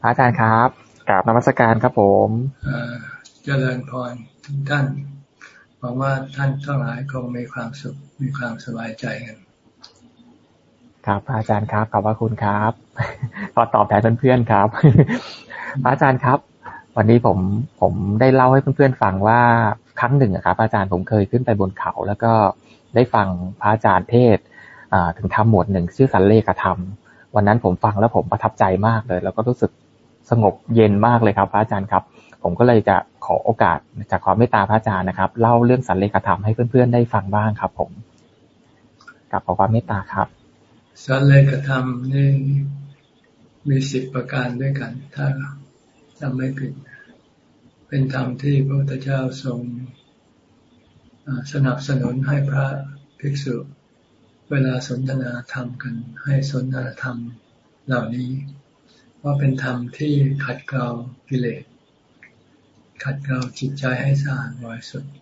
พระอาจารย์ครับกราบนมัสการครับผมเจริญพรทุกท่านหวังว่าท่านทั้งหลายคงมีความสุขมีความสบายใจกันครับพระอาจารย์ครับขอบพระคุณครับขอตอบแทนเพื่อนๆครับพระอาจารย์ครับ วันนี้ผมผมได้เล่าให้เพื่อนๆฟังว่าครั้งหนึ่งครับ อาจารย์ผมเคยขึ้นไปบนเขา แล้วก็ได้ฟังพระอาจารย์เทศถึงธรรมหมวดหนึ่งชื่อสันเลขธรรม วันนั้นผมฟังแล้วผมประทับใจมากเลย แล้วก็รู้สึก สงบเย็นมากเลยครับพระอาจารย์ครับ ผมก็เลยจะขอโอกาสจากความเมตตาพระอาจารย์นะครับเล่าเรื่องสันเลขธรรมให้เพื่อนๆได้ฟังบ้างครับ ผมกับขอความเมตตาครับสันเลขธรรมนี่มีสิบประการด้วยกัน ถ้าจำไม่ผิดเป็นธรรมที่พระพุทธเจ้าทรงสนับสนุนให้พระภิกษุ เวลาสนทนาธรรมกัน ให้สนทนาธรรมเหล่านี้ ว่าเป็นธรรมที่ขัดเกลากิเลส ขัดเกลาจิตใจให้สะอาดบริสุทธิ์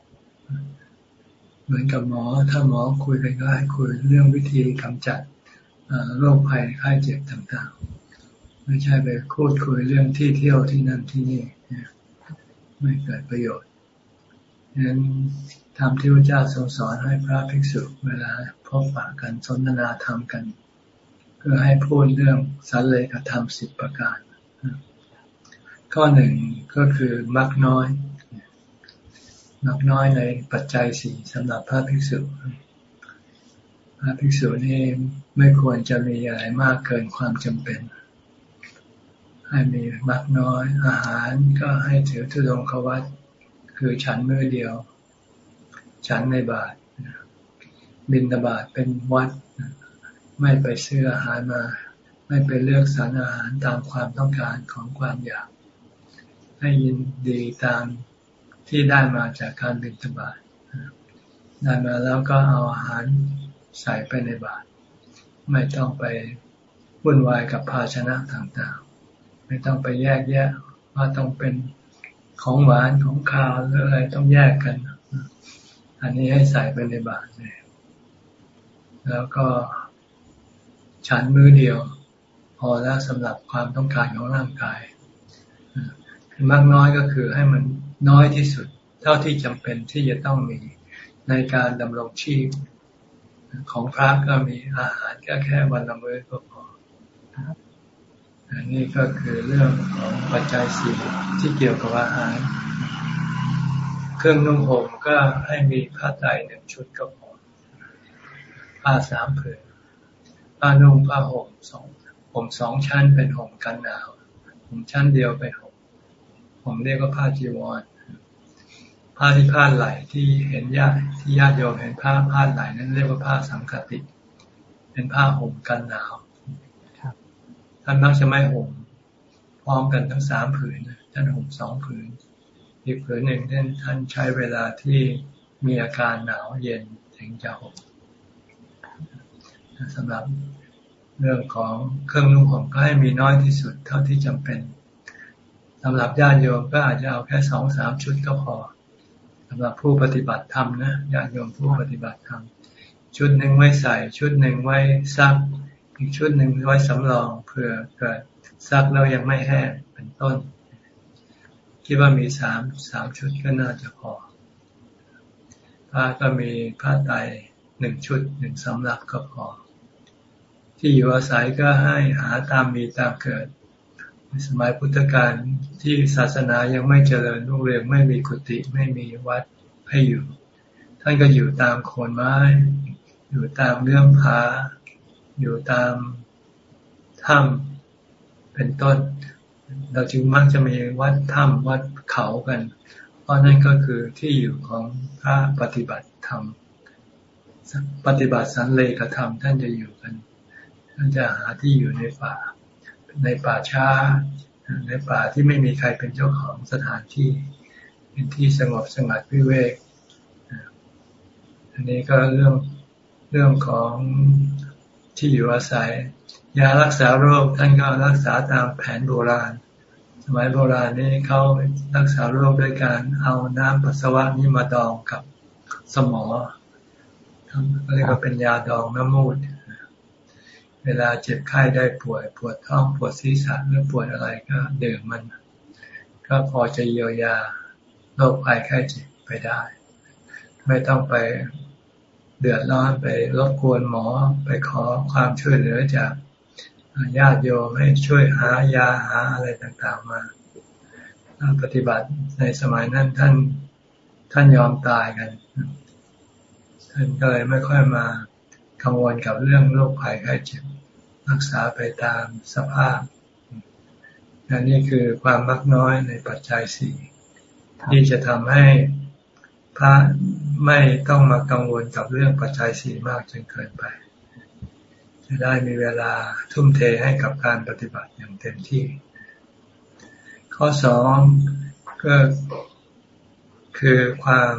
เหมือนกับหมอ ถ้าหมอคุยกันก็ให้คุยเรื่องวิธีกำจัดโรคภัยไข้เจ็บต่างๆ ไม่ใช่ไปพูดคุยเรื่องที่เที่ยวที่นั่นที่นี่ไม่เกิดประโยชน์ฉะนั้นธรรมที่พระเจ้าทรงสอนให้พระภิกษุเวลาพบปะกันสนทนาธรรมกัน เพื่อให้พูดเรื่องสันเลขธรรมสิบประการ ข้อหนึ่งก็คือมักน้อย มักน้อยในปัจจัยสี่สำหรับพระภิกษุ พระภิกษุนี่ไม่ควรจะมีอะไรมากเกินความจำเป็น ให้มีมักน้อย อาหารก็ให้ถือทุดงควัตคือฉันมือเดียว ฉันในบาทบินตบาทเป็นวัด ไม่ไปซื้ออาหารมา ไม่ไปเลือกสารอาหารตามความต้องการของความอยาก ให้ยินดีตามที่ได้มาจากการบิณฑบาตได้มาแล้วก็เอาอาหารใส่ไปในบาตรไม่ต้องไปวุ่นวายกับภาชนะต่างๆ ไม่ต้องไปแยกแยะว่าต้องเป็นของหวานของข้าวหรืออะไรต้องแยกกัน อันนี้ให้ใส่ไปในบาตรเลยแล้วก็ ฉันมือเดียว พอแล้วสำหรับความต้องการของร่างกายคือมากน้อยก็คือให้มันน้อยที่สุด เท่าที่จำเป็นที่จะต้องมีในการดำรงชีพ ของพระก็มีอาหารก็แค่วันละมื้อก็พออันนี้ก็คือเรื่องของปัจจัยสี่ที่เกี่ยวกับอาหาร เครื่องนุ่งห่มก็ให้มีผ้าไตรหนึ่งชุดก็พอผ้าสามผืน ผ้านุ่งผ้าห่มสองผมสองชั้นเป็นห่มกันหนาวผมชั้นเดียวเป็นห่มผมเรียกว่าผ้าจีวรผ้าที่ผ้าไหลที่เห็นญาติที่ญาติโยมเห็นผ้าผ้าไหลนั้นเรียกว่าผ้าสังคติ เป็นผ้าห่มกันหนาวท่านมักจะไม่ห่มพร้อมกันทั้งสามผืนท่านห่มสองผืนอีกผืนหนึ่งท่านท่านใช้เวลาที่มีอาการหนาวเย็นถึงจะห่ม สำหรับเรื่องของเครื่องนุ่งห่มก็ให้มีน้อยที่สุดเท่าที่จำเป็นสำหรับญาติโยมก็อาจจะเอาแค่สองสามชุดก็พอสำหรับผู้ปฏิบัติธรรมนะญาติโยมผู้ปฏิบัติธรรมชุดหนึ่งไว้ใส่ชุดหนึ่งไว้ซัก อีกชุดหนึ่งไว้สำรองเผื่อเกิดซักแล้วยังไม่แห้งเป็นต้น คิดว่ามีสามสามชุดก็น่าจะพอผ้าก็มีผ้าไตหนึ่งชุดหนึ่งสำหรับก็พอ ที่อยู่อาศัยก็ให้หาตามมีตามเกิด สมัยพุทธกาลที่ศาสนายังไม่เจริญรุ่งเรืองไม่มีกุฏิไม่มีวัดให้อยู่ ท่านก็อยู่ตามโคนไม้ อยู่ตามเรื่องผาอยู่ตามถ้ำเป็นต้น เราจึงมักจะมีวัดถ้ำวัดเขากัน เพราะนั่นก็คือที่อยู่ของพระปฏิบัติธรรม ปฏิบัติสันเลขธรรมท่านจะอยู่กัน ท่านจะหาที่อยู่ในป่า ในป่าช้า ในป่าที่ไม่มีใครเป็นเจ้าของสถานที่ เป็นที่สงบสงัดวิเวก อันนี้ก็เรื่องเรื่องของที่อยู่อาศัย ยารักษาโรคท่านก็รักษาตามแผนโบราณ สมัยโบราณนี่เขารักษาโรคด้วยการเอาน้ำปัสสาวะนี้มาดองกับสมอเรียกว่าเป็นยาดองน้ำมูดเเวลาเจ็บไข้ได้ป่วย ปวดท้องปวดศีรษะหรือปวดอะไรก็ดื่มมัน ก็พอจะเยียวยาโรคภัยไข้เจ็บไปได้ ไม่ต้องไปเดือดร้อนไปรบกวนหมอไปขอความช่วยเหลือจากญาติโยมให้ช่วยหายาหาอะไรต่างๆมาปฏิบัติในสมัยนั้นท่านท่านยอมตายกัน ท่านก็เลยไม่ค่อยมากังวลกับเรื่องโรคภัยไข้เจ็บ รักษาไปตามสภาพนนี่คือความมักน้อยในปัจจัยสี่ที่จะทำให้พระไม่ต้องมากังวลกับเรื่องปัจจัยสี่มากจนเกินไป จะได้มีเวลาทุ่มเทให้กับการปฏิบัติอย่างเต็มที่ ข้อสองก็คือความ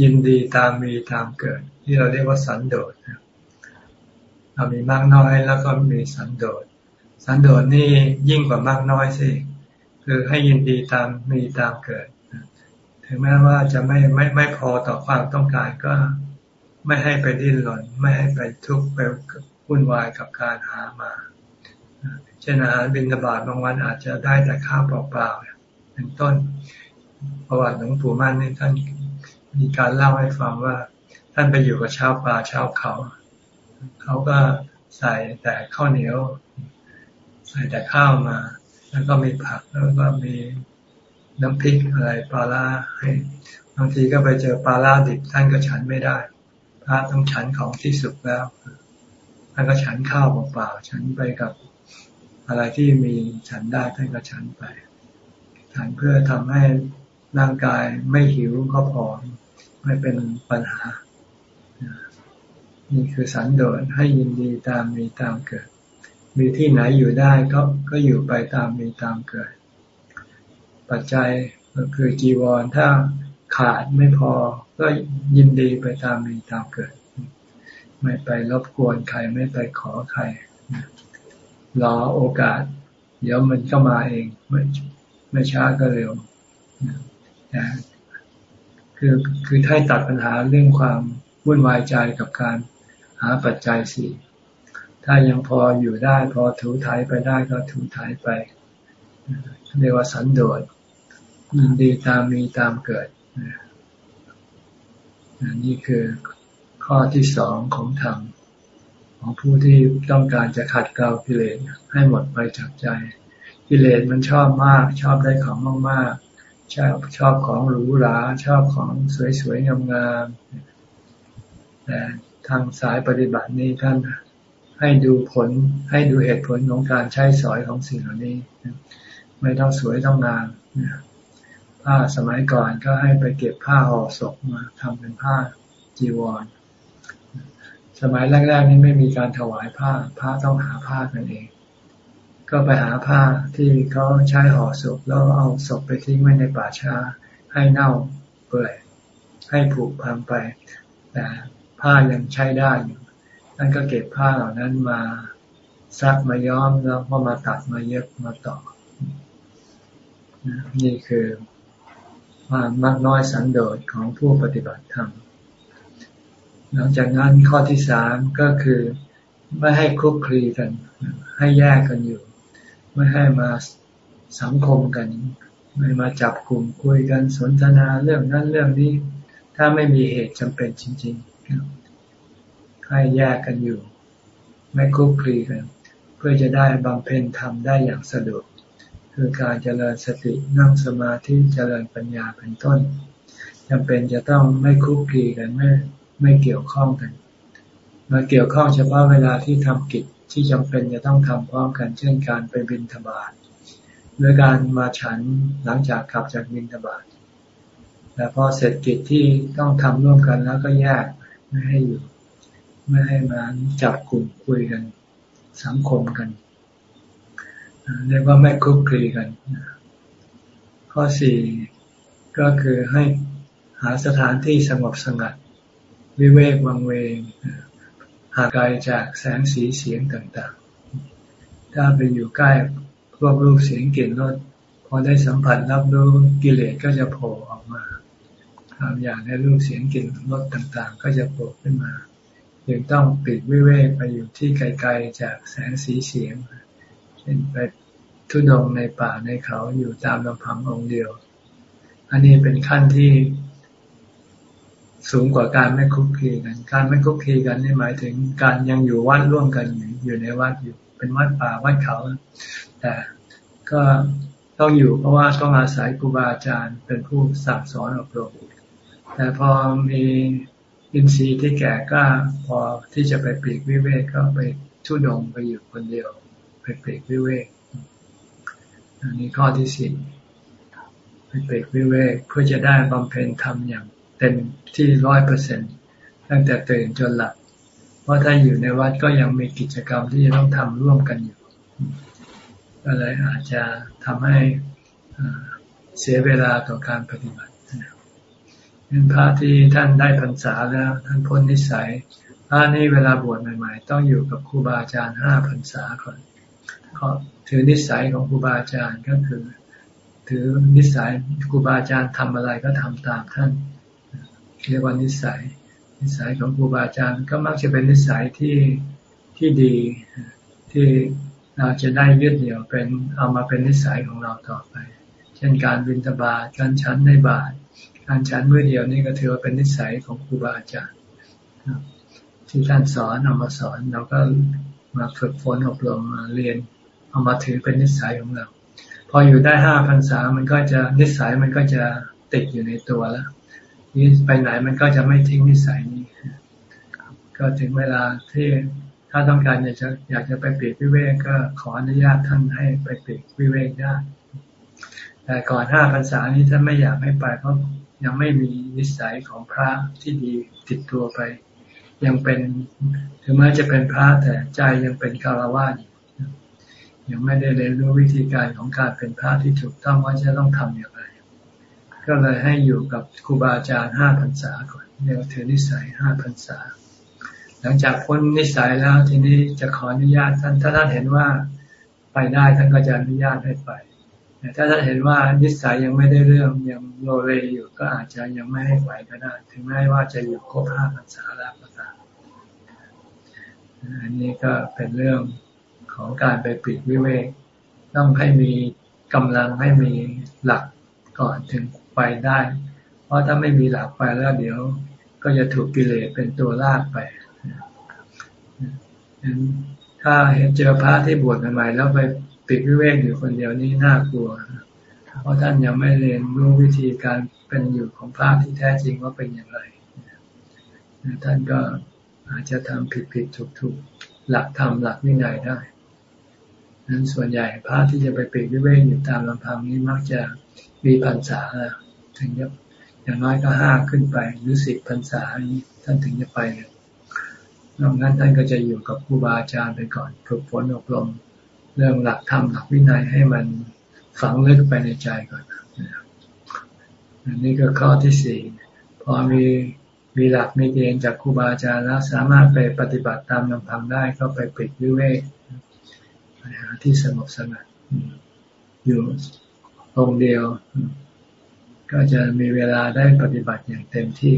ยินดีตามมีตามเกิด ที่เราเรียกว่าสันโดษ เรามีมากน้อยแล้วก็มีสันโดษ สันโดษนี่ยิ่งกว่ามากน้อยสิคือให้ยินดีตามมีตามเกิด ถึงแม้ว่าจะไม่ไม่ไม่พอต่อความต้องการก็ไม่ให้ไปดิ้นรนไม่ให้ไปทุกข์ไปวุ่นวายกับการหามาเช่นอาหารบิณฑบาตบางวันอาจจะได้แต่ข้าวเปล่าๆเป็นต้นประวัติหลวงปู่มั่นนี่ท่านมีการเล่าให้ฟังว่า ท่านไปอยู่กับชาวป่าชาวเขา เขาก็ใส่แต่ข้าวเหนียว ใส่แต่ข้าวมา แล้วก็มีผักแล้วก็มีน้ำพริกอะไรปลาล่าให้บางทีก็ไปเจอปลาล่าดิบท่านก็ฉันไม่ได้ พระต้องฉันของที่สุกแล้วท่านก็ฉันข้าวเปล่าๆฉันไปกับอะไรที่มีฉันได้ท่านก็ฉันไปฉันเพื่อทำให้ร่างกายไม่หิวก็พอไม่เป็นปัญหา นี่คือสันโดษให้ยินดีตามมีตามเกิด มีที่ไหนอยู่ได้ก็ก็อยู่ไปตามมีตามเกิด ปัจจัยก็คือจีวรถ้าขาดไม่พอก็ยินดีไปตามมีตามเกิด ไม่ไปรบกวนใครไม่ไปขอใครรอโอกาส เดี๋ยวมันก็มาเองไม่ไม่ช้าก็เร็วนะคือคือถ้าตัดปัญหาเรื่องความวุ่นวายใจกับการ หาปัจจัยสี่ถ้ายังพออยู่ได้ พอถูถ่ายไปได้ก็ถูถ่ายไปเรียกว่าสันโดษยินดีตามมีตามเกิดนี่คือข้อที่สองของธรรมของผู้ที่ต้องการจะขัดเกลากิเลสให้หมดไปจากใจ กิเลสมันชอบมาก ชอบได้ของมากๆชอบชอบของหรูหราชอบของสวยๆงามๆแต่ ทางสายปฏิบัตินี้ท่านให้ดูผลให้ดูเหตุผลของการใช้สอยของสิ่งเหล่านี้ ไม่ต้องสวยต้องงามผ้าสมัยก่อนก็ให้ไปเก็บผ้าห่อศพมาทำเป็นผ้าจีวร สมัยแรกๆนี้ไม่มีการถวายผ้าผ้าต้องหาผ้ากันเอง ก็ไปหาผ้าที่เขาใช้ห่อศพแล้วเอาศพไปทิ้งไว้ในป่าช้า ให้เน่าเปื่อยให้ผุพังไปแต่ ผ้ายังใช้ได้อยู่นั่นก็เก็บผ้าเหล่านั้นมาซักมาย้อมแล้วก็มาตัดมาเย็บมาต่อ นี่คือความมากน้อยสันโดษของผู้ปฏิบัติธรรม หลังจากนั้นข้อที่สามก็คือไม่ให้คลุกคลีกัน ให้แยกกันอยู่ ไม่ให้มาสังคมกัน ไม่มาจับกลุ่มคุยกันสนทนาเรื่องนั้นเรื่องนี้ ถ้าไม่มีเหตุจำเป็นจริง ๆ ให้แยกกันอยู่ ไม่คุกคลีกัน เพื่อจะได้บำเพ็ญธรรมได้อย่างสะดวก คือการเจริญสตินั่งสมาธิเจริญปัญญาเป็นต้นจำเป็นจะต้องไม่คุกคีกันไม่ไม่เกี่ยวข้องกัน มาเกี่ยวข้องเฉพาะเวลาที่ทำกิจที่จำเป็นจะต้องทำพร้อมกัน เช่นการไปบินธบาตหรือการมาฉันหลังจากกลับจากบินธบาตแต่พอเสร็จกิจที่ต้องทำร่วมกันแล้วก็แยก ไม่ให้อยู่ ไม่ให้มาจับกลุ่มคุยกัน สังคมกันเรียกว่าไม่คุกคีกัน ข้อสี่ก็คือให้หาสถานที่สงบสงัด วิเวกวังเวงห่างไกลจากแสงสีเสียงต่างๆ ถ้าไปอยู่ใกล้พวกรูปเสียงกลิ่นรสพอได้สัมผัสรับรู้กิเลสก็จะโผล่ออกมา ความอยากในรูปเสียงกลิ่นรสต่างๆ ก็จะโผล่ขึ้นมาจึงต้องปิดวิเวกไปอยู่ที่ไกลๆจากแสงสีเสียงเช่นไปทุดงในป่าในเขาอยู่ตามลำพังองค์เดียว อันนี้เป็นขั้นที่สูงกว่าการไม่คุกคีกัน การไม่คุกคีกันนี่หมายถึงการยังอยู่วัดร่วมกันอยู่ในวัดอยู่เป็นวัดป่าวัดเขา แต่ก็ต้องอยู่เพราะว่าต้องอาศัยครูบาอาจารย์เป็นผู้สั่งสอนอบรม แต่พอมีอินทรีย์ที่แก่กล้าพอที่จะไปปีกวิเวกก็ไปทุดงไปอยู่คนเดียว ไปปีกวิเวกอันนี้ข้อที่สี่ไปปีกวิเวกเพื่อจะได้บำเพ็ญธรรมอย่างเต็มที่ร้อยเปอร์เซ็นตั้งแต่ตื่นจนหลับเพราะถ้าอยู่ในวัดก็ยังมีกิจกรรมที่จะต้องทำร่วมกันอยู่ก็เลยอาจจะทำให้เสียเวลาต่อการปฏิบัติ เป็นพระที่ท่านได้พรรษาแล้ว ท่านพ้นนิสัยพระนี่เวลาบวชใหม่ ๆ ต้องอยู่กับครูบาอาจารย์ห้าพรรษาก่อนถือนิสัยของครูบาอาจารย์ก็คือ ถือนิสัยครูบาอาจารย์ทำอะไรก็ทำตามท่านเรียกว่านิสัย นิสัยของครูบาอาจารย์ก็มักจะเป็นนิสัยที่ที่ดีที่เราจะได้ยึดเหนี่ยวเป็นเอามาเป็นนิสัยของเราต่อไป เช่นการบิณฑบาตการฉันในบาตร การฉันมือเดียวนี่ก็ถือว่าเป็นนิสัยของครูบาอาจารย์ที่ท่านสอนเอามาสอนเราก็มาฝึกฝนอบรมมาเรียน เอามาถือเป็นนิสัยของเรา พออยู่ได้ห้าพรรษามันก็จะนิสัยมันก็จะติดอยู่ในตัวแล้วนี่ไปไหนมันก็จะไม่ทิ้งนิสัยนี้ก็ถึงเวลาที่ถ้าต้องการอยากจะอยากจะไปปีกวิเวกก็ขออนุญาตท่านให้ไปปีกวิเวกได้แต่ก่อนห้าพรรษานี้ท่านไม่อยากให้ไปเพราะ ยังไม่มีนิสัยของพระที่ดีติดตัวไป ยังเป็นถึงแม้จะเป็นพระแต่ใจยังเป็นคารวะอยู่ยังไม่ได้เรียนรู้วิธีการของการเป็นพระที่ถูกต้องว่าจะต้องทำอย่างไร ก็เลยให้อยู่กับครูบาอาจารย์ห้าพรรษาก่อนเรียกถือนิสัยห้าพรรษา หลังจากพ้นนิสัยแล้วทีนี้จะขออนุญาตท่านถ้าท่านเห็นว่าไปได้ท่านก็จะอนุญาตให้ไป แต่ถ้าท่านเห็นว่านิสัยยังไม่ได้เรื่องยังโลเลอยู่ก็อาจจะยังไม่ให้ไปก็ได้ถึงแม้ว่าจะอยู่ครบห้าพรรษาแล้วก็ตามอันนี้ก็เป็นเรื่องของการไปปิดวิเวกต้องให้มีกำลังให้มีหลักก่อนถึงไปได้ เพราะถ้าไม่มีหลักไปแล้วเดี๋ยวก็จะถูกกิเลสเป็นตัวลากไปถ้าเห็นเจอพระที่บวชใหม่ๆแล้วไป ปิดวิเวกอยู่คนเดียวนี่น่ากลัว เพราะท่านยังไม่เรียนรู้วิธีการเป็นอยู่ของพระที่แท้จริงว่าเป็นอย่างไร ท่านก็อาจจะทำผิดผิดถูกถูกหลักธรรมหลักวินัยได้นั้นส่วนใหญ่พระที่จะไปปิดวิเวกอยู่ตามลำพังนี้มักจะมีพรรษาถึงจะอย่างน้อยก็ห้าขึ้นไปหรือสิบพรรษาท่านถึงจะไปนอกนั้นท่านก็จะอยู่กับครูบาอาจารย์ไปก่อนฝึกฝนอบรม เรื่องหลักธรรมหลักวินัยให้มันฝังลึกไปในใจก่อนอันนี้ก็ข้อที่สี่พอมีมีหลักมีเกณฑ์จากครูบาอาจารย์แล้วสามารถไปปฏิบัติตามลำพังได้ก็ไปปิดวิเวกไปหาที่สงบสงัดอยู่องเดียว ก็จะมีเวลาได้ปฏิบัติอย่างเต็มที่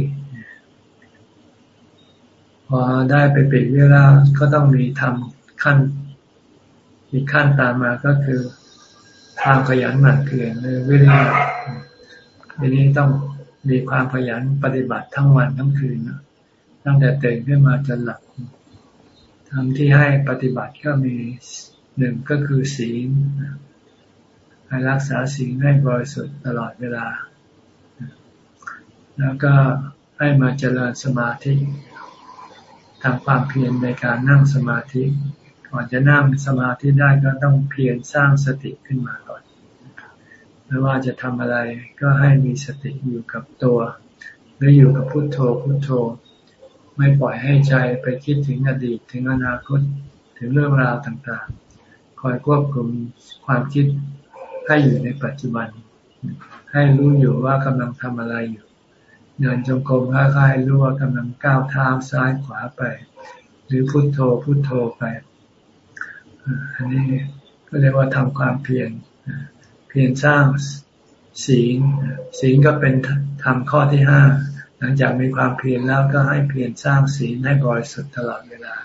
พอได้ไปปิดเวลาก็ต้องมีทำขั้น อีกขั้นตามมาก็คือความขยันหมั่นเพียรหวิริยะทีนี้ต้องมีความขยันปฏิบัติทั้งวันทั้งคืนตั้งแต่ตื่นขึ้นมาจนหลับทำที่ให้ปฏิบัติก็มีหนึ่งก็คือศีลให้รักษาศีลให้บริสุทธิ์ตลอดเวลา แล้วก็ให้มาเจริญสมาธิทำความเพียรในการนั่งสมาธิ ก่อนจะนั่งสมาธิได้ก็ต้องเพียรสร้างสติขึ้นมาก่อนไม่ว่าจะทำอะไรก็ให้มีสติอยู่กับตัว หรืออยู่กับพุโทโธพุโทโธ ไม่ปล่อยให้ใจไปคิดถึงอดีตถึงอนาคตถึงเรื่องราวต่างๆ คอยควบคุมความคิดให้อยู่ในปัจจุบัน ให้รู้อยู่ว่ากำลังทำอะไรอยู่เดินจงกรมค่อยๆรู้ว่ากำลังก้าวเท้าซ้ายขวาไป หรือพุโทโธพุโทโธไป อันนี้ก็เรียกว่าทำความเพียรเพียรสร้างศีลศีลก็เป็นทำข้อที่ห้าหลังจากมีความเพียรแล้วก็ให้เพียรสร้างศีลให้บริสุทธิ์ตลอดเวลา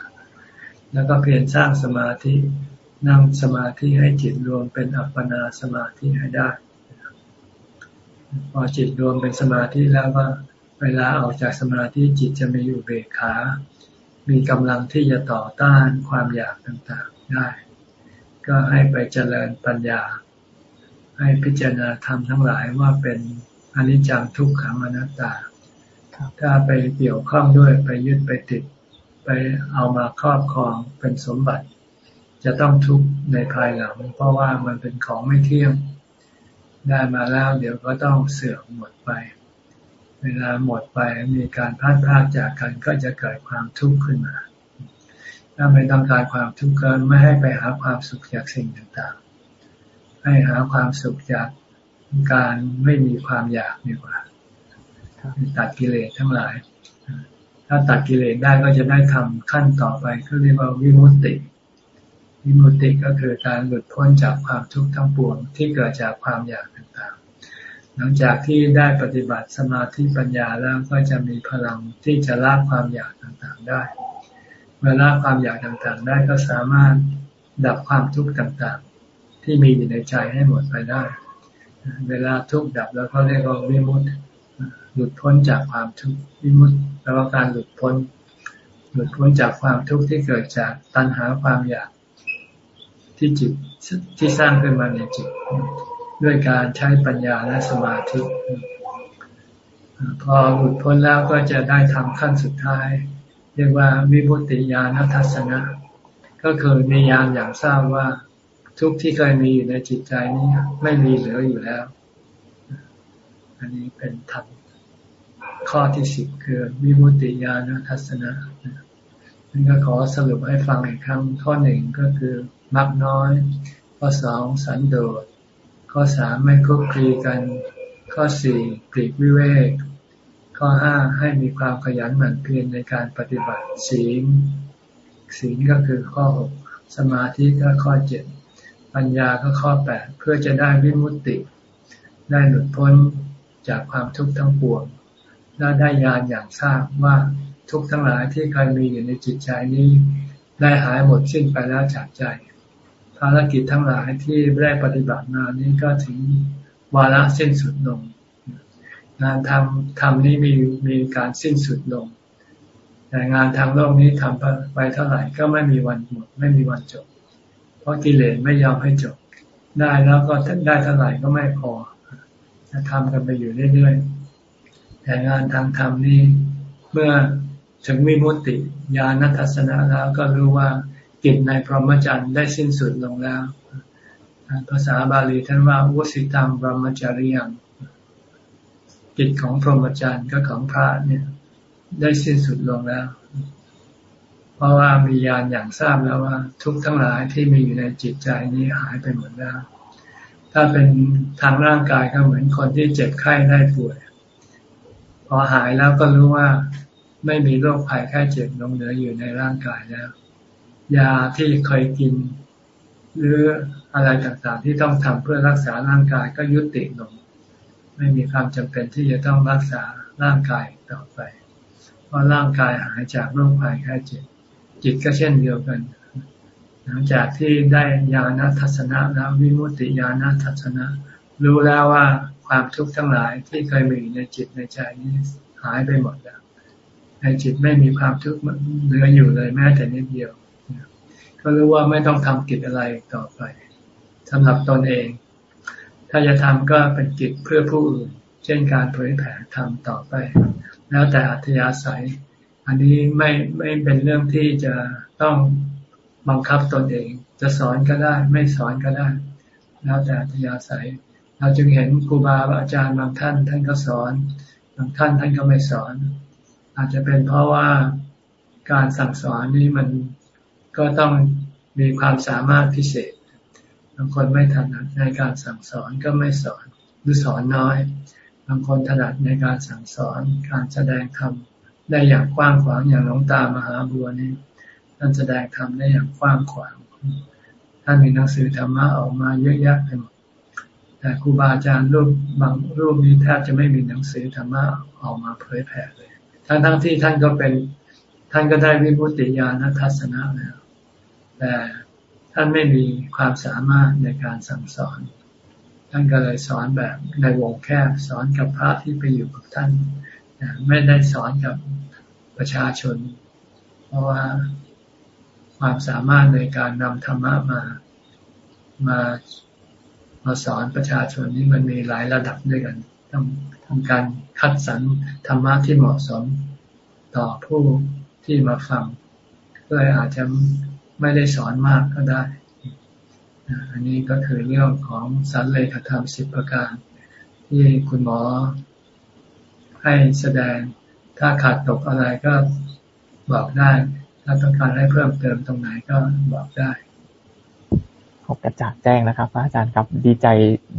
แล้วก็เพียรสร้างสมาธินั่งสมาธิให้จิตรวมเป็นอัปปนาสมาธิให้ได้ พอจิตรวมเป็นสมาธิแล้วก็เวลาออกจากสมาธิจิตจะมีอยู่เบกขา มีกำลังที่จะต่อต้านความอยากต่าง ได้ ก็ให้ไปเจริญปัญญา ให้พิจารณาธรรมทั้งหลายว่าเป็นอนิจจังทุกขังอนัตตา ถ้าไปเกี่ยวข้องด้วยไปยึดไปติด ไปเอามาครอบครองเป็นสมบัติ จะต้องทุกข์ในภายหลัง เพราะว่ามันเป็นของไม่เที่ยงได้มาแล้วเดี๋ยวก็ต้องเสื่อมหมดไป เวลาหมดไปมีการพลาดพลาดจากกันก็จะเกิดความทุกข์ขึ้นมา ถ้าไม่ต้องการความทุกข์ก็ไม่ให้ไปหาความสุขจากสิ่งต่างๆ ให้หาความสุขจากการไม่มีความอยากดีกว่าตัดกิเลสทั้งหลาย ถ้าตัดกิเลสได้ก็จะได้ทำขั้นต่อไปก็เรียกว่าวิมุตติ วิมุตติก็คือการหลุดพ้นจากความทุกข์ทั้งปวงที่เกิดจากความอยากต่างๆ หลังจากที่ได้ปฏิบัติสมาธิปัญญาแล้วก็จะมีพลังที่จะละความอยากต่างๆได้ มื่อละความอยากต่างๆ ได้ก็สามารถดับความทุกข์ต่างๆ ที่มีอยู่ในใจให้หมดไปได้ เวลาทุกข์ดับแล้วก็เรียกว่าวิมุตติหลุดพ้นจากความทุกข์วิมุตติแปลว่าการหลุดพ้น หลุดพ้นจากความทุกข์ที่เกิดจากตัณหาความอยากที่จิตที่สร้างขึ้นมาในจิต ด้วยการใช้ปัญญาและสมาธิ พอหลุดพ้นแล้วก็จะได้ทำขั้นสุดท้าย เรียกว่าวิบุติญาณทัศนะ ก็คือมีญาณอย่างทราบว่าทุกที่เคยมีอยู่ในจิตใจนี้ไม่มีเหลืออยู่แล้ว อันนี้เป็นธรรมข้อที่สิบคือวิมุตติญาณทัศนะนั่นก็ขอสรุปให้ฟังอีกครั้ง ข้อหนึ่งก็คือมักน้อย ข้อสองสันโดษ ข้อสามไม่คุกคีกัน ข้อสี่ปลีกวิเวก ข้อห้าให้มีความขยันหมั่นเพียรในการปฏิบัติศีลศีลก็คือข้อหกสมาธิก็ข้อเจ็ดปัญญาก็ข้อแปดเพื่อจะได้วิมุตติ ได้หลุดพ้นจากความทุกข์ทั้งปวงและได้ญาณอย่างทราบว่าทุกทั้งหลายที่เคยมีอยู่ในจิตใจนี้ ได้หายหมดสิ้นไปแล้วจากใจ ภารกิจทั้งหลายที่ได้ปฏิบัติมานี้ก็ถึงวาระสิ้นสุดลง งานทำทำนี้มีมีการสิ้นสุดลง แต่งานทางโลกนี้ทำไปเท่าไหร่ก็ไม่มีวันหมดไม่มีวันจบ เพราะกิเลสไม่ยอมให้จบ ได้แล้วก็ได้เท่าไหร่ก็ไม่พอจะทำกันไปอยู่เรื่อยๆแต่งานทางธรรมนี้เมื่อถึงวิมุตติญาณทัศนะแล้วก็รู้ว่ากิจในพรหมจรรย์ได้สิ้นสุดลงแล้ว ภาษาบาลีท่านว่าวุสิตังพรหมจริยัง กิจของพรหมจรรย์ก็ของพระเนี่ย ได้สิ้นสุดลงแล้ว เพราะว่ามีญาณอย่างทราบแล้วว่า ทุกทั้งหลายที่มีอยู่ในจิตใจนี้หายไปหมดแล้ว ถ้าเป็นทางร่างกายก็เหมือนคนที่เจ็บไข้ได้ป่วย พอหายแล้วก็รู้ว่าไม่มีโรคภัยแค่เจ็บลงเหลืออยู่ในร่างกายแล้ว ยาที่เคยกิน หรืออะไรต่างๆ ที่ต้องทำเพื่อรักษาร่างกายก็ยุติลง ไม่มีความจำเป็นที่จะต้องรักษาร่างกายต่อไป เพราะร่างกายหายจากโรคภัยแค่เจ็บจิตก็เช่นเดียวกัน หลังจากที่ได้ญาณทัศนะแล้ววิมุตติญาณทัศนะ รู้แล้วว่าความทุกข์ทั้งหลายที่เคยมีในจิตในใจนี้หายไปหมดแล้วในจิตไม่มีความทุกข์เหลืออยู่เลยแม้แต่นิดเดียว ก็รู้ว่าไม่ต้องทำกิจอะไรต่อไปสำหรับตนเอง ถ้าจะทำก็เป็นกิจเพื่อผู้อื่น เช่นการเผยแผ่ธรรมต่อไป แล้วแต่อัธยาศัย อันนี้ไม่ไม่เป็นเรื่องที่จะต้องบังคับตนเอง จะสอนก็ได้ ไม่สอนก็ได้ แล้วแต่อัธยาศัย เราจึงเห็นครูบาอาจารย์บางท่าน ท่านก็สอน บางท่านท่านก็ไม่สอน อาจจะเป็นเพราะว่าการสั่งสอนนี้มันก็ต้องมีความสามารถพิเศษ บางคนไม่ถนัดในการสั่งสอนก็ไม่สอนหรือสอนน้อย บางคนถนัดในการสั่งสอนการแสดงธรรมได้อย่างกว้างขวางอย่างหลวงตามหาบัวนี่ท่านแสดงธรรมได้อย่างกว้างขวางท่านมีหนังสือธรรมะออกมาเยอะแยะไปหมดแต่ครูบาอาจารย์รูปบางรูปนี้แทบจะไม่มีหนังสือธรรมะออกมาเผยแผ่เลยทั้งทั้งที่ท่านก็เป็น ท่านก็ได้วิพุติญาณทัศนะแล้วแต่ ท่านไม่มีความสามารถในการสั่งสอน ท่านก็เลยสอนแบบในวงแคบสอนกับพระที่ไปอยู่กับท่าน ไม่ได้สอนกับประชาชน เพราะว่าความสามารถในการนำธรรมะมามามาสอนประชาชนนี่มันมีหลายระดับด้วยกันต้องทำการคัดสรรธรรมะที่เหมาะสมต่อผู้ที่มาฟังเลยอาจจะ ไม่ได้สอนมากก็ได้ อันนี้ก็คือเรื่องของสันเลขธรรมสิบประการ ที่คุณหมอให้แสดงถ้าขาดตกอะไรก็บอกได้ ถ้าต้องการให้เพิ่มเติมตรงไหนก็บอกได้ขอบกระจ่างแจ้งนะครับ อาจารย์ครับดีใจ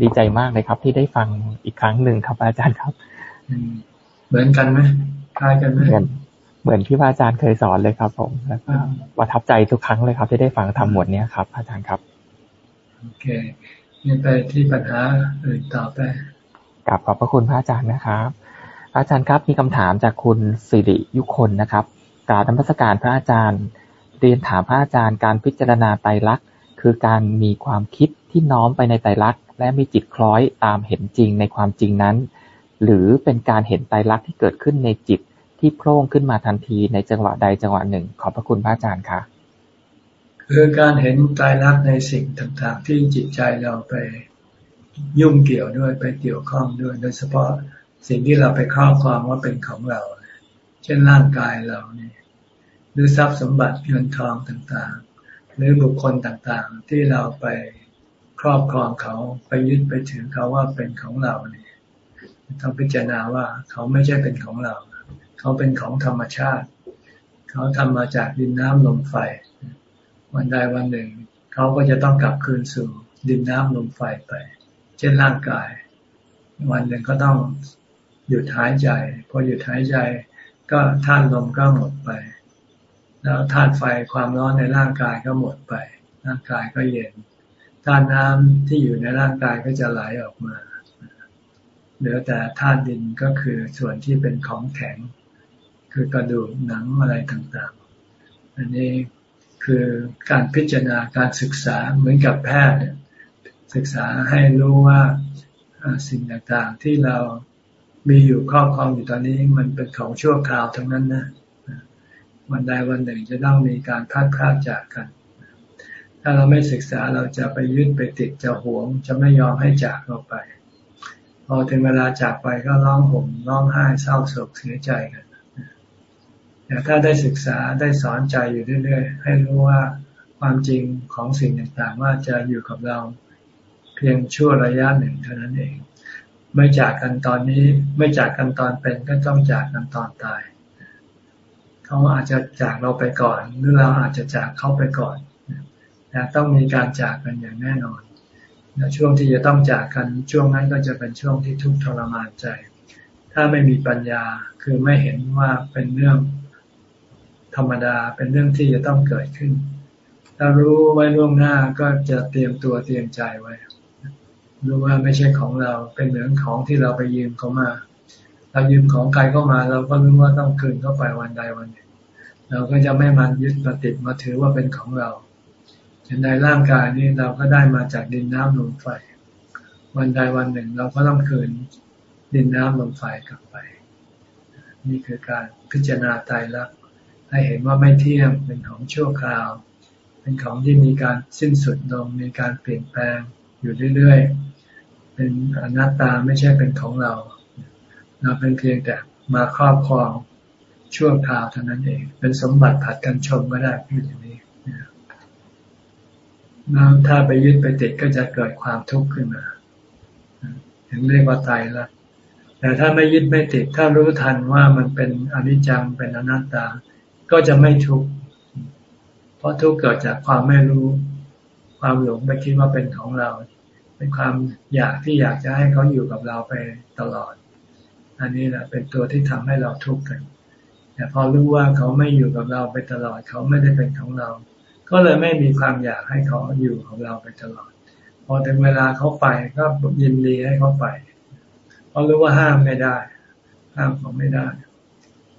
ดีใจมากเลยครับ ที่ได้ฟังอีกครั้งหนึ่งครับ อาจารย์ครับเหมือนกันไหมคล้ายกันไหม เหมือนเหมือนที่อาจารย์เคยสอนเลยครับ ผมแล้วก็ประทับใจทุกครั้งเลยครับ ที่ได้ฟังทำหมดเนี้ยครับอาจารย์ครับโอเคนี่ไปที่ปัญหาอื่นต่อไปกลับขอบพระคุณพระอาจารย์นะครับ อาจารย์ครับมีคำถามจากคุณสิริยุคนนะครับกราบนมัสการพระอาจารย์ เรียนถามพระอาจารย์การพิจารณาไตรลักษณ์คือการมีความคิดที่น้อมไปในไตรลักษณ์และมีจิตคล้อยตามเห็นจริงในความจริงนั้น หรือเป็นการเห็นไตรลักษณ์ที่เกิดขึ้นในจิต ที่โพร่งขึ้นมาทันทีในจังหวะใดจังหวะหนึ่ง ขอบพระคุณพระอาจารย์ค่ะ คือการเห็นไตรลักษณ์ในสิ่งต่างๆ ที่จิตใจเราไปยุ่งเกี่ยวด้วยไปเกี่ยวข้องด้วย โดยเฉพาะสิ่งที่เราไปครอบครองว่าเป็นของเรา เช่นร่างกายเราเนี่ยหรือทรัพย์สมบัติเงินทองต่างๆ หรือบุคคลต่างๆ ที่เราไปครอบครองเขาไปยึดไปถือเขาว่าเป็นของเราเนี่ยต้องพิจารณาว่าเขาไม่ใช่เป็นของเราเขาเป็นของธรรมชาติ เขาทำมาจากดินน้ำลมไฟ วันใดวันหนึ่ง เขาก็จะต้องกลับคืนสู่ดินน้ำลมไฟไป เช่นร่างกาย วันหนึ่งก็ต้องหยุดหายใจ พอหยุดหายใจ ก็ท่านลมก็หมดไป แล้วธาตุไฟความร้อนในร่างกายก็หมดไป ร่างกายก็เย็นธาตุน้ำที่อยู่ในร่างกายก็จะไหลออกมา เหลือแต่ธาตุดินก็คือส่วนที่เป็นของแข็ง คือกระดูกหนังอะไรต่างๆ อันนี้คือการพิจารณาการศึกษาเหมือนกับแพทย์ศึกษาให้รู้ว่าสิ่งต่างๆที่เรามีอยู่ครอบครองอยู่ตอนนี้มันเป็นของชั่วคราวทั้งนั้นนะวันใดวันหนึ่งจะต้องมีการพัดพลาดจากกัน ถ้าเราไม่ศึกษาเราจะไปยึดไปติดจะหวง จะไม่ยอมให้จากเราไป พอถึงเวลาจากไปก็ร้องห่มร้องไห้เศร้าโศกเสียใจกัน แต่ถ้าได้ศึกษาได้สอนใจอยู่เรื่อยๆ ให้รู้ว่าความจริงของสิ่งต่างๆ ว่าจะอยู่กับเราเพียงชั่วระยะหนึ่งเท่านั้นเอง ไม่จากกันตอนนี้ไม่จากกันตอนเป็นก็ต้องจากกันตอนตาย เขาอาจจะจากเราไปก่อน หรือเราอาจจะจากเขาไปก่อนแต่ต้องมีการจากกันอย่างแน่นอนและช่วงที่จะต้องจากกันช่วงนั้นก็จะเป็นช่วงที่ทุกข์ทรมานใจ ถ้าไม่มีปัญญาคือไม่เห็นว่าเป็นเรื่อง ธรรมดาเป็นเรื่องที่จะต้องเกิดขึ้น ถ้ารู้ไว้ล่วงหน้าก็จะเตรียมตัวเตรียมใจไว้ รู้ว่าไม่ใช่ของเราเป็นเหมือนของที่เราไปยืมเขามาเรายืมของใครเข้ามาเราก็รู้ว่าต้องคืนเข้าไปวันใดวันหนึ่ง เราก็จะไม่มันยึดมาติดมาถือว่าเป็นของเราในร่างกายนี้เราก็ได้มาจากดินน้ำลมไฟ วันใดวันหนึ่งเราก็ต้องคืนดินน้ำลมไฟกลับไป นี่คือการพิจารณาตายรัก ให้เห็นว่าไม่เที่ยงเป็นของชั่วคราว เป็นของที่มีการสิ้นสุดลงมีการเปลี่ยนแปลงอยู่เรื่อยๆ เป็นอนัตตาไม่ใช่เป็นของเรา เราเป็นเพียงแต่มาครอบครองชั่วคราวเท่านั้นเอง เป็นสมบัติผัดกันชมก็ได้พูดอย่างนี้แล้วถ้าไปยึดไปติดก็จะเกิดความทุกข์ขึ้นมาถึงเรียกว่าตายละแต่ถ้าไม่ยึดไม่ติด ถ้ารู้ทันว่ามันเป็นอนิจจังเป็นอนัตตา ก็จะไม่ทุกข์เพราะทุกข์เกิดจากความไม่รู้ ความหลงไปคิดว่าเป็นของเรา เป็นความอยากที่อยากจะให้เขาอยู่กับเราไปตลอด อันนี้แหละเป็นตัวที่ทำให้เราทุกข์กันแต่พอรู้ว่าเขาไม่อยู่กับเราไปตลอด เขาไม่ได้เป็นของเรา ก็เลยไม่มีความอยากให้เขาอยู่ของเราไปตลอด พอถึงเวลาเขาไปก็ยินดีให้เขาไปเพราะรู้ว่าห้ามไม่ได้ ห้ามเขาไม่ได้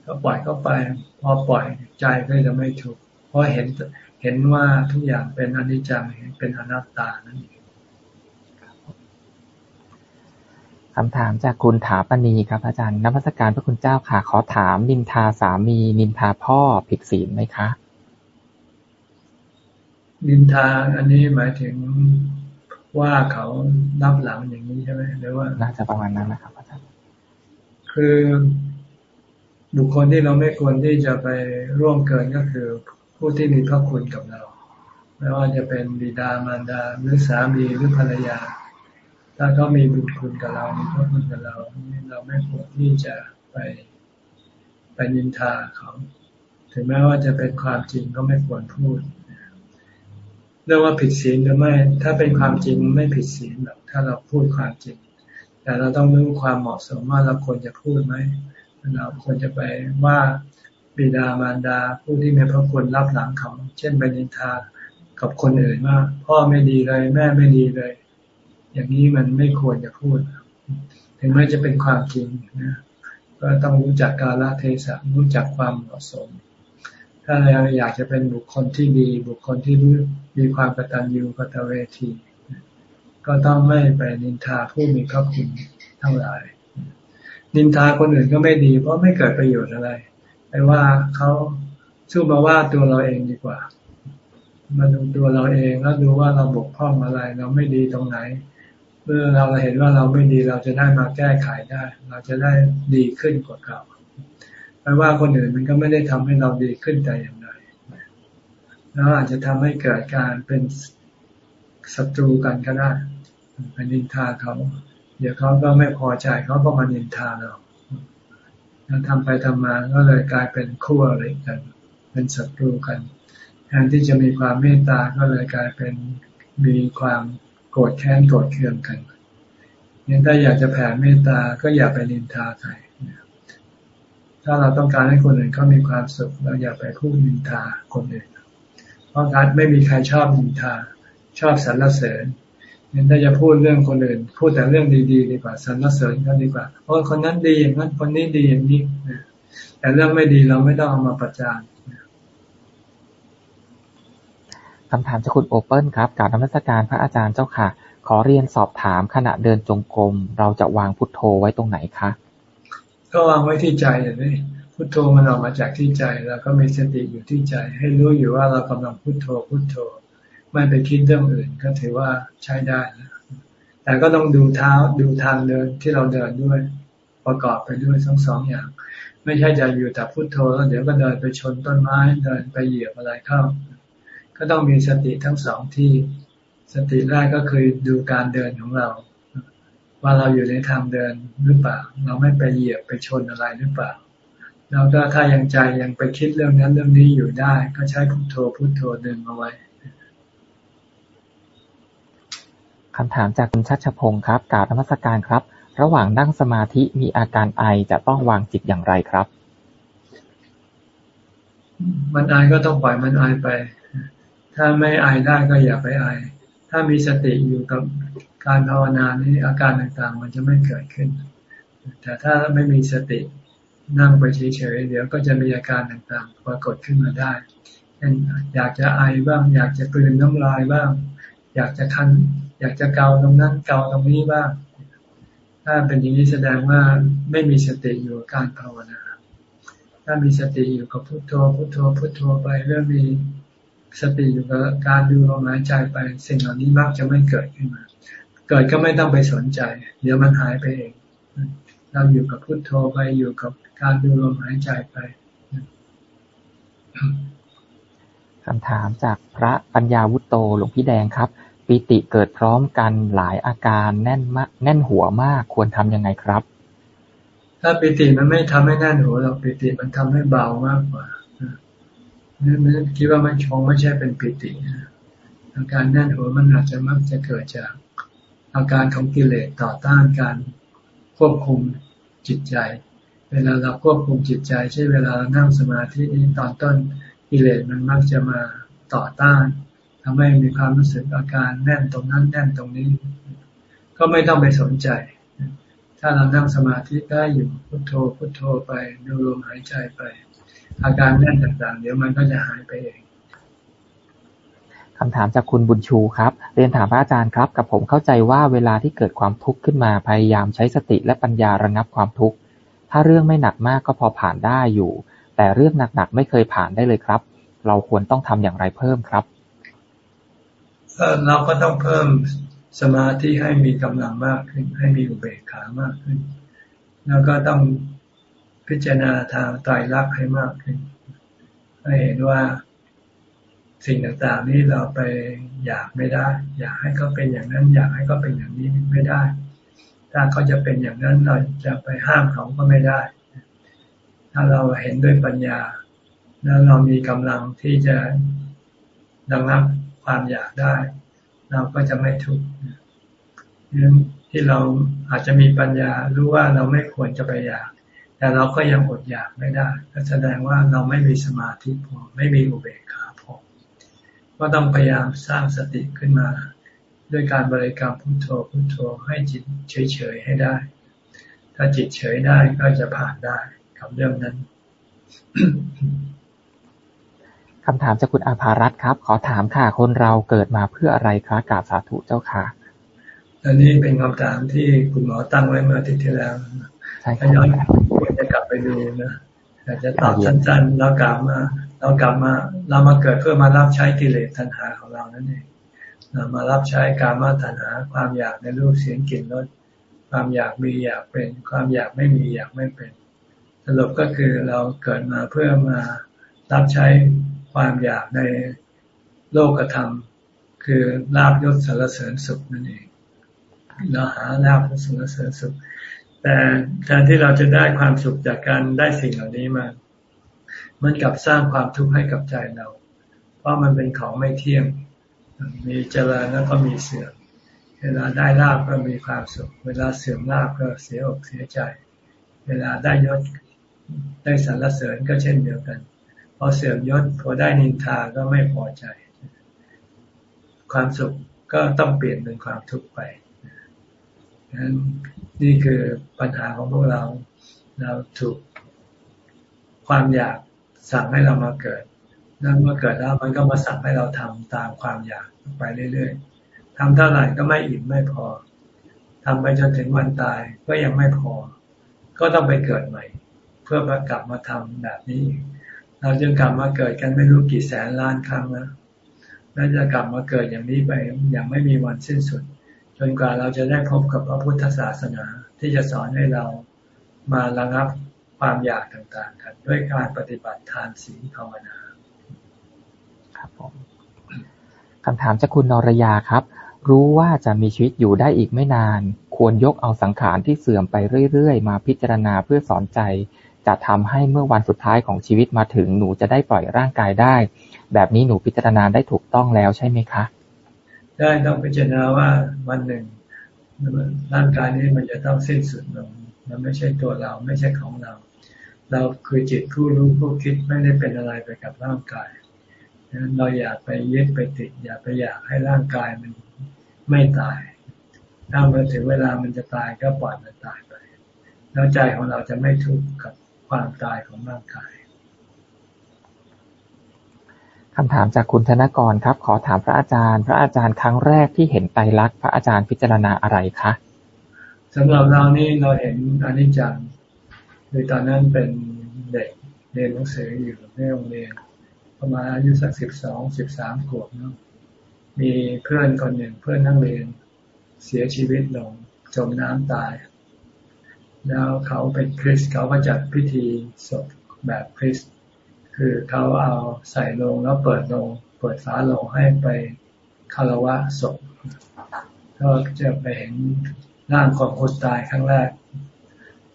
ก็ปล่อยเขาไป พอปล่อยใจก็จะไม่ถูกเพราะเห็นเห็นว่าทุกอย่างเป็นอนิจจังเป็นอนัตตานั่นเองคำถามจากคุณถาปณีครับ อาจารย์นักพัฒการพระคุณเจ้าค่ะ ขอถามนินทาสามี นินทาพ่อผิดศีลไหมคะ นินทาอันนี้หมายถึงว่าเขารับหลังอย่างนี้ใช่ไหมหรือว่า น่าจะประมาณนั้นนะครับอาจารย์คือ บุคคลที่เราไม่ควรที่จะไปร่วมเกินก็คือผู้ที่มีพระคุณกับเรา ไม่ว่าจะเป็นบิดามารดาหรือสามีหรือภรรยา ถ้าเขามีบุญคุณกับเรา มีพระคุณกับเรา เราไม่ควรที่จะไปไปนินทาเขาถึงแม้ว่าจะเป็นความจริงก็ไม่ควรพูดเรื่องว่าผิดศีลหรือไม่ ถ้าเป็นความจริงไม่ผิดศีลหรอกถ้าเราพูดความจริง แต่เราต้องรู้ความเหมาะสมว่าเราควรจะพูดไหม เราควรจะไปว่าบิดามารดาผู้ที่มีพระคุณรับหลังเขา เช่นไปนินทากับคนอื่นว่า พ่อไม่ดีเลยแม่ไม่ดีเลย อย่างนี้มันไม่ควรจะพูด ถึงแม้จะเป็นความจริงนะก็ต้องรู้จักกาลเทศะรู้จักความเหมาะสม ถ้าเราอยากจะเป็นบุคคลที่ดี บุคคลที่มีความกตัญญูกตเวที ก็ต้องไม่ไปนินทาผู้มีพระคุณทั้งหลาย นินทาคนอื่นก็ไม่ดี เพราะไม่เกิดประโยชน์อะไรไปว่าเขาสู้มาว่าตัวเราเองดีกว่า มาดูตัวเราเองแล้วดูว่าเราบกพร่องอะไร เราไม่ดีตรงไหน เมื่อเราเห็นว่าเราไม่ดีเราจะได้มาแก้ไขได้ เราจะได้ดีขึ้นกว่าเก่าแปลว่าคนอื่นมันก็ไม่ได้ทำให้เราดีขึ้นแต่อย่างใดแล้วอาจจะทำให้เกิดการเป็นศัตรูกันก็ได้เป็นนินทาเขา เดี๋ยวเขาก็ไม่พอใจเขาก็มานินทาเราแล้วทำไปทำมาก็เลยกลายเป็นคู่อะไรกัน เป็นศัตรูกันแทนที่จะมีความเมตตาก็เลยกลายเป็นมีความโกรธแค้นโกรธเคืองกันยังถ้าอยากจะแผ่เมตตาก็อย่าไปนินทาใครถ้าเราต้องการให้คนอื่นเขามีความสุขเราอย่าไปพูดนินทาคนอื่นเพราะการไม่มีใครชอบนินทา ชอบสรรเสริญ ยังถ้าจะพูดเรื่องคนอื่น พูดแต่เรื่องดีๆดีกว่าสรรเสริญก็ดีกว่าเพราะคนนั้นดีอย่างนั้นคนนี้ดีอย่างนี้แต่เรื่องไม่ดีเราไม่ต้องเอามาประจานคำถามจากคุณโอเปิลครับการนมัสการพระอาจารย์เจ้าค่ะ ขอเรียนสอบถามขณะเดินจงกรมเราจะวางพุทโธไว้ตรงไหนคะก็วางไว้ที่ใจอย่างนี้พุทโธมันออกมาจากที่ใจ แล้วก็มีสติอยู่ที่ใจ ให้รู้อยู่ว่าเรากำลังพุทโธพุทโธ ไม่ไปคิดเรื่องอื่น ก็ถือว่าใช้ได้นะแต่ก็ต้องดูเท้าดูทางเดินที่เราเดินด้วยประกอบไปด้วยทั้งสองอย่าง ไม่ใช่จะอยู่แต่พุทโธแล้วเดี๋ยวก็เดินไปชนต้นไม้เดินไปเหยียบอะไรเข้า ก็ต้องมีสติทั้งสองที่สติแรกก็คือดูการเดินของเรา ว่าเราอยู่ในทางเดินหรือเปล่า เราไม่ไปเหยียบไปชนอะไรหรือเปล่า แล้วก็ถ้ายังใจยังไปคิดเรื่องนั้นเรื่องนี้อยู่ได้ ก็ใช้พุโทโธพุโทโธดึงเอาไว้ คำถามจากคุณชัชพงศ์ครับกาบนมัสการครับ ระหว่างนั่งสมาธิมีอาการไอจะต้องวางจิตอย่างไรครับ มันไอก็ต้องปล่อยมันไอไป ถ้าไม่อายได้ก็อย่าไปไอ ถ้ามีสติอยู่กับการภาวนานี้อาการต่างๆ มันจะไม่เกิดขึ้น แต่ถ้าไม่มีสตินั่งไปเฉยๆ เดี๋ยวก็จะมีอาการต่างๆ ปรากฏขึ้นมาได้เช่นอยากจะไอบ้าง อยากจะกลืนน้ำลายบ้าง อยากจะคัน อยากจะเกาตรงนั้นเกาตรงนี้บ้างถ้าเป็นอย่างนี้แสดงว่าไม่มีสติอยู่กับการภาวนา ถ้ามีสติอยู่กับพุโทโธพุโทโธพุโทโธไปเรื่องมีสติอยู่กับการดูลมหายใจไป สิ่งเหล่านี้มักจะไม่เกิดขึ้นมา เกิดก็ไม่ต้องไปสนใจ เดี๋ยวมันหายไปเอง เราอยู่กับพุทโธไปอยู่กับการดูลมหายใจไปคำถามจากพระปัญญาวุตโตหลวงพี่แดงครับ ปิติเกิดพร้อมกันหลายอาการแน่นมากแน่นหัวมากควรทำยังไงครับ ถ้าปิติมันไม่ทำให้แน่นหัวเราปิติมันทำให้เบามากกว่านั่นคิดว่ามันคงไม่ใช่เป็นปิติอาการแน่นหัวมันอาจจะมักจะเกิดจากอาการของกิเลสต่อต้านการควบคุมจิตใจ เวลาเราควบคุมจิตใจใช่เวลาเรานั่งสมาธินี้ตอนต้นกิเลสมันมักจะมาต่อต้าน ทำให้มีความรู้สึกอาการแน่นตรงนั้นแน่นตรงนี้ ก็ไม่ต้องไปสนใจ ถ้าเรานั่งสมาธิได้อยู่พุโทโธพุโทโธไปดูลมหายใจไป อาการแน่นต่างๆ เดี๋ยวมันก็จะหายไปเองคำถามจากคุณบุญชูครับ เรียนถามพระอาจารย์ครับ กับผมเข้าใจว่าเวลาที่เกิดความทุกข์ขึ้นมาพยายามใช้สติและปัญญาระงับความทุกข์ ถ้าเรื่องไม่หนักมากก็พอผ่านได้อยู่ แต่เรื่องหนักๆไม่เคยผ่านได้เลยครับ เราควรต้องทำอย่างไรเพิ่มครับ เราก็ต้องเพิ่มสมาธิให้มีกำลังมากขึ้น ให้มีอุเบกขามากขึ้น แล้วก็ต้องพิจารณาทางตายรักให้มากขึ้นให้เห็นว่าสิ่งต่างๆนี้เราไปอยากไม่ได้ อยากให้เขาเป็นอย่างนั้น อยากให้เขาเป็นอย่างนี้ไม่ได้ ถ้าเขาจะเป็นอย่างนั้นเราจะไปห้ามเขาก็ไม่ได้ ถ้าเราเห็นด้วยปัญญา แล้วเรามีกำลังที่จะดังนับ ความอยากได้ เราก็จะไม่ทุกข์ที่เราอาจจะมีปัญญารู้ว่าเราไม่ควรจะไปอยาก แต่เราก็ยังอดอยากไม่ได้ ก็แสดงว่าเราไม่มีสมาธิพอไม่มีอุเบกขาพอก็ต้องพยายามสร้างสติขึ้นมา ด้วยการบริกรรมพุทโธพุทโธให้จิตเฉยๆให้ได้ ถ้าจิตเฉยได้ก็จะผ่านได้กับเรื่องนั้น คำถามจากคุณอาภารัตครับ ขอถามค่ะ คนเราเกิดมาเพื่ออะไรคะกาบสาธุเจ้าค่ะ อันนี้เป็นคำถามที่คุณหมอตั้งไว้เมื่ออาทิตย์ที่แล้วใช่ครับย้อนจะกลับไปดูนะอยากจะตอบสั้นๆเรากลับมาเรากลับมา เรามาเกิดเพื่อมารับใช้กิเลสตัณหาของเรานั่นเองเรามารับใช้การมาตัณหาความอยากในรูปเสียงกลิ่นรสความอยากมีอยากเป็น ความอยากไม่มีอยากไม่เป็น สรุปก็คือเราเกิดมาเพื่อมารับใช้ ความอยากในโลกธรรม คือลาบยศสารเสริญสุขนั่นเองเราหาลาบยศสารเสริญสุข แต่แทนที่เราจะได้ความสุขจากการได้สิ่งเหล่านี้มา มันกลับสร้างความทุกข์ให้กับใจเรา เพราะมันเป็นของไม่เที่ยง มีเจริญแล้วก็มีเสื่อมเวลาได้ลาบก็มีความสุข เวลาเสื่อมลาบก็เสียอกเสียใจ เวลาได้ยศได้สรรเสริญก็เช่นเดียวกัน พอเสื่อมยศพอได้นินทาก็ไม่พอใจ ความสุขก็ต้องเปลี่ยนเป็นความทุกข์ไปนั้นนี่คือปัญหาของพวกเรา เราถูกความอยากสั่งให้เรามาเกิดแล้วเมื่อเกิดแล้วมันก็มาสั่งให้เราทำตามความอยากไปเรื่อยๆทำเท่าไหร่ก็ไม่อิ่มไม่พอทำไปจนถึงวันตายก็ยังไม่พอ ก็ต้องไปเกิดใหม่ เพื่อกลับมาทำแบบนี้ เราจะกลับมาเกิดกันไม่รู้กี่แสนล้านครั้งแล้วและจะกลับมาเกิดอย่างนี้ไปอย่างไม่มีวันสิ้นสุด จนกว่าเราจะได้พบกับพระพุทธศาสนาที่จะสอนให้เรามาระงับความอยากต่างๆกัน ด้วยการปฏิบัติทานศีลภาวนา ครับผมคำถามจากคุณนรยาครับ รู้ว่าจะมีชีวิตอยู่ได้อีกไม่นาน ควรยกเอาสังขารที่เสื่อมไปเรื่อยๆ มาพิจารณาเพื่อสอนใจ จะทำให้เมื่อวันสุดท้ายของชีวิตมาถึงหนูจะได้ปล่อยร่างกายได้ แบบนี้หนูพิจารณาได้ถูกต้องแล้วใช่ไหมคะ ได้ต้องพิจารณาว่าวันหนึ่งร่างกายนี้มันจะต้องสิ้นสุดลงมันไม่ใช่ตัวเราไม่ใช่ของเรา เราคือจิตผู้รู้ผู้คิดไม่ได้เป็นอะไรไปกับร่างกายดังนั้นเราอยากไปยึดไปติด อย่าไปอยากให้ร่างกายมันไม่ตาย ถ้ามื่อถึงเวลามันจะตายก็ปล่อยมันตายไป แล้วใจของเราจะไม่ทุกข์กับ ความตายของร่างกายคำถามจากคุณธนกรครับ ขอถามพระอาจารย์ พระอาจารย์ครั้งแรกที่เห็นไตรลักษณ์พระอาจารย์พิจารณาอะไรคะสำหรับเรานี่เราเห็นอนิจจังโดยตอนนั้นเป็นเด็กเรียนหนังสืออยู่ในโรงเรียนประมาณอายุสักสิบสองสิบสามขวบเนาะมีเพื่อนคนหนึ่งเพื่อนนักเรียนเสียชีวิตลงจมน้ำตาย แล้วเขาเป็นคริสเขาก็จัดพิธีศพแบบคริสคือเขาเอาใส่ลงแล้วเปิดลงเปิดฝาลงให้ไปคารวะศพก็จะไปเห็นร่างของคนตายครั้งแรก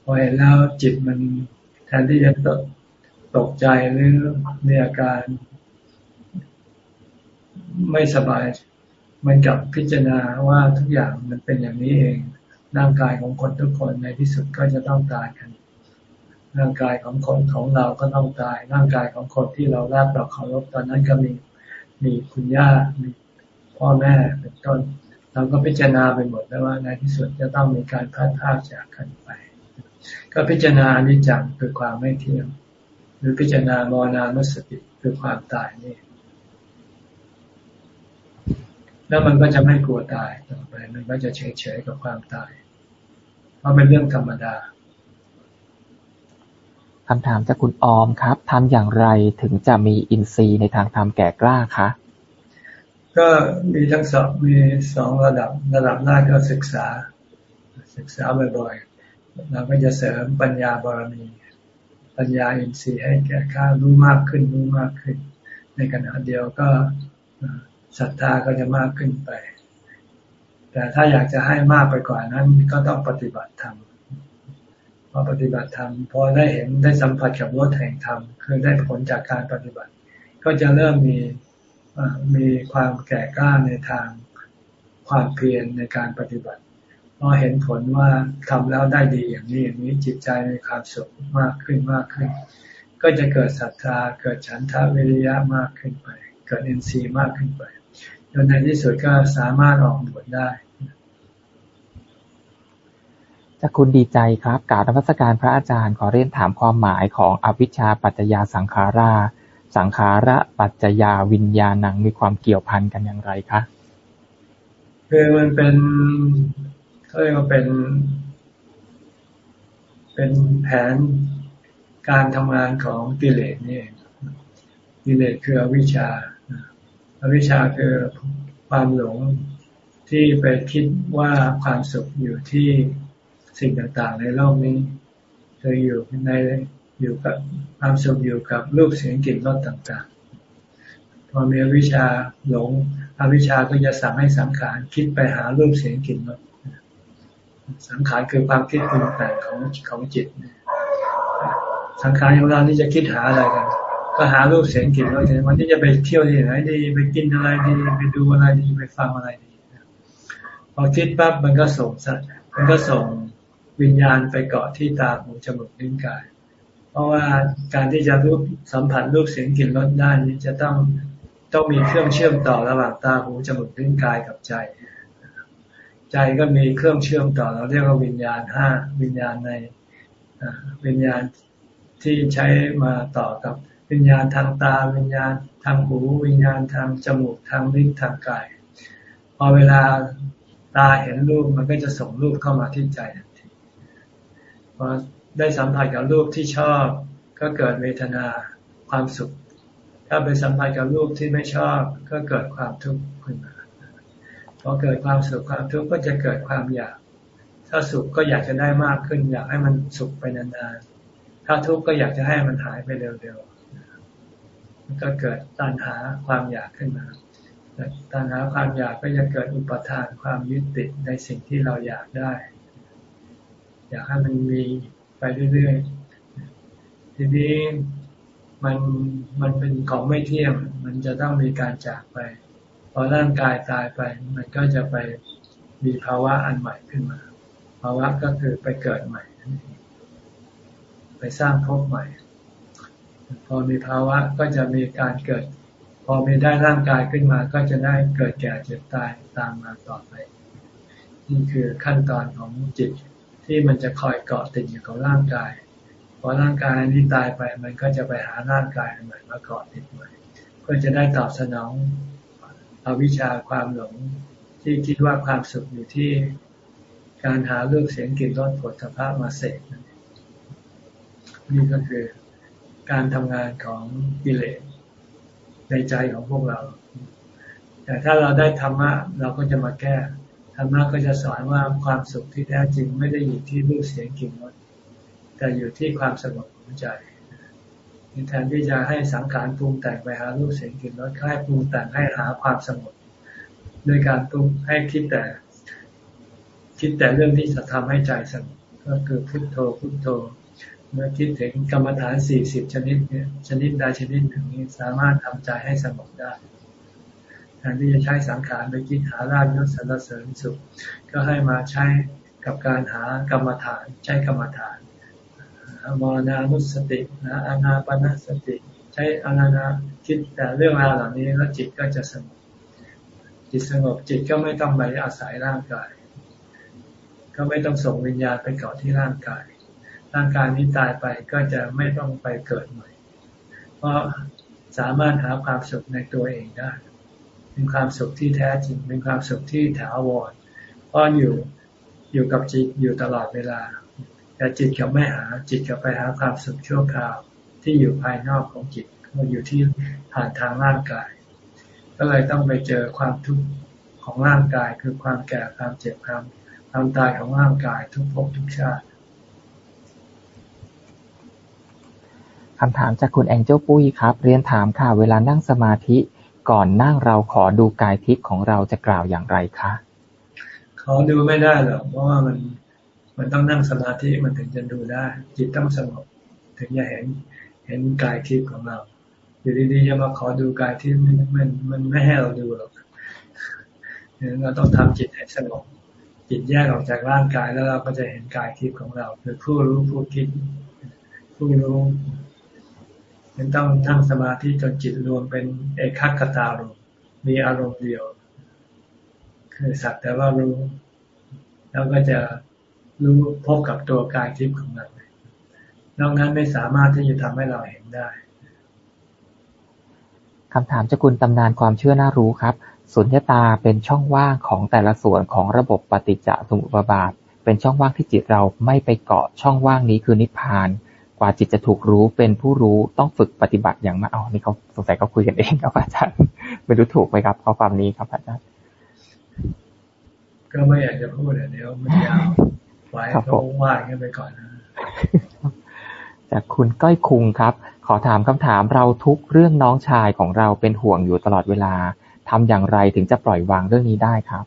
พอเห็นแล้วจิตมันแทนที่จะตกตกใจหรือมีอาการ ไม่สบาย มันกลับพิจารณาว่าทุกอย่างมันเป็นอย่างนี้เอง ร่างกายของคนทุกคนในที่สุดก็จะต้องตายกัน ร่างกายของคนของเราก็ต้องตาย ร่างกายของคนที่เรารักเราเคารพตอนนั้นก็มีมีคุณย่ามีพ่อแม่เป็นต้น เราก็พิจารณาไปหมดแล้วว่าในที่สุดจะต้องมีการพัดพาจากกันไป ก็พิจารณาอนิจจังคือความไม่เที่ยงหรือพิจารณามรณานุสติคือความตายนี่ แล้วมันก็จะไม่กลัวตายต่อไป มันก็จะเฉยเฉยกับความตาย เพราะเป็นเรื่องธรรมดาคำถามจากคุณออมครับทำอย่างไรถึงจะมีอินทรีย์ในทางธรรมแก่กล้าคะ ก็มีทั้งสองมีสองระดับระดับแรกก็ศึกษา ศึกษาบ่อยๆเราก็จะเสริมปัญญาบารมี ปัญญาอินทรีย์ให้แก่ข้ารู้มากขึ้นรู้มากขึ้น ในขณะเดียวก็ศรัทธาก็จะมากขึ้นไป แต่ถ้าอยากจะให้มากไปกว่านั้นก็ต้องปฏิบัติธรรมพอปฏิบัติธรรมพอได้เห็นได้สัมผัสกับรสแห่งธรรมคือได้ผลจากการปฏิบัติ ก็จะเริ่มมีมีความแก่กล้าในทางความเพียรในการปฏิบัติพอเห็นผลว่าทำแล้วได้ดีอย่างนี้อย่างนี้จิตใจมีความสุขมากขึ้นมากขึ้น ก็จะเกิดศรัทธาเกิดฉันทะวิริยะมากขึ้นไป เกิดอินทรีย์มากขึ้นไป จนในที่สุดก็สามารถออกบวชได้จากคุณดีใจครับกาบนพัสการพระอาจารย์ขอเรียนถามความหมายของอวิชชาปัจจยาสังขารา สังขาระปัจจยาวิญญาณังมีความเกี่ยวพันกันอย่างไรคะคือมันเป็นเขาเรียกว่าเป็น เป็นแผนการทำงานของกิเลสนี่กิเลสคืออวิชชา อวิชชาคือความหลงที่ไปคิดว่าความสุขอยู่ที่สิ่งต่างๆ ในโลกนี้เคยอยู่ในอยู่กับความสุขอยู่กับรูปเสียงกลิ่นรสต่างๆ พอมีวิชาหลงอวิชาก็จะสั่งให้สังขารคิดไปหารูปเสียงกลิ่นรสสังขารคือความคิดปรุงแต่งของของจิต สังขารของเรานี่จะคิดหาอะไรกัน ก็หารูปเสียงกลิ่นรสวันที่จะไปเที่ยวที่ไหนดีไปกินอะไรดีไปดูอะไรดีไปฟังอะไรดีพอคิดปั๊บมันก็ส่งมันก็ส่งวิญญาณไปเกาะที่ตาหูจมูกลิ้นกาย เพราะว่าการที่จะรูปสัมผัสรูปเสียงกลิ่นรสได้นี้จะต้องต้องมีเครื่องเชื่อมต่อระหว่างตาหูจมูกลิ้นกายกับใจ ใจก็มีเครื่องเชื่อมต่อเราเรียกว่าวิญญาณห้าวิญญาณในวิญญาณที่ใช้มาต่อกับ วิญญาณทางตา วิญญาณทางหู วิญญาณทางจมูกทางลิ้นทางกายพอเวลาตาเห็นรูปมันก็จะส่งรูปเข้ามาที่ใจพอได้สัมผัสกับรูปที่ชอบ ก็เกิดเวทนาความสุข ถ้าไปสัมผัสกับรูปที่ไม่ชอบ ก็เกิดความทุกข์ขึ้นมาพอเกิดความสุขความทุกข์ก็จะเกิดความอยาก ถ้าสุขก็อยากจะได้มากขึ้น อยากให้มันสุขไปนานๆถ้าทุกข์ก็อยากจะให้มันหายไปเร็วๆ มันก็เกิดตัณหาความอยากขึ้นมาตัณหาความอยากก็จะเกิดอุปทานความยึดติดในสิ่งที่เราอยากได้ อยากให้มันมีไปเรื่อยๆ ทีนี้มันมันเป็นของไม่เที่ยง มันจะต้องมีการจากไป พอร่างกายตายไป มันก็จะไปมีภาวะอันใหม่ขึ้นมา ภาวะก็คือไปเกิดใหม่ ไปสร้างภพใหม่ พอมีภาวะก็จะมีการเกิด พอมีได้ร่างกายขึ้นมา ก็จะได้เกิดแก่เจ็บตายตามมาต่อไป นี่คือขั้นตอนของจิตที่มันจะคอยเกาะติดอยู่กับร่างกายพอร่างกายนี้ตายไป มันก็จะไปหาร่างกายใหม่มาเกาะติดใหม่เพื่อจะได้ตอบสนองอวิชชาความหลงที่คิดว่าความสุขอยู่ที่การหาเรื่องเสียงกลิ่นรสผลสภาพมาเสกนี่ก็คือ การทำงานของกิเลสในใจของพวกเรา แต่ถ้าเราได้ธรรมะเราก็จะมาแก้ธรรมะก็จะสอนว่าความสุขที่แท้จริงไม่ได้อยู่ที่รูปเสียงกลิ่นรสแต่อยู่ที่ความสงบของใจแทนที่จะให้สังขารปรุงแต่งไปหารูปเสียงกลิ่นรสให้ปรุงแต่งให้หาความสงบโดยการปรุงให้คิดแต่ คิดแต่เรื่องที่จะทำให้ใจสงบก็คือพุทโธพุทโธ เมื่อคิดถึงกรรมฐานสี่สิบชนิดเนี่ยชนิดใดชนิดหนึ่งนี้สามารถทำใจให้สงบได้แทนที่จะใช้สังขารไปคิดหาราบยศสรรเสริญสุข ก็ให้มาใช้กับการหากรรมฐานใช้กรรมฐานมรณานุสตินะอนาปนาสติ ใช้อานานะคิดแต่เรื่องราวเหล่านี้แล้วจิตก็จะสงบจิตสงบจิตก็ไม่ต้องไปอาศัยร่างกาย ก็ไม่ต้องส่งวิญญาณไปเกาะที่ร่างกาย ร่างกายนี้ตายไปก็จะไม่ต้องไปเกิดใหม่ เพราะสามารถหาความสุขในตัวเองได้เป็นความสุขที่แท้จริง เป็นความสุขที่ถาวรเพราะอยู่อยู่กับจิตอยู่ตลอดเวลา แต่จิตกับไม่หาจิตกับไปหาความสุขชั่วคราวที่อยู่ภายนอกของจิตก็อยู่ที่ผ่านทางร่างกาย ก็เลยต้องไปเจอความทุกข์ของร่างกายคือความแก่ความเจ็บความความตายของร่างกายทุกภพทุกชาติ คำถามจากคุณแองเจิลปุ้ยครับ เรียนถามค่ะ เวลานั่งสมาธิ ก่อนนั่งเราขอดูกายทิพย์ของเราจะกล่าวอย่างไรคะขอดูไม่ได้หรอกเพราะว่ามันมันต้องนั่งสมาธิมันถึงจะดูได้ จิตต้องสงบถึงจะเห็นเห็นกายทิพย์ของเราอยู่ดีๆจะมาขอดูกายทิพย์มันมันไม่ให้เราดูหรอกเราต้องทำจิตให้สงบจิตแยกออกจากร่างกายแล้วเราก็จะเห็นกายทิพย์ของเรา คือผู้รู้ผู้คิดผู้รู้ มันต้องนั่งสมาธิจนจิตรวมเป็นเอกขคตารมมีอารมณ์เดียว คือสักแต่ว่ารู้ แล้วก็จะรู้พบกับตัวกายทิพย์ของเรานอกนั้นไม่สามารถที่จะทำให้เราเห็นได้คำถามจาคุณตำนานความเชื่อน่ารู้ครับ สุญญตาเป็นช่องว่างของแต่ละส่วนของระบบปฏิจจสมุปบาท เป็นช่องว่างที่จิตเราไม่ไปเกาะช่องว่างนี้คือนิพพาน ว่าจิตจะถูกรู้เป็นผู้รู้ต้องฝึกปฏิบัติอย่างมากอ๋อนี่เขาสงสัยเขาคุยกันเองครับอาจารย์ไม่รู้ถูกไหมครับข้อความนี้ครับอาจารย์ก็ไม่อยากจะพูดเดี๋ยวมันยาวไว้เขาว่ากันไปก่อนนะจากคุณก้อยคุงครับ ขอถามคำถามเราทุกเรื่องน้องชายของเราเป็นห่วงอยู่ตลอดเวลาทำอย่างไรถึงจะปล่อยวางเรื่องนี้ได้ครับ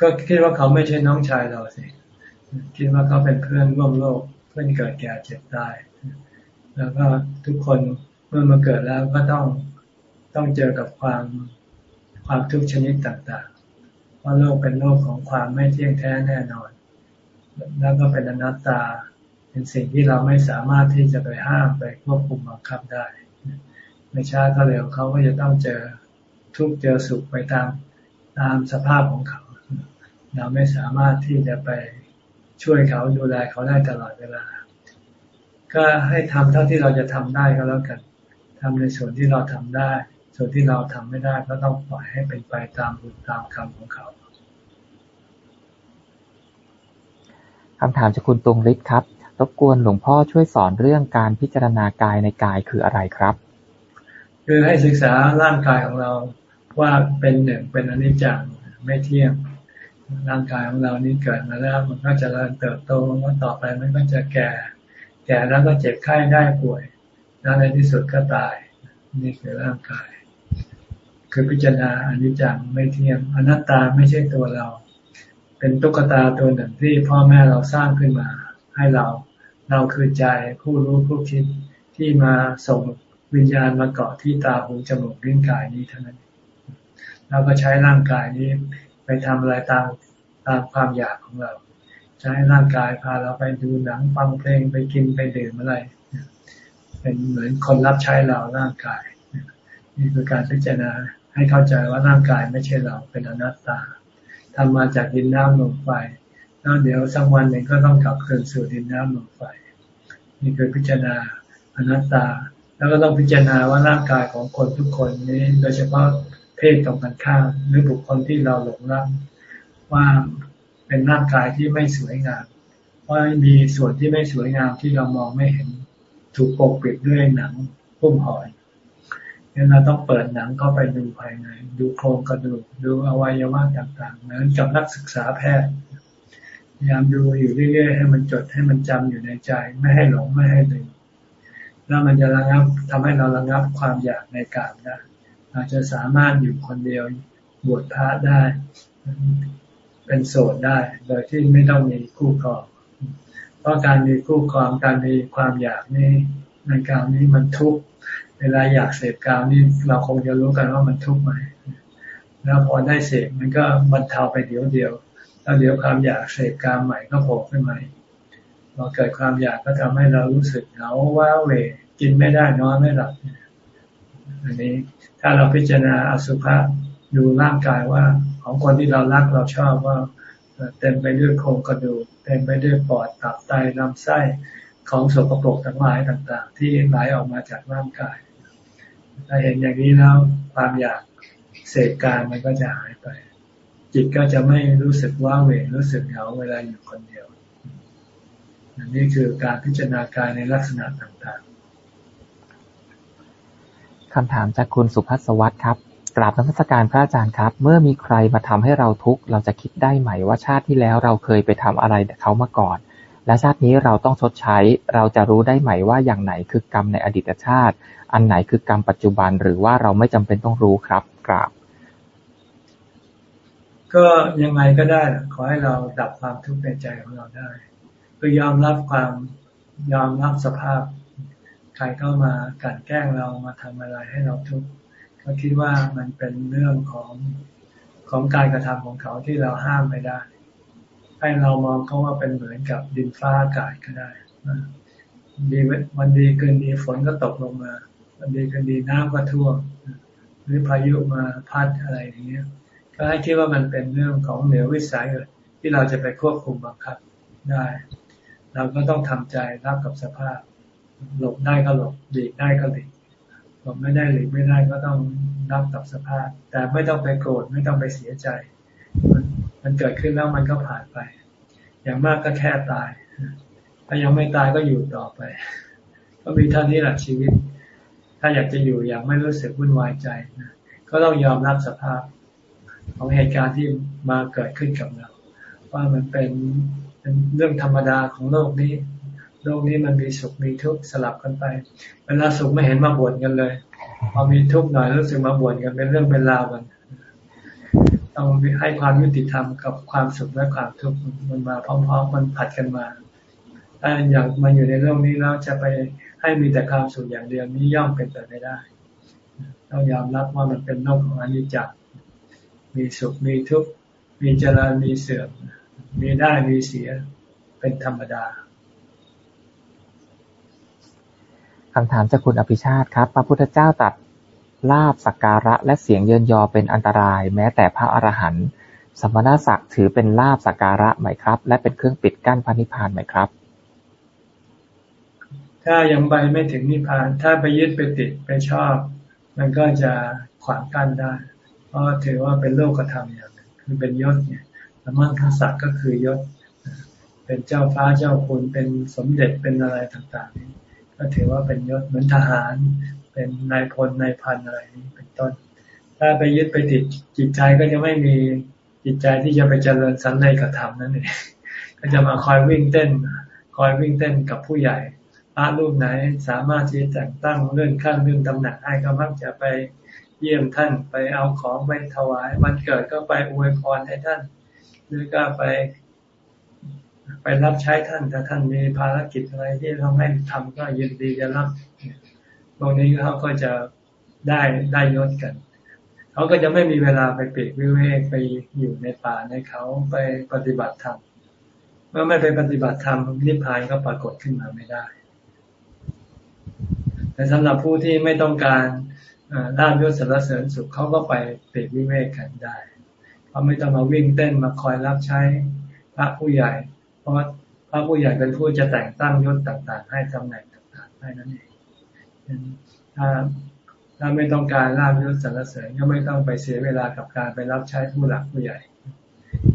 ก็คิดว่าเขาไม่ใช่น้องชายเราสิคิดว่าเขาเป็นเพื่อนร่วมโลก เพื่อนเกิดแก่เจ็บตาย แล้วก็ทุกคนเมื่อมาเกิดแล้วก็ต้องต้องเจอกับความความทุกข์ชนิดต่างๆ เพราะโลกเป็นโลกของความไม่เที่ยงแท้แน่นอน แล้วก็เป็นอนัตตา เป็นสิ่งที่เราไม่สามารถที่จะไปห้ามไปควบคุมบังคับได้ ไม่ช้าก็เร็วเขาก็จะต้องเจอทุกเจอสุขไปตามตามสภาพของเขา เราไม่สามารถที่จะไป ช่วยเขาดูแลเขาได้ตลอดเวลา ก็ให้ทำเท่าที่เราจะทำได้ก็แล้วกันทำในส่วนที่เราทำได้ ส่วนที่เราทำไม่ได้ก็ต้องปล่อยให้เป็นไปตามบุญตามกรรมของเขาคำถามจากคุณตรงฤทธิ์ครับ รบกวนหลวงพ่อช่วยสอนเรื่องการพิจารณากายในกายคืออะไรครับ คือให้ศึกษาร่างกายของเราว่าเป็นหนึ่งเป็นอนิจจังไม่เที่ยง ร่างกายของเรานี้เกิดมาแล้ว มันก็จะเติบโตแล้วต่อไปมันก็จะแก่ แก่แล้วก็เจ็บไข้ได้ป่วย แล้วในที่สุดก็ตาย นี่คือร่างกาย คือพิจารณาอนิจจังไม่เที่ยงอนัตตาไม่ใช่ตัวเรา เป็นตุ๊กตาตัวหนึ่งที่พ่อแม่เราสร้างขึ้นมา ให้เราเราคือใจผู้รู้ผู้คิดที่มาส่งวิญญาณมาเกาะที่ตาหูจมูกลิ้นกายนี้เท่านั้นเราก็ใช้ร่างกายนี้ ไปทำอะไรตามตามความอยากของเรา ใช้ร่างกายพาเราไปดูหนังฟังเพลงไปกินไปดื่มอะไร เป็นเหมือนคนรับใช้เราร่างกาย นี่คือการพิจารณาให้เข้าใจว่าร่างกายไม่ใช่เราเป็นอนัตตาทำมาจากดินน้ำลมไฟแล้วเดี๋ยวสักวันหนึ่งก็ต้องกลับคืนสู่ดินน้ำลมไฟนี่คือพิจารณาอนัตตา แล้วก็ต้องพิจารณาว่าร่างกายของคนทุกคนนี้ โดยเฉพาะ เพศตรงกันข้ามหรือบุคคลที่เราหลงรักว่าเป็นร่างกายที่ไม่สวยงามว่ามีส่วนที่ไม่สวยงามที่เรามองไม่เห็นถูกปกปิดด้วยหนังพุ่มหอยดังนั้นเราต้องเปิดหนังเข้าไปดูภายใน ดูโครงกระดูกดูอวัยวะต่างๆเหมือนกับนักศึกษาแพทย์พยายามดูอยู่เรื่อยๆ ให้มันจดให้มันจำอยู่ในใจ ไม่ให้หลงไม่ให้ลืมแล้วมันจะระงับทำให้เราระงับความอยากในกามได้ อาจจะสามารถอยู่คนเดียวบวชพระได้ เป็นโสดได้ โดยที่ไม่ต้องมีคู่ครอง เพราะการมีคู่ครองการมีความอยากนี่ในการนี้มันทุกข์เวลาอยากเสพกามนี่เราคงจะรู้กันว่ามันทุกข์ไหมแล้วพอได้เสพมันก็บรรเทาไปเดี๋ยวเดียว แล้วเดี๋ยวความอยากเสพกามใหม่ก็โผล่ขึ้นมาพอเกิดความอยากก็ทำให้เรารู้สึกเหงาว้าเวกินไม่ได้นอนไม่หลับ อันนี้ถ้าเราพิจารณาอสุภะดูร่างกายว่า ของคนที่เรารักเราชอบว่าเต็มไปด้วยโครงกระดูกเต็มไปด้วยปอดตับไตลำไส้ของสกปรกทั้งหลายต่างๆ ที่ไหลออกมาจากร่างกายถ้าเห็นอย่างนี้แล้วความอยากเสกการมันก็จะหายไป จิตก็จะไม่รู้สึกว่าเวรู้สึกเหงาเวลาอยู่คนเดียวอันนี้คือการพิจารณากายในลักษณะต่างๆ คำถามจากคุณสุภัสวัตครับ กราบนมัสการพระอาจารย์ครับ เมื่อมีใครมาทำให้เราทุกข์ เราจะคิดได้ไหมว่าชาติที่แล้วเราเคยไปทำอะไรเขามาก่อน และชาตินี้เราต้องชดใช้ เราจะรู้ได้ไหมว่าอย่างไหนคือกรรมในอดีตชาติ อันไหนคือกรรมปัจจุบัน หรือว่าเราไม่จำเป็นต้องรู้ครับ กราบ ก็ยังไงก็ได้ ขอให้เราดับความทุกข์ในใจของเราได้ คือยอมรับความยอมรับสภาพ ใครเข้ามากันแกล้งเรามาทำอะไรให้เราทุกข์ก็คิดว่ามันเป็นเรื่องของของการกระทำของเขาที่เราห้ามไม่ได้ ให้เรามองเขาว่าเป็นเหมือนกับดินฟ้าอากาศก็ได้ดีวันดีเกินดีฝนก็ตกลงมา วันดีเกินดีน้ำก็ท่วมหรือพายุมาพัดอะไรอย่างเงี้ย ก็ให้คิดว่ามันเป็นเรื่องของเหนือวิสัยที่เราจะไปควบคุมบังคับได้ เราก็ต้องทำใจรับกับสภาพ หลบได้ก็หลบหลีกได้ก็หลีกหลบไม่ได้หลีกไม่ได้ก็ต้องรับกับสภาพ แต่ไม่ต้องไปโกรธไม่ต้องไปเสียใจมันเกิดขึ้นแล้วมันก็ผ่านไป อย่างมากก็แค่ตาย ถ้ายังไม่ตายก็อยู่ต่อไป ก็มีเท่านี้แหละชีวิต ถ้าอยากจะอยู่อย่างไม่รู้สึกวุ่นวายใจนะก็ต้องยอมรับสภาพของเหตุการณ์ที่มาเกิดขึ้นกับเรา ว่ามันเป็นเป็นเรื่องธรรมดาของโลกนี้ โลกนี้มันมีสุขมีทุกข์สลับกันไป เวลาสุขไม่เห็นมาบ่นกันเลย พอมีทุกข์หน่อยรู้สึกมาบ่นกันเป็นเรื่องเป็นราวกันต้องให้ความยุติธรรมกับความสุขและความทุกข์มันมาพร้อมๆ มันผัดกันมาถ้าอยากมาอยู่ในโลกนี้แล้วจะไปให้มีแต่ความสุขอย่างเดียวนี้ย่อมเป็นไปไม่ได้ต้องยอมรับว่ามันเป็นโลกของอนิจจ์มีสุขมีทุกข์มีเจริญมีเสื่อมมีได้มีเสียเป็นธรรมดา คำถามจากคุณอภิชาติครับ พระพุทธเจ้าตัดลาบสักการะและเสียงเยินยอเป็นอันตราย แม้แต่พระอรหันต์สมณศักดิ์ถือเป็นลาบสักการะไหมครับ และเป็นเครื่องปิดกั้นพระนิพพานไหมครับ ถ้ายังไปไม่ถึงนิพพาน ถ้าไปยึดไปติดไปชอบ มันก็จะขวางกั้นได้ เพราะถือว่าเป็นโลกธรรมอย่างนึงคือเป็นยศเนี่ยสมั่นศักดิ์ก็คือยศ เป็นเจ้าฟ้าเจ้าคุณเป็นสมเด็จเป็นอะไรต่างๆนี้ ก็ถือว่าเป็นยศเหมือนทหาร เป็นนายพลนายพันอะไรนี้เป็นต้น ถ้าไปยึดไปติดจิตใจก็จะไม่มีจิตใจที่จะไปเจริญสันในกระทำนั่นเองก็จะมาคอยวิ่งเต้น คอยวิ่งเต้นกับผู้ใหญ่พระรูปไหนสามารถที่จะแต่งตั้งเลื่อนขั้นเลื่อนตำแหน่งให้ก็มักจะไปเยี่ยมท่านไปเอาของไปถวายวันเกิดก็ไปอวยพรให้ท่าน หรือก็ไป ไปรับใช้ท่านแต่ท่านมีภารกิจอะไรที่ต้องให้ทำก็ยินดีจะรับตรงนี้เขาก็จะได้ได้ยศกัน เขาก็จะไม่มีเวลาไปปีกวิเวกไปอยู่ในป่าในเขาไปปฏิบัติธรรมเมื่อไม่ไปปฏิบัติธรรมนิพพานก็ปรากฏขึ้นมาไม่ได้ แต่สำหรับผู้ที่ไม่ต้องการลาบยศสารเสริญสุขเขาก็ไปปีกวิเวกกันได้เขาไม่ต้องมาวิ่งเต้นมาคอยรับใช้พระผู้ใหญ่ ราะพระผู้ใหญ่เป็นผู้จะแต่งตั้งยศต่างๆ ให้ตำแหน่งต่างๆ ให้นั่นเองถ้าถ้าไม่ต้องการลาบยศสรรเสริญก็ไม่ต้องไปเสียเวลากับการไปรับใช้ผู้หลักผู้ใหญ่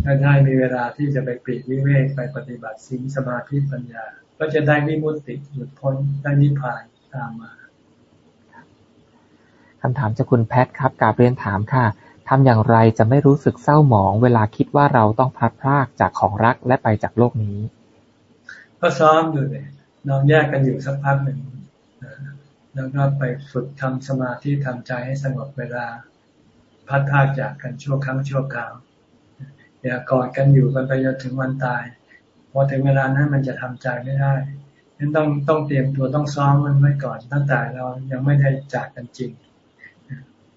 ถ้าได้มีเวลาที่จะไปปีกวิเวกไปปฏิบัติสิ่งสมาธิปัญญา ก็จะได้วิมุตติหลุดพ้นได้นิพพานตามมาคำถามจากคุณแพทครับกาเรียนถามค่ะ ทำอย่างไรจะไม่รู้สึกเศร้าหมองเวลาคิดว่าเราต้องพลัดพรากจากของรักและไปจากโลกนี้ ก็ซ้อมดูเลยนอนแยกกันอยู่สักพักหนึ่งแล้วก็ไปฝึกทำสมาธิทำใจให้สงบเวลาพัดพากจากกันชั่วครั้งชั่วคราวอย่ากอดกันอยู่กันไปจนถึงวันตายพอถึงเวลานั้นมันจะทำใจไม่ได้ฉะนั้นต้องต้องเตรียมตัวต้องซ้อมมันไว้ก่อนตั้งแต่เรายังไม่ได้จากกันจริง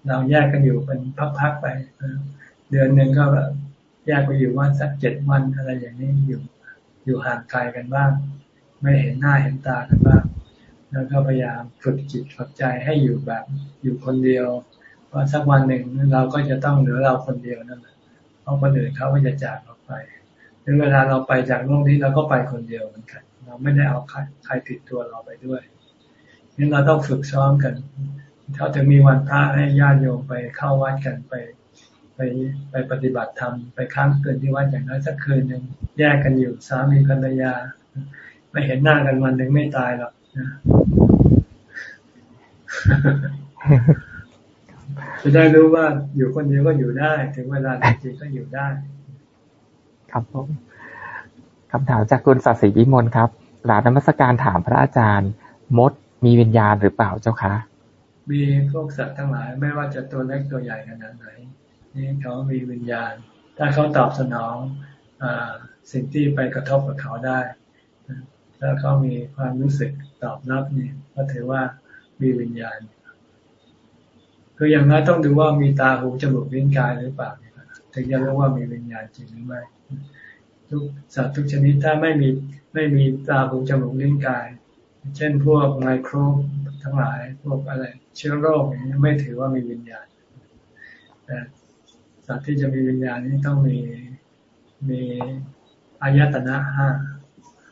เราแยกกันอยู่เป็นพักๆไป เดือนหนึ่งก็แบบแยกไปอยู่วันสักเจ็ดวันอะไรอย่างนี้อยู่ อยู่ห่างไกลกันบ้าง ไม่เห็นหน้าเห็นตากันบ้าง แล้วก็พยายามฝึกจิตฝึกใจให้อยู่แบบอยู่คนเดียวเพราะสักวันหนึ่งเราก็จะต้องเหลือเราคนเดียวนั่นแหละเพราะคนอื่นเขาก็จะจากเราไปถึงเวลาเราไปจากโลกนี้เราก็ไปคนเดียวเหมือนกัน เราไม่ได้เอาใครใครติดตัวเราไปด้วยนี่เราต้องฝึกซ้อมกัน ถ้าจะมีวันพระให้ญาติโยมไปเข้าวัดกันไป ไปไปปฏิบัติธรรมไปค้างคืนที่วัดอย่างน้อยสักคืนหนึ่งแยกกันอยู่สามีภรรยา ไม่เห็นหน้ากันวันหนึ่งไม่ตายหรอกนะจะได้รู้ว่าอยู่คนเดียวก็อยู่ได้ ถึงเวลาจริงๆก็อยู่ได้ ครับผมคำถามจากคุณสัตย์ศรีวิมลครับหลานนมัสการถามพระอาจารย์ มดมีวิญญาณหรือเปล่าเจ้าคะ มีพวกสัตว์ทั้งหลาย ไม่ว่าจะตัวเล็กตัวใหญ่ขนาดไหนนี่เขามีวิญญาณ ถ้าเขาตอบสนองอสิ่งที่ไปกระทบกับเขาได้ถ้าเขามีความรู้สึกตอบรับนี่ก็ถือว่ามีวิญญาณ คืออย่างน้อยต้องดูว่ามีตาหูจมูกลิ้นกายหรือเปล่าถึงจะรู้ว่ามีวิญญาณจริงหรือไม่ทุกสัตว์ทุกชนิดถ้าไม่มีไม่มีตาหูจมูกลิ้นกาย เช่นพวกไมโครทั้งหลายพวกอะไร เชื้อโรคอย่างนี้ไม่ถือว่ามีวิญญาณแต่สัตว์ที่จะมีวิญญาณนี้ต้องมีมีอายตนะห้า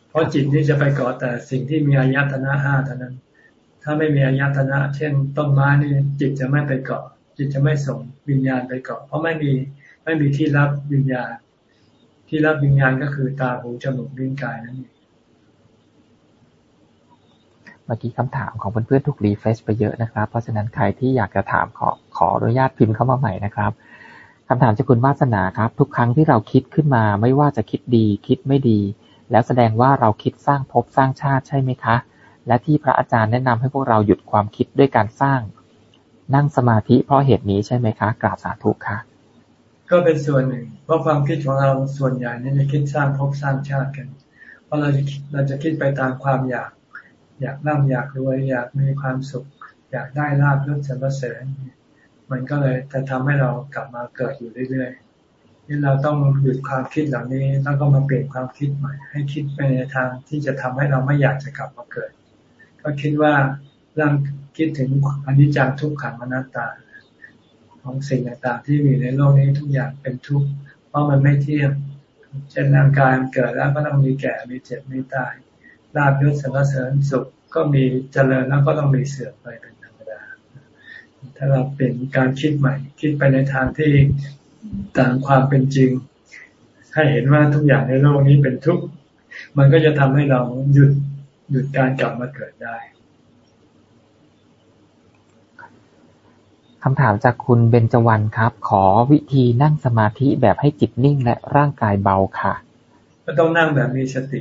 เพราะจิตนี้จะไปเกาะแต่สิ่งที่มีอายตนะห้าเท่านั้น ถ้าไม่มีอายตนะ เช่น ต้นไม้นี่จิตจะไม่ไปเกาะ จิตจะไม่ส่งวิญญาณไปเกาะ เพราะไม่มีไม่มีที่รับวิญญาณ ที่รับวิญญาณก็คือตาหูจมูกลิ้นกายนั่นเองเมื่อกี้คำถามของเพื่อนๆถูกรีเฟรชไปเยอะนะครับ เพราะฉะนั้นใครที่อยากจะถามขอขออนุญาตพิมพ์เข้ามาใหม่นะครับคำถามจากคุณวาสนาครับ ทุกครั้งที่เราคิดขึ้นมา ไม่ว่าจะคิดดี คิดไม่ดี แล้วแสดงว่าเราคิดสร้างภพสร้างชาติใช่ไหมคะ และที่พระอาจารย์แนะนำให้พวกเราหยุดความคิดด้วยการสร้าง นั่งสมาธิเพราะเหตุนี้ใช่ไหมคะกราบสาธุค่ะ ก็เป็นส่วนหนึ่ง เพราะความคิดของเราส่วนใหญ่นี่จะคิดสร้างภพสร้างชาติกัน เพราะเราจะเราจะคิดไปตามความอยาก อยากร่ำอยากรวยอยากมีความสุข อยากได้ลาบยศสรรเสริญ มันก็เลยจะทำให้เรากลับมาเกิดอยู่เรื่อยๆนี่เราต้องหยุดความคิดเหล่านี้แล้วก็มาเปลี่ยนความคิดใหม่ ให้คิดไปในทางที่จะทำให้เราไม่อยากจะกลับมาเกิด ก็คิดว่าร่างคิดถึงอนิจจังทุกขังอนัตตา ของสิ่งต่างๆ ที่มีในโลกนี้ทุกอย่างเป็นทุกข์เพราะมันไม่เที่ยงเช่นร่างกายเกิดแล้วก็ต้องมีแก่ มีเจ็บ มีตาย ลาบยศสรรเสริญสุขก็มีเจริญแล้วก็ต้องมีเสื่อมไปเป็นธรรมดา ถ้าเราเปลี่ยนการคิดใหม่ คิดไปในทางที่ตามความเป็นจริง ให้เห็นว่าทุกอย่างในโลกนี้เป็นทุกข์มันก็จะทำให้เราหยุดหยุดการกลับมาเกิดได้ คำถามจากคุณเบญจวรรณครับ ขอวิธีนั่งสมาธิแบบให้จิตนิ่งและร่างกายเบาค่ะ ก็ต้องนั่งแบบมีสติ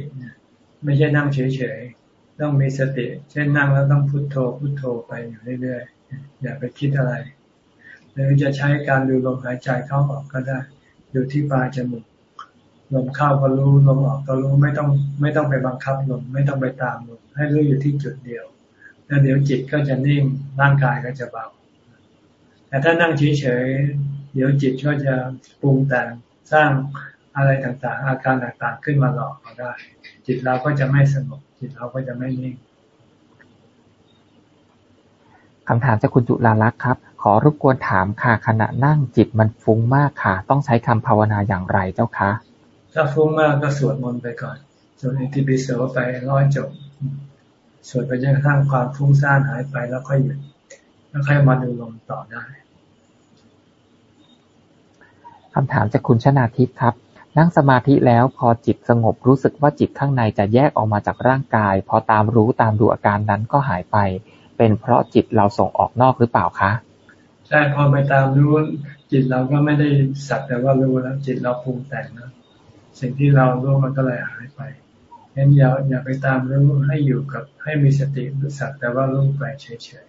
ไม่ใช่นั่งเฉยๆ ต้องมีสติ เช่นนั่งแล้วต้องพุโทโธพุโทโธไปอยู่เรื่อยๆ อย่าไปคิดอะไร หรือจะใช้การดูลมหายใจเข้าออกก็ได้อยู่ที่ปลายจมูก ลมเข้าก็รู้ ลมออกก็รู้ ไม่ต้องไม่ต้องไปบังคับลม ไม่ต้องไปตามลม ให้รู้อยู่ที่จุดเดียว แล้วเดี๋ยวจิตก็จะนิ่ง ร่างกายก็จะเบา แต่ถ้านั่งเฉยๆ เดี๋ยวจิตก็จะปรุงแต่งสร้าง อะไรต่างๆ อาการต่างๆ ขึ้นมาหลอกเราได้ จิตเราก็จะไม่สงบจิตเราก็จะไม่นิ่งคำถามจากคุณจุลาลักษ์ครับ ขอรบกวนถามค่ะขณะนั่งจิตมันฟุ้งมากค่ะ ต้องใช้คำภาวนาอย่างไรเจ้าคะ ถ้าฟุ้งมากก็สวดมนต์ไปก่อนสวดอิติปิโสไปร้อยจบสวดไปจนกระทั่งความฟุ้งซ่านหายไปแล้วค่อยหยุดแล้วค่อยมาดูลมต่อได้คำถามจากคุณชนาทิพย์ครับ นั่งสมาธิแล้ว พอจิตสงบรู้สึกว่าจิตข้างในจะแยกออกมาจากร่างกาย พอตามรู้ตามดูอาการนั้นก็หายไป เป็นเพราะจิตเราส่งออกนอกหรือเปล่าคะใช่พอไปตามรู้จิตเราก็ไม่ได้สักแต่ว่ารู้แล้วจิตเราปรุงแต่งนะสิ่งที่เรารู้มันก็เลยหายไปเน้นอย่าอย่าไปตามรู้ให้อยู่กับให้มีสติสักแต่ว่ารู้ไปเฉย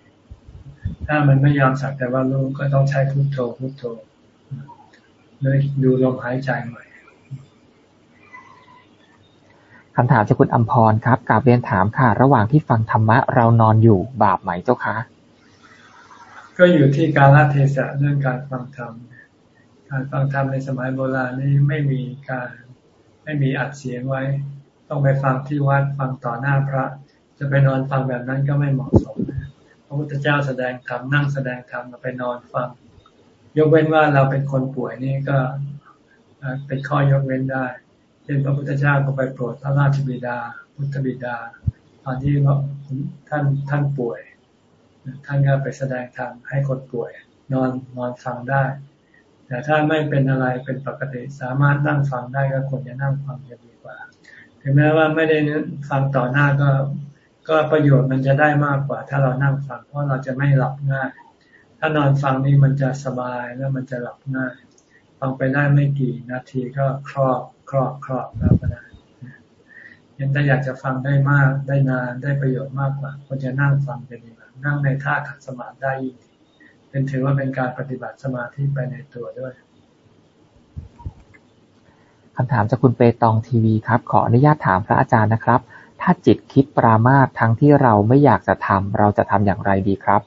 ๆถ้ามันไม่ยอมสักแต่ว่ารู้ก็ต้องใช้พุโทโธพุโทโธเลยดูลมหายใจใหม่ คำถามจากคุณอัมพรครับกาบเรียนถามค่ะ ระหว่างที่ฟังธรรมะเรานอนอยู่บาปไหมเจ้าคะก็อยู่ที่การละเทศะเรื่องการฟังธรรม การฟังธรรมในสมัยโบราณนี่ไม่มีการไม่มีอัดเสียงไว้ ต้องไปฟังที่วัดฟังต่อหน้าพระ จะไปนอนฟังแบบนั้นก็ไม่เหมาะสมพระพุทธเจ้าแสดงธรรมนั่งแสดงธรรมเราไปนอนฟัง ยกเว้นว่าเราเป็นคนป่วยนี่ก็เป็นข้อยกเว้นได้ เช่นพระพุทธเจ้าก็ไปโปรดพระราชบิดา พุทธบิดา ตอนที่ว่าท่านท่านป่วย ท่านก็ไปแสดงธรรมให้คนป่วย นอนนอนฟังได้ แต่ถ้าไม่เป็นอะไรเป็นปกติสามารถนั่งฟังได้ก็ควรจะนั่งฟังจะดีกว่า ถึงแม้ว่าไม่ได้ฟังต่อหน้าก็ก็ประโยชน์มันจะได้มากกว่า ถ้าเรานั่งฟังเพราะเราจะไม่หลับง่าย ถ้านอนฟังนี่มันจะสบายแล้วมันจะหลับง่าย ฟังไปได้ไม่กี่นาทีก็ครอบ รอบครอบแล้วก็ได้ยังถ้าอยากจะฟังได้มากได้นานได้ประโยชน์มากกว่าควรจะนั่งฟังจะดีกว่านั่งในท่าขัดสมาธิได้ยิ่งเป็นถือว่าเป็นการปฏิบัติสมาธิไปในตัวด้วยคำถามจากคุณเปตองทีวีครับ ขออนุญาตถามพระอาจารย์นะครับ ถ้าจิตคิดปรามาททั้งที่เราไม่อยากจะทำเราจะทำอย่างไรดีครับ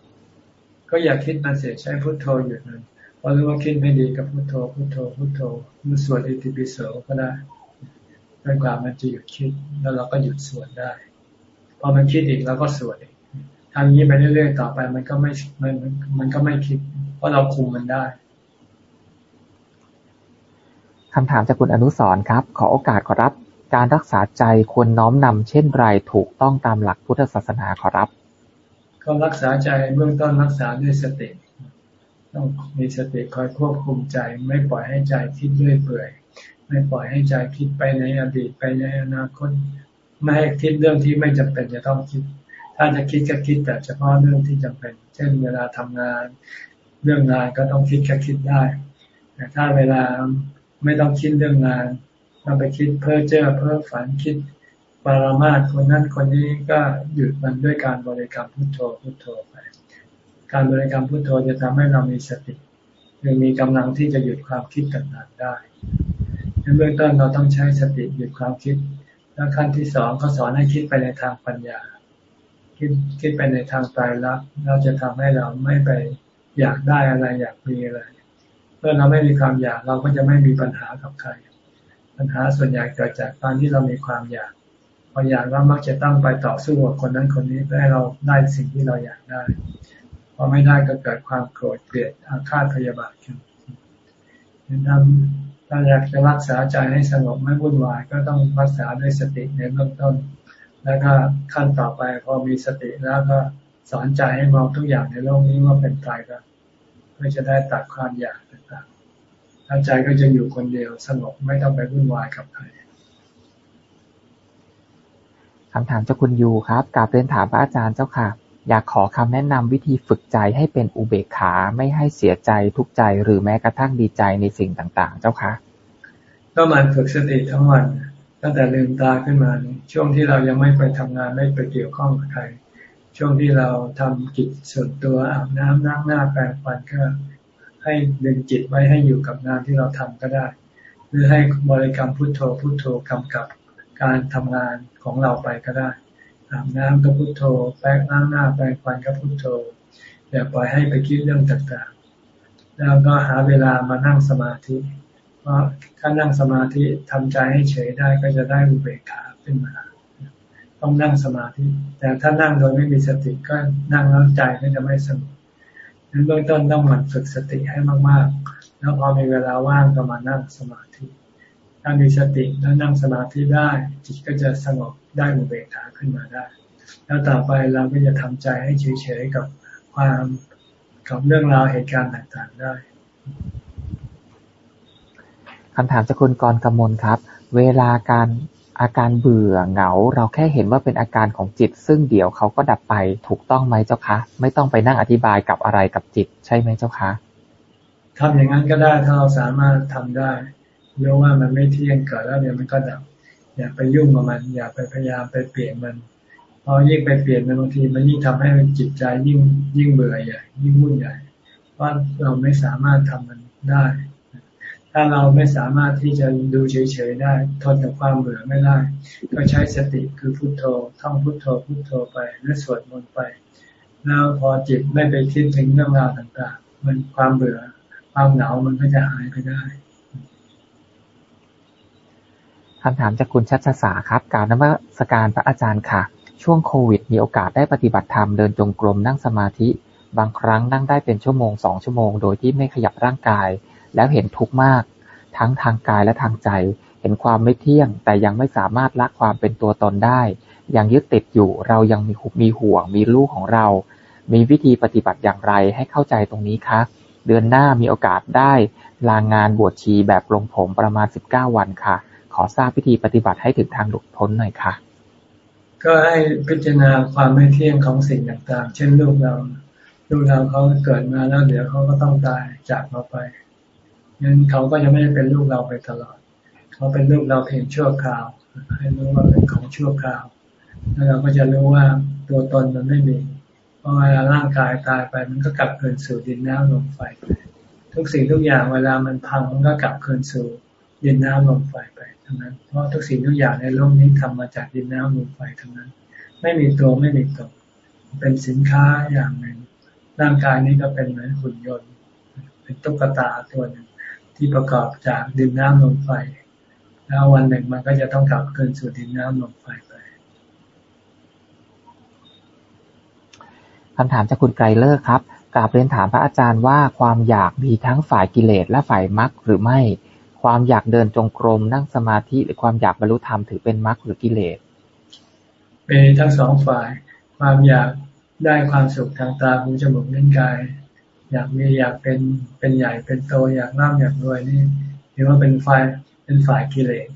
ก็อย่าคิดมันเสียใช้พุทโธอยู่นั้น พอรู้ว่าคิดไม่ดีก็พุทโธพุทโธพุทโธมือสวดอิติปิโสก็ได้จนกว่ามันจะหยุดคิด แล้วเราก็หยุดสวดได้ พอมันคิดอีกเราก็สวดอีกทำนี้ไปเรื่อยๆต่อไป มันก็ไม่มันมันก็ไม่คิด เพราะเราคุมมันได้คำถามจากคุณอนุสรครับ ขอโอกาสขอรับ การรักษาใจควรน้อมนำเช่นไรถูกต้องตามหลักพุทธศาสนาขอรับ ก็รักษาใจเบื้องต้นรักษาด้วยสติ ต้องมีสติคอยควบคุมใจ ไม่ปล่อยให้ใจคิดเรื่อยเปื่อย ไม่ปล่อยให้ใจคิดไปในอดีตไปในอนาคต ไม่ให้คิดเรื่องที่ไม่จำเป็นจะต้องคิด ถ้าจะคิดก็คิดแต่เฉพาะเรื่องที่จำเป็น เช่น เวลาทำงาน เรื่องงานก็ต้องคิดแค่คิดได้แต่ถ้าเวลาไม่ต้องคิดเรื่องงานเราไปคิดเพ้อเจ้อเพ้อฝันคิดปรามาสคนนั้นคนนี้ก็หยุดมันด้วยการบริกรรมพุทโธพุทโธไป การบริกรรมพุทโธจะทำให้เรามีสติยังมีกำลังที่จะหยุดความคิดต่างๆได้ในเบื้องต้นเราต้องใช้สติหยุดความคิด แล้วขั้นที่สองเขาสอนให้คิดไปในทางปัญญา คิดคิดไปในทางตายรักเราจะทำให้เราไม่ไปอยากได้อะไรอยากมีอะไร เมื่อเราไม่มีความอยากเราก็จะไม่มีปัญหากับใคร ปัญหาส่วนใหญ่เกิดจากการที่เรามีความอยากพออยากเรามักจะต้องไปต่อสู้กับคนนั้นคนนี้เพื่อให้เราได้สิ่งที่เราอยากได้ พอไม่ได้ก็เกิดความโกรธเกลียดอาฆาตพยาบาทขึ้นทำถ้าอยากจะรักษาใจให้สงบไม่วุ่นวายก็ต้องรักษาด้วยสติในเบื้องต้น แล้วก็ขั้นต่อไปพอมีสติแล้วก็สอนใจให้มองทุกอย่างในโลกนี้ว่าเป็นตายก็เพื่อจะได้ตัดความอยากต่างๆแล้วใจก็จะอยู่คนเดียวสงบไม่ต้องไปวุ่นวายกับใครคำถามเจ้าคุณยูครับกาบเรียนถามพระอาจารย์เจ้าค่ะ อยากขอคำแนะนำวิธีฝึกใจให้เป็นอุเบกขาไม่ให้เสียใจทุกใจหรือแม้กระทั่งดีใจในสิ่งต่างๆ เจ้าคะก็มันฝึกสติทั้งวันตั้งแต่ลืมตาขึ้นมาช่วงที่เรายังไม่ไปทำงานไม่ไปเกี่ยวข้องกับใครช่วงที่เราทำกิจส่วนตัวอาบน้ำนั่งหน้าแปรงฟันก็ให้ดึงจิตไว้ให้อยู่กับงานที่เราทำก็ได้ หรือให้บริกรรมพุทโธพุทโธกำกับการทำงานของเราไปก็ได้ อาบน้ำก็พุทโธ แปรงล้างหน้าแปรงฟันก็พุทโธ อย่าปล่อยให้ไปคิดเรื่องต่างๆ แล้วก็หาเวลามานั่งสมาธิ เพราะถ้านั่งสมาธิทำใจให้เฉยได้ก็จะได้อุเบกขาขึ้นมา ต้องนั่งสมาธิ แต่ถ้านั่งโดยไม่มีสติก็นั่งแล้วใจก็จะไม่สงบดังนั้นเบื้องต้นต้องหมั่นฝึกสติให้มากๆ แล้วพอมีเวลาว่างก็มานั่งสมาธิ ถ้ามีสติแล้วนั่งสมาธิได้ จิตก็จะสงบได้อุเบกขาขึ้นมาได้ แล้วต่อไปเราก็จะทำใจให้เฉยๆกับความกับเรื่องราวเหตุการณ์ต่างๆได้คำถามจากคุณกรกมลครับ เวลาการอาการเบื่อเหงา เราแค่เห็นว่าเป็นอาการของจิต ซึ่งเดี๋ยวเขาก็ดับไปถูกต้องไหมเจ้าคะ ไม่ต้องไปนั่งอธิบายกับอะไรกับจิต ใช่ไหมเจ้าคะทำอย่างนั้นก็ได้ถ้าเราสามารถทำได้ รู้ว่ามันไม่เที่ยงเกิดแล้วเดี๋ยวมันก็ดับ อย่าไปยุ่งกับมัน อย่าไปพยายามไปเปลี่ยนมันพอยิ่งไปเปลี่ยนมันบางทีมันยิ่งทำให้จิตใจยิ่งยิ่งเบื่อใหญ่ยิ่งวุ่นใหญ่เพราะเราไม่สามารถทำมันได้ ถ้าเราไม่สามารถที่จะดูเฉยๆได้ ทนกับความเบื่อไม่ได้ ก็ใช้สติคือพุโทโธท่องพุโทโธพุโทโธไปและสวดมนต์ไป แล้วพอจิตไม่ไปคิดถึงเรื่องราวต่างๆ มันความเบื่อความเหงามันก็จะหายไปได้ คำถามจากคุณชัชสาครับ การนมัสการพระอาจารย์ค่ะ ช่วงโควิด มีโอกาสได้ปฏิบัติธรรมเดินจงกรมนั่งสมาธิ บางครั้งนั่งได้เป็นชั่วโมงสองชั่วโมง โดยที่ไม่ขยับร่างกาย แล้วเห็นทุกข์มาก ทั้งทางกายและทางใจ เห็นความไม่เที่ยง แต่ยังไม่สามารถละความเป็นตัวตนได้ ยังยึดติดอยู่ เรายังมีมีห่วง มีลูกของเรา มีวิธีปฏิบัติอย่างไรให้เข้าใจตรงนี้คะ เดือนหน้ามีโอกาสได้ลางงานบวชชีแบบลงผมประมาณสิบเก้าวันค่ะ ขอทราบวิธีปฏิบัติให้ถึงทางหลุดพ้นหน่อยค่ะ ก็ให้พิจารณาความไม่เที่ยงของสิ่งต่างๆ เช่นลูกเรา ลูกเราเขาเกิดมาแล้วเดี๋ยวเขาก็ต้องตายจากเราไปงั้นเขาก็จะไม่ได้เป็นลูกเราไปตลอด เขาเป็นลูกเราเพียงชั่วคราว ให้รู้ว่าเป็นของชั่วคราว แล้วเราก็จะรู้ว่าตัวตนมันไม่มี เพราะเวลาร่างกายตายไปมันก็กลับคืนสู่ดินน้ำลมไฟ ทุกสิ่งทุกอย่างเวลามันพังมันก็กลับคืนสู่ดินน้ำลมไฟ ทั้งนั้น เพราะทุกสิ่งทุกอย่างในโลกนี้ทำมาจากดินน้ำลมไฟทั้งนั้น ไม่มีตัวไม่มีตนเป็นสินค้าอย่างหนึ่ง ร่างกายนี้ก็เป็นเหมือนหุ่นยนต์ เป็นตุ๊กตาตัวหนึ่งที่ประกอบจากดินน้ำลมไฟ แล้ววันหนึ่งมันก็จะต้องกลับคืนสู่ดินน้ำลมไฟไปคำถามจากคุณไกรเลิกครับกราบเรียนถามพระอาจารย์ว่าความอยากมีทั้งฝ่ายกิเลสและฝ่ายมรรคหรือไม่ ความอยากเดินจงกรมนั่งสมาธิหรือความอยากบรรลุธรรมถือเป็นมรรคหรือกิเลสเป็นทั้งสองฝ่าย ความอยากได้ความสุขทางตาหูจมูกลิ้นกาย อยากมีอยากเป็นเป็นใหญ่เป็นโตอยากร่ำอยากรวยนี่ถือว่าเป็นฝ่ายเป็นฝ่ายกิเลส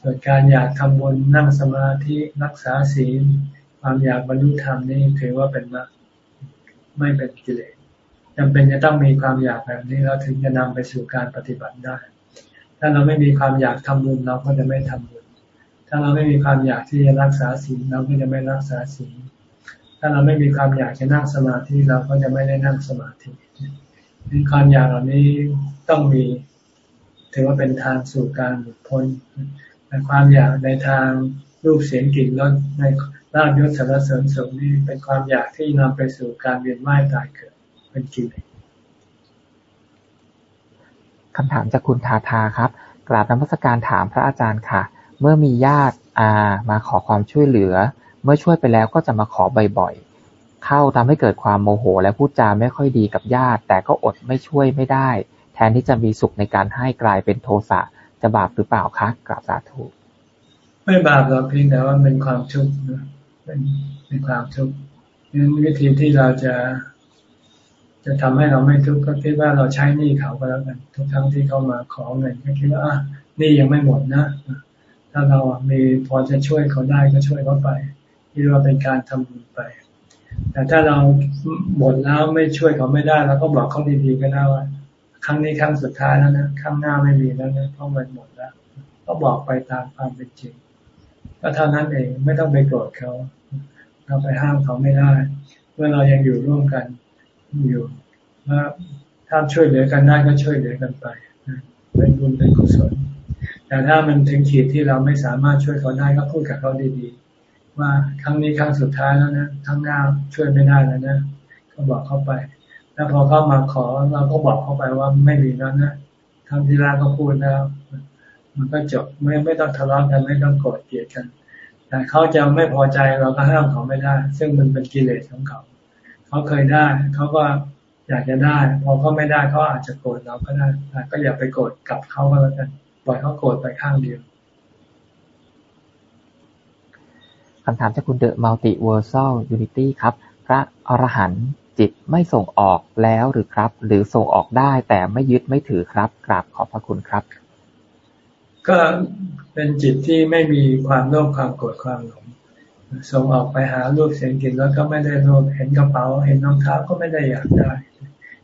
ส่วนการอยากทำบุญนั่งสมาธิรักษาศีลความอยากบรรลุธรรมนี่ถือว่าเป็นมรรคไม่เป็นกิเลสจำเป็นจะต้องมีความอยากแบบนี้เราถึงจะนำไปสู่การปฏิบัติได้ ถ้าเราไม่มีความอยากทำบุญเราก็จะไม่ทำบุญ ถ้าเราไม่มีความอยากที่จะรักษาศีลเราก็จะไม่รักษาศีล ถ้าเราไม่มีความอยากจะนั่งสมาธิเราก็จะไม่ได้นั่งสมาธิความอยากเหล่านี้ต้องมี ถือว่าเป็นทางสู่การหลุดพ้นแต่ความอยากในทางรูปเสียงกลิ่นรสในลาบยศสารเสริญสุขนี่เป็นความอยากที่นำไปสู่การเวียนว่ายตายเกิดเป็นกิเลส คำถามจากคุณทาทาครับ กราบนมัสการถามพระอาจารย์ค่ะ เมื่อมีญาติอามาขอความช่วยเหลือ เมื่อช่วยไปแล้วก็จะมาขอบ่อยๆ เข้าทำให้เกิดความโมโห และพูดจาไม่ค่อยดีกับญาติ แต่ก็อดไม่ช่วยไม่ได้ แทนที่จะมีสุขในการให้กลายเป็นโทสะจะบาปหรือเปล่าคะกราบสาธุไม่บาปหรอกเพียงแต่ว่าเป็นความทุกข์นะเป็นเป็นความทุกข์งั้นวิธีที่เราจะ จะทำให้เราไม่ทุกข์ก็คิดว่าเราใช้หนี้เขาก็แล้วกันทุกครั้งที่เขามาขอเงินก็คิดว่าอะหนี้ยังไม่หมดนะ ถ้าเรามีพอจะช่วยเขาได้ก็ช่วยเขาไปคิดว่าเป็นการทำบุญไป แต่ถ้าเราหมดแล้วไม่ช่วยเขาไม่ได้เราก็บอกเขาดีๆก็ได้ว่าครั้งนี้ครั้งสุดท้ายแล้วนะครั้งหน้าไม่มีแล้วนะเพราะมันหมดแล้ว ก็บอกไปตามความเป็นจริงก็เท่านั้นเองไม่ต้องไปโกรธเขาเราไปห้ามเขาไม่ได้ เมื่อเรายังอยู่ร่วมกัน อยู่ถ้าช่วยเหลือกันได้ก็ช่วยเหลือกันไปเป็นบุญเป็นกุศลแต่ถ้ามันถึงขีดที่เราไม่สามารถช่วยเขาได้ก็พูดกับเขาดีๆ ว่าครั้งนี้ครั้งสุดท้ายแล้วนะครั้งหน้าช่วยไม่ได้แล้วนะก็บอกเขาไป แล้วพอเขามาขอเราก็บอกเขาไปว่าไม่มีแล้วนะครั้งที่แรกก็พูดแล้ว มันก็จบไม่ไม่ต้องทะเลาะกันไม่ต้องโกรธเกลียดกัน แต่เขาจะไม่พอใจเราก็ห้ามเขาไม่ได้ ซึ่งมันเป็นกิเลสของเขา เขาเคยได้เขาก็อยากจะได้ พอเขาไม่ได้เขาอาจจะโกรธเราก็ได้แต่ก็อย่าไปโกรธกับเขาก็แล้วกันปล่อยเขาโกรธไปข้างเดียวคำถามจากคุณ The Multiversal Unity ครับ พระอรหันต์จิตไม่ส่งออกแล้วหรือครับ หรือส่งออกได้แต่ไม่ยึดไม่ถือครับกราบขอบพระคุณครับ ก็เป็นจิตที่ไม่มีความโลภความโกรธความหลง ส่งออกไปหารูปเสียงกินแล้วก็ไม่ได้โลภเห็นกระเป๋า เห็นรองเท้าก็ไม่ได้อยากได้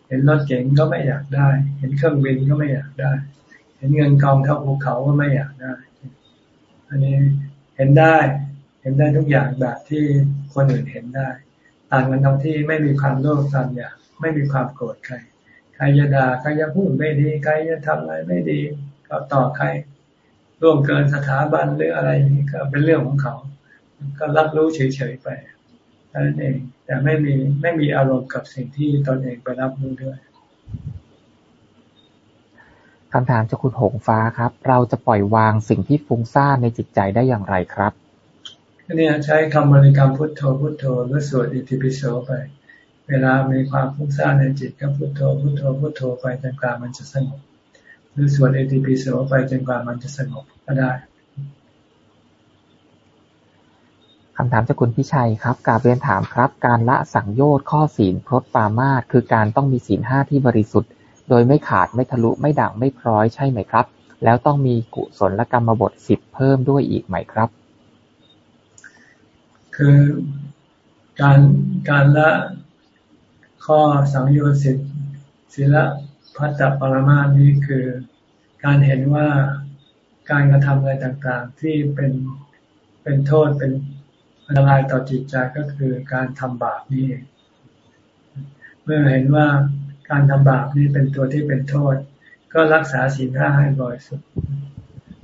เห็นรถเก๋งก็ไม่อยากได้ เห็นเครื่องบินก็ไม่อยากได้ เห็นเงินกองเท่าภูเขาก็ไม่อยากได้ อันนี้เห็นได้ เห็นได้ทุกอย่างแบบที่คนอื่นเห็นได้ ต่างกันตรงที่ไม่มีความโลภความอยาก ไม่มีความโกรธใคร ใครจะด่าใครจะพูดไม่ดี ใครจะทำอะไรไม่ดี ก็ต่อใครร่วมเกินสถาบันหรืออะไรนี่ก็เป็นเรื่องของเขา ก็รับรู้เฉยๆไปนั่นเอง แต่ไม่มีไม่มีอารมณ์กับสิ่งที่ตนเองไปรับรู้ด้วยคำถามจากคุณหงฟ้าครับ เราจะปล่อยวางสิ่งที่ฟุ้งซ่านในจิตใจได้อย่างไรครับเนี่ยใช้คำบริกรรมพุทโธพุทโธหรือสวดอิติปิโสไป เวลามีความฟุ้งซ่านในจิตก็พุทโธพุทโธพุทโธไปจนกว่ามันจะสงบ หรือสวดอิติปิโสไปจนกว่ามันจะสงบก็ได้ คำถามจากคุณพิชัยครับกาเรียนถามครับ การละสังโยชน์ข้อศีลพรตปามาตคือการต้องมีศีลห้าที่บริสุทธิ์ โดยไม่ขาดไม่ทะลุไม่ด่างไม่พร้อยใช่ไหมครับ แล้วต้องมีกุศลกรรมบทสิบเพิ่มด้วยอีกไหมครับ คือการการละข้อสังโยชน์สิศีลพัตตปรมานี้คือการเห็นว่าการกระทำอะไรต่างๆ ที่เป็นเป็นโทษเป็น อันตรายต่อจิตใจก็คือการทำบาปนี่เมื่อเห็นว่าการทำบาปนี่เป็นตัวที่เป็นโทษ ก็รักษาศีลห้าให้บริสุทธิ์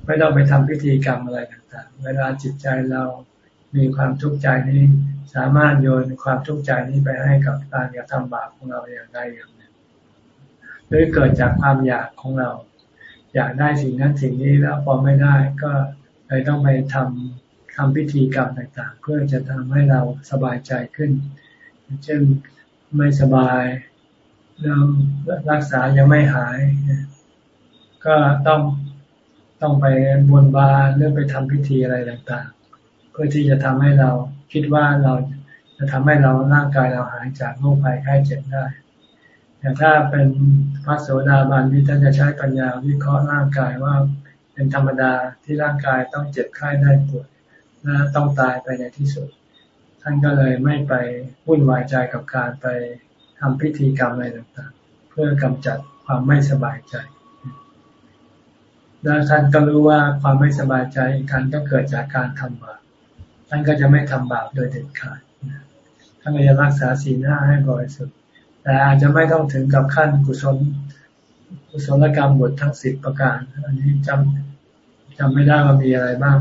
ไม่ต้องไปทำพิธีกรรมอะไรต่างๆ เวลาจิตใจเรามีความทุกข์ใจนี้ สามารถโยนความทุกข์ใจนี้ไปให้กับการกระทำบาปของเราอย่างใดอย่างหนึ่งหรือเกิดจากความอยากของเรา อยากได้สิ่งนั้นสิ่งนี้แล้วพอไม่ได้ก็เลยต้องไปทำ ทำพิธีกรรมต่างๆ เพื่อจะทำให้เราสบายใจขึ้น เช่นไม่สบายเรื่องรักษายังไม่หาย ก็ต้องต้องไปบนบานเรื่องไปทำพิธีอะไรต่างๆ เพื่อที่จะทำให้เราคิดว่าเราจะทำให้เราร่างกายเราหายจากโรคภัยไข้เจ็บได้แต่ถ้าเป็นพระโสดาบันที่ท่านจะใช้ปัญญาวิเคราะห์ร่างกายว่าเป็นธรรมดาที่ร่างกายต้องเจ็บไข้ได้ป่วย และต้องตายไปในที่สุด ท่านก็เลยไม่ไปวุ่นวายใจกับการไปทำพิธีกรรมอะไรต่างๆ เพื่อกำจัดความไม่สบายใจ แล้วท่านก็รู้ว่าความไม่สบายใจการก็เกิดจากการทำบาป ท่านก็จะไม่ทำบาปโดยเด็ดขาด ท่านก็จะรักษาศีลห้าให้บริสุทธิ์ แต่อาจจะไม่ต้องถึงกับขั้นกุศล กุศลกรรมบททั้งสิบประการ อันนี้จำจำไม่ได้ว่ามีอะไรบ้าง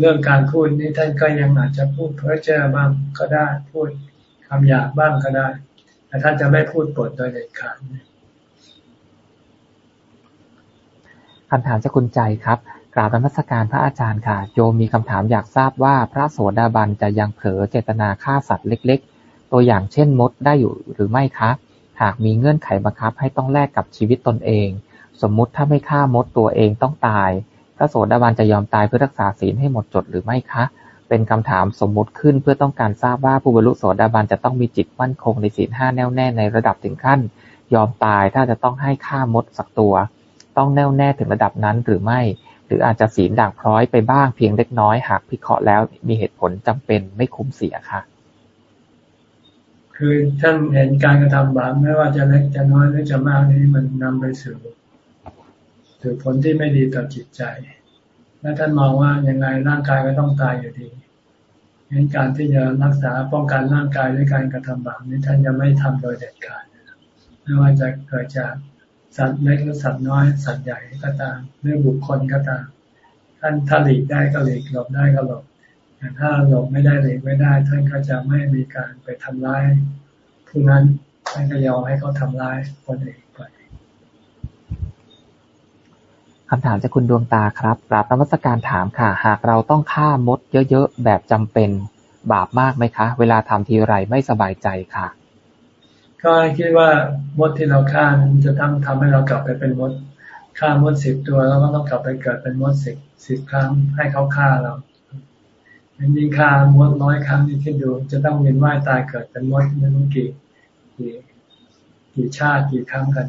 เรื่องการพูดนี่ท่านก็ยังอาจจะพูดเพ้อเจ้อบ้างก็ได้ พูดคำหยาบบ้างก็ได้ แต่ท่านจะไม่พูดปดโดยเด็ดขาดคำถามจากคุณใจครับกราบนมัสการพระอาจารย์ค่ะ โยมมีคำถามอยากทราบว่าพระโสดาบันจะยังเผลอเจตนาฆ่าสัตว์เล็ก ๆ ตัวอย่างเช่นมดได้อยู่หรือไม่คะ หากมีเงื่อนไขบังคับให้ต้องแลกกับชีวิตตนเอง สมมุติถ้าไม่ฆ่ามดตัวเองต้องตาย พระโสดาบันจะยอมตายเพื่อรักษาศีลให้หมดจดหรือไม่คะ เป็นคำถามสมมุติขึ้นเพื่อต้องการทราบว่าผู้บรรลุโสดาบันจะต้องมีจิตมั่นคงในศีลห้าแน่วแน่ในระดับถึงขั้น ยอมตายถ้าจะต้องให้ฆ่ามดสักตัว ต้องแน่วแน่ถึงระดับนั้นหรือไม่ หรืออาจจะศีลด่างพร้อยไปบ้างเพียงเล็กน้อยหากพิเคราะห์แล้วมีเหตุผลจำเป็นไม่คุ้มเสียค่ะคือท่านเห็นการกระทำบาปไม่ว่าจะเล็กจะน้อยหรือจะมากนี้มันนำไปสู่ ถึงผลที่ไม่ดีต่อจิตใจ และท่านมองว่ายังไงร่างกายก็ต้องตายอยู่ดีเห็นการที่จะรักษาป้องกันร่างกายด้วยการกระทำบาปนี้ท่านจะไม่ทำโดยเด็ดขาดไม่ว่าจะเกิดจากสัตว์เล็กหรือสัตว์น้อย สัตว์ใหญ่ก็ตามหรือบุคคลก็ตามท่านถ้าหลีกได้ก็หลีกหลบได้ก็หลบแต่ถ้าหลบไม่ได้หลีกไม่ได้ ท่านก็จะไม่มีการไปทำร้ายผู้นั้นท่านก็ยอมให้เขาทำร้ายคนอื่นไป คำถามจากคุณดวงตาครับ กราบนมัสการถามค่ะ หากเราต้องฆ่ามดเยอะๆ แบบจำเป็นบาปมากไหมคะ เวลาทำทีไรไม่สบายใจค่ะ ก็คิดว่ามดที่เราฆ่าจะทำทำให้เรากลับไปเป็นมดฆ่ามดสิบตัวแล้วก็ต้องกลับไปเกิดเป็นมดสิบสิบครั้งให้เขาฆ่าเรายิ่งฆ่ามดน้อยครั้งนี่คิดดู จะต้องเวียนว่ายตายเกิดเป็นมดไม่รู้กี่กี่กี่ชาติกี่ครั้งกัน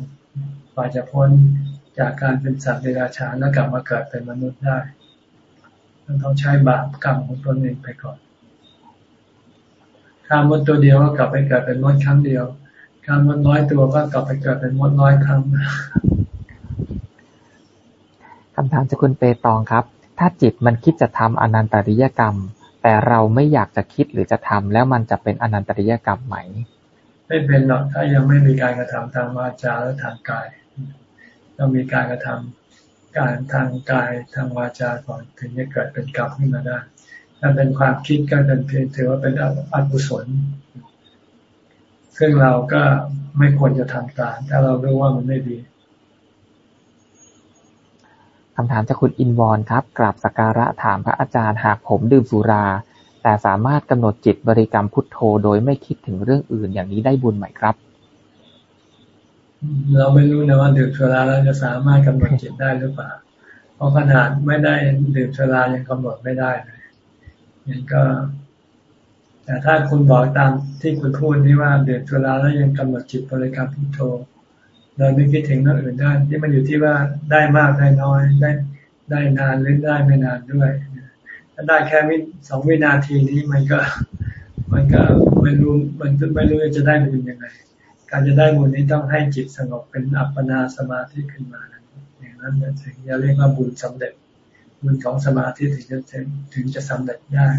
กว่าจะพ้น จากการเป็นสัตว์เดรัจฉานแล้วกลับมาเกิดเป็นมนุษย์ได้ต้องใช้บาปกรรมของตนเองไปก่อนข้ามดตัวเดียวก็กลับไปเกิดเป็นมดครั้งเดียวข้ามดน้อยตัวก็กลับไปเกิดเป็นมดน้อยครั้งคำถามจากคุณเปตองครับ ถ้าจิตมันคิดจะทำอนันตริยกรรม แต่เราไม่อยากจะคิดหรือจะทำแล้วมันจะเป็นอนันตริยกรรมไหม ไม่เป็นหรอกถ้ายังไม่มีการกระทำทางวาจาและทางกาย ต้องมีการกระทำการทางกายทางวาจาก่อนถึงจะเกิดเป็นกรรมขึ้นมาได้ถ้าเป็นความคิดก็เป็นเพียงถือว่าเป็นอกุศล ซึ่งเราก็ไม่ควรจะทำตามถ้าเรารู้ว่ามันไม่ดีคำถามจากคุณอินวอนครับกราบสักการะถามพระอาจารย์หากผมดื่มสุรา แต่สามารถกำหนดจิตบริกรรมพุทโธโดยไม่คิดถึงเรื่องอื่นอย่างนี้ได้บุญไหมครับ เราไม่รู้นะว่าดื่มสุราแล้วจะสามารถกำหนดจิตได้หรือเปล่า เพราะขนาดไม่ได้ดื่มสุรายังกำหนดไม่ได้เลยยังก็ แต่ถ้าคุณบอกตามที่คุณพูดนี่ว่าดื่มสุราแล้วยังกำหนดจิตบริกรรมพุทโธโดยไม่คิดถึงเรื่องอื่นได้ที่มันอยู่ที่ว่าได้มากได้น้อยได้ได้นานหรือได้ไม่นานด้วยถ้าได้แค่วิสองวินาทีนี้มันก็ มันก็ไม่รู้มันไม่รู้จะได้เป็นยังไง การจะได้บุญนี้ต้องให้จิตสงบเป็นอัปปนาสมาธิขึ้นมาอย่างนั้นถึงจะเรียกว่าบุญสำเร็จ บุญของสมาธิถึงจะถึงจะสำเร็จได้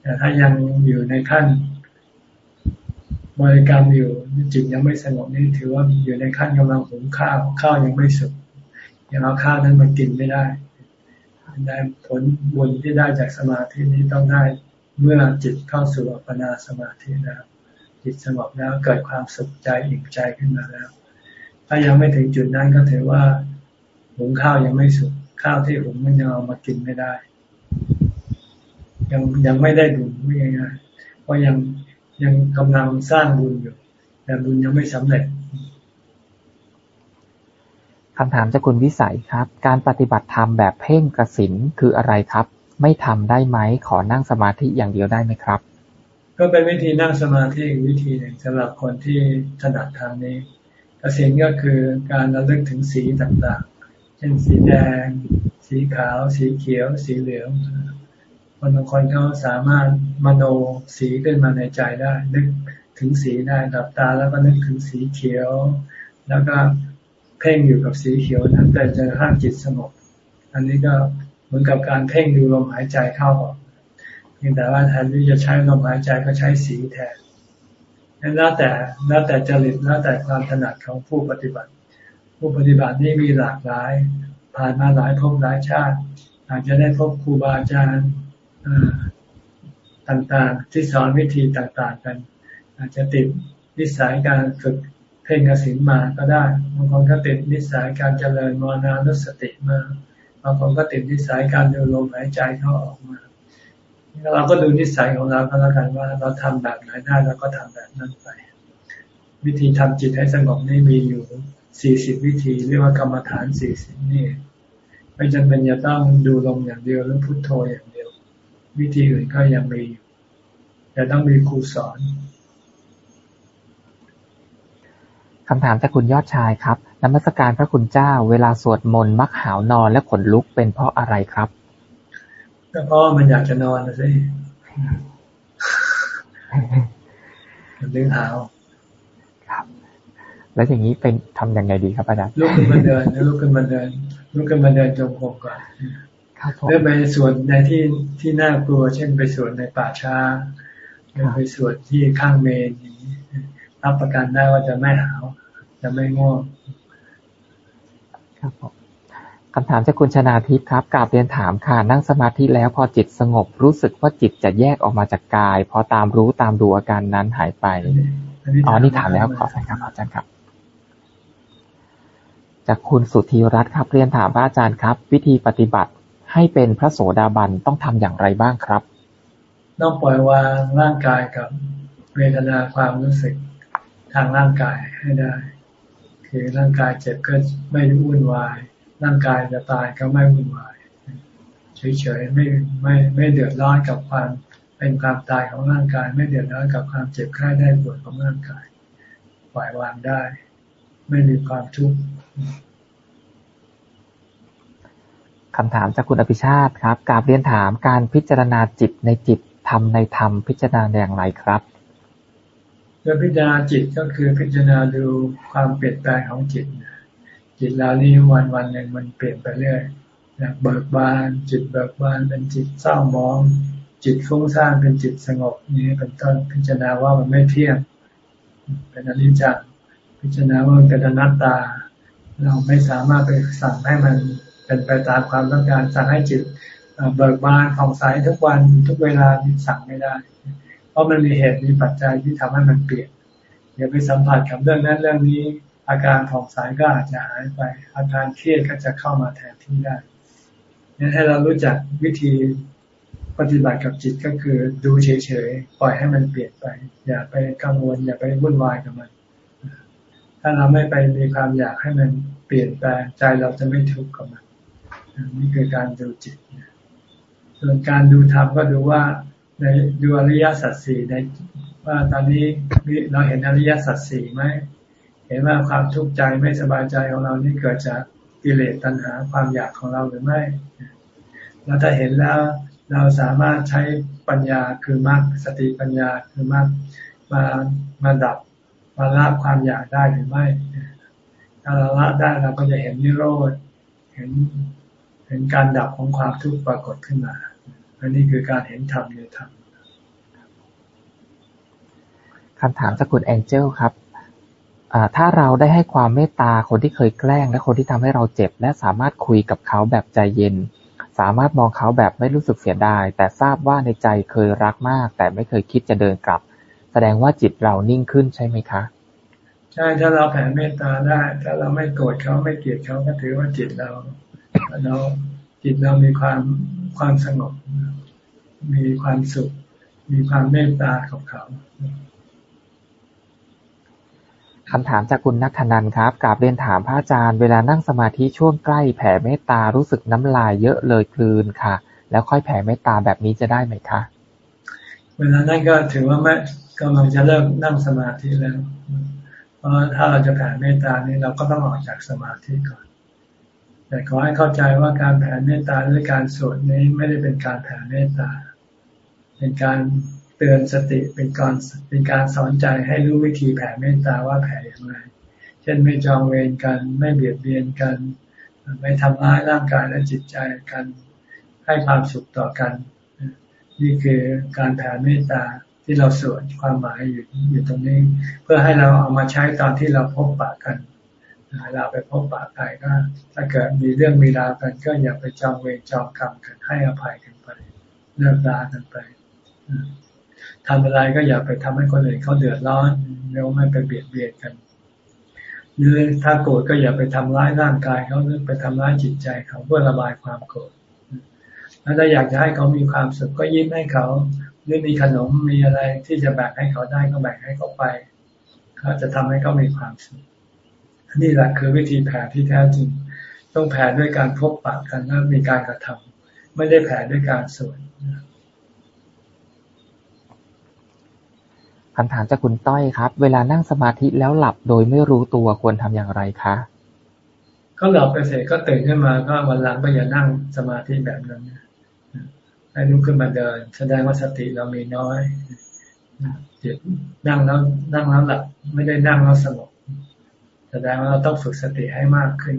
แต่ถ้ายังอยู่ในขั้นบริกรรมอยู่จิตยังไม่สงบนี่ถือว่าอยู่ในขั้นกำลังหุงข้าวข้าวยังไม่สุกยังเอาข้าวนั้นมากินไม่ได้ได้ผลบุญที่ได้จากสมาธินี้ต้องได้เมื่อจิตเข้าสู่อัปปนาสมาธิแล้ว จิตสงบแล้วเกิดความสุขใจอิ่มใจขึ้นมาแล้ว ถ้ายังไม่ถึงจุดนั้นก็ถือว่าหุงข้าวยังไม่สุกข้าวที่หุงมันยังเอามากินไม่ได้ ยังยังไม่ได้บุญไม่ง่ายๆเพราะยังยังกำลังสร้างบุญอยู่ แต่บุญยังไม่สำเร็จคำถามจากคุณวิสัยครับ การปฏิบัติธรรมแบบเพ่งกระสินคืออะไรครับ ไม่ทำได้ไหมขอนั่งสมาธิอย่างเดียวได้ไหมครับ ก็เป็นวิธีนั่งสมาธิอีกวิธีหนึ่งสำหรับคนที่ถนัดทางนี้กสินก็คือการระลึกถึงสีต่างๆ เช่นสีแดง สีขาว สีเขียว สีเหลืองคนบางคนเขาสามารถมโนสีขึ้นมาในใจได้ นึกถึงสีได้ดับตาแล้วก็นึกถึงสีเขียว แล้วก็เพ่งอยู่กับสีเขียวนั้นแต่จะห้ามจิตสงบอันนี้ก็เหมือนกับการเพ่งดูลมหายใจเข้าออก พียงแต่ว่าแทนที่จะใช้ลมหายใจก็ใช้สีแทนนั้นแล้วแต่แล้วแต่จริตแล้วแต่ความถนัดของผู้ปฏิบัติ ผู้ปฏิบัตินี่มีหลากหลาย ผ่านมาหลายภพหลายชาติ อาจจะได้พบครูบาอาจารย์ต่างๆ ที่สอนวิธีต่างๆกัน อาจจะติดนิสัยการฝึกเพ่งกสินมาก็ได้บางคนก็ติดนิสัยการเจริญมรณานุสติมาบางคนก็ติดนิสัยการดูลมหายใจเข้าออกมา เราก็ดูนิสัยของเราก็แล้วกันว่าเราทำแบบไหนได้เราก็ทำแบบนั้นไป วิธีทำจิตให้สงบนี่มีอยู่สี่สิบวิธีเรียกว่ากรรมฐานสี่สิบนี่ไม่จำเป็นจะต้องดูลมอย่างเดียวหรือพุทโธอย่างเดียว วิธีอื่นก็ยังมีแต่ต้องมีครูสอนคำถามจากคุณยอดชายครับนมัสการพระคุณเจ้า เวลาสวดมนต์มักหาวนอนและขนลุกเป็นเพราะอะไรครับ ก็เพราะมันอยากจะนอนนะสิดึงหาวครับ แล้วอย่างนี้เป็นทำยังไงดีครับอาจารย์ลุกขึ้นมาเดินลุกขึ้นมาเดินลุกขึ้นมาเดินจงกรมก่อนเริ่มไปสวดในที่ที่น่ากลัว เช่นไปสวดในป่าช้าเริ่มไปสวดที่ข้างเมนอย่างนี้รับประกันได้ว่าจะไม่หาว จะไม่ง่วงครับผม คำถามจากคุณชนาทิพย์ครับกราบเรียนถามค่ะนั่งสมาธิแล้วพอจิตสงบรู้สึกว่าจิตจะแยกออกมาจากกาย พอตามรู้ตามดูอาการนั้นหายไปอ๋อนี่ถามแล้วขอใส่ครับอาจารย์ครับ จากคุณสุธีรัตน์ครับ เรียนถามพระอาจารย์ครับ วิธีปฏิบัติให้เป็นพระโสดาบันต้องทำอย่างไรบ้างครับต้องปล่อยวางร่างกายกับเวทนาความรู้สึกทางร่างกายให้ได้ คือร่างกายเจ็บก็ไม่วุ่นวาย ร่างกายจะตายก็ไม่วุ่นวายเฉยๆไม่ไม่ไม่เดือดร้อนกับความเป็นความตายของร่างกาย ไม่เดือดร้อนกับความเจ็บไข้ได้ปวดของร่างกายปล่อยวางได้ ไม่มีความทุกข์คำถามจากคุณอภิชาติครับกาบเรียนถามการพิจารณาจิตในจิตทำในธรรมพิจารณาอย่างไรครับการพิจารณาจิตก็คือพิจารณาดูความเปลี่ยนแปลงของจิต จิตเรานี่วันวันหนึ่งมันเปลี่ยนไปเรื่อยอยากเบิกบาน จิตเบิกบานเป็นจิตเศร้ามอง จิตฟุ้งซ่านเป็นจิตสงบนี้เป็นต้นพิจารณาว่ามันไม่เที่ยง เป็นอนิจจ์พิจารณาว่ามันเป็นอนัตตา เราไม่สามารถไปสั่งให้มันเป็นไปตามความต้องการสั่งให้จิตเบิกบานผ่องใสทุกวันทุกเวลาสั่งไม่ได้ เพราะมันมีเหตุมีปัจจัยที่ทำให้มันเปลี่ยนอย่าไปสัมผัสกับเรื่องนั้นเรื่องนี้ อาการผ่องใสก็อาจจะหายไป อาการเครียดก็จะเข้ามาแทนที่ได้งั้นให้เรารู้จักวิธีปฏิบัติกับจิตก็คือดูเฉยๆ ปล่อยให้มันเปลี่ยนไป อย่าไปกังวล อย่าไปวุ่นวายกับมัน ถ้าเราไม่ไปมีความอยากให้มันเปลี่ยนแปลงใจเราจะไม่ทุกข์กับมัน นี่คือการดูจิต ส่วนการดูธรรมก็ดูว่าในดูอริยสัจสี่ในว่าตอนนี้เราเห็นอริยสัจสี่ไหม ห็นว่าความทุกข์ใจไม่สบายใจของเรานี่เกิดจากกิเลสตัณหาความอยากของเราหรือไม่แล้วถ้าเห็นแล้วเราสามารถใช้ปัญญาคือมรรคสติปัญญาคือมรรคมามาดับมาละความอยากได้หรือไม่ ถ้าเราละได้เราก็จะเห็นนิโรธ เห็นเห็นการดับของความทุกข์ปรากฏขึ้นมา อันนี้คือการเห็นธรรมในธรรมคำถามจากคุณแองเจลครับ ถ้าเราได้ให้ความเมตตาคนที่เคยแกล้ง และคนที่ทำให้เราเจ็บ และสามารถคุยกับเขาแบบใจเย็น สามารถมองเขาแบบไม่รู้สึกเสียดาย แต่ทราบว่าในใจเคยรักมาก แต่ไม่เคยคิดจะเดินกลับ แสดงว่าจิตเรานิ่งขึ้นใช่ไหมคะ ใช่ถ้าเราแผ่เมตตาได้ ถ้าเราไม่โกรธเขาไม่เกลียดเขาก็ถือว่าจิตเราเราจิตเรามีความความสงบ มีความสุข มีความเมตตากับเขา คำถามจากคุณนัทนันครับกราบเรียนถามพระอาจารย์ เวลานั่งสมาธิช่วงใกล้แผ่เมตตารู้สึกน้ำลายเยอะเลยคลืนค่ะ แล้วค่อยแผ่เมตตาแบบนี้จะได้ไหมคะ เวลานั่นก็ถือว่าแม่กำลังจะเริ่มนั่งสมาธิแล้ว เพราะถ้าเราจะแผ่เมตตานี้เราก็ต้องออกจากสมาธิก่อน แต่ขอให้เข้าใจว่าการแผ่เมตตาด้วยการสวดนี้ไม่ได้เป็นการแผ่เมตตา เป็นการเตือนสติเป็นการเป็นการสอนใจให้รู้วิธีแผ่เมตตาว่าแผ่ อย่างไร เช่นไม่จองเวรกัน ไม่เบียดเบียนกัน ไม่ทำร้ายร่างกายและจิตใจกัน ให้ความสุขต่อกัน นี่คือการแผ่เมตตาที่เราสวดความหมายอยู่อยู่ตรงนี้ เพื่อให้เราเอามาใช้ตอนที่เราพบปะกันเราไปพบปะใครก็ถ้าเกิดมีเรื่องมีราวกัน ก็อย่าไปจองเวรจองกรรมกันให้อภัยกันไปเลิกลากันไป ทำอะไรก็อย่าไปทำให้คนอื่นเขาเดือดร้อนแล้วไม่ไปเบียดเบียนกันหรือถ้าโกรธก็อย่าไปทำร้ายร่างกายเขาหรือไปทำร้ายจิตใจเขาเพื่อระบายความโกรธแล้วถ้าอยากจะให้เขามีความสุขก็ยิ้มให้เขาหรือมีขนมมีอะไรที่จะแบ่งให้เขาได้ก็แบ่งให้เขาไปเขาจะทำให้เขามีความสุขนี่แหละคือวิธีแผ่ที่แท้จริง ต้องแผ่ด้วยการพบปะกันและมีการกระทำไม่ได้แผ่ด้วยการสวด คำถามจากคุณต้อยครับ เวลานั่งสมาธิแล้วหลับโดยไม่รู้ตัวควรทำอย่างไรคะ ก็หลับไปเสร็จก็ตื่นขึ้นมาก็วันหลังก็อย่านั่งสมาธิแบบนั้นให้ลุกขึ้นมาเดิน แสดงว่าสติเรามีน้อยจิตนั่งแล้วนั่งแล้วหลับไม่ได้นั่งแล้วสงบแสดงว่าเราต้องฝึกสติให้มากขึ้น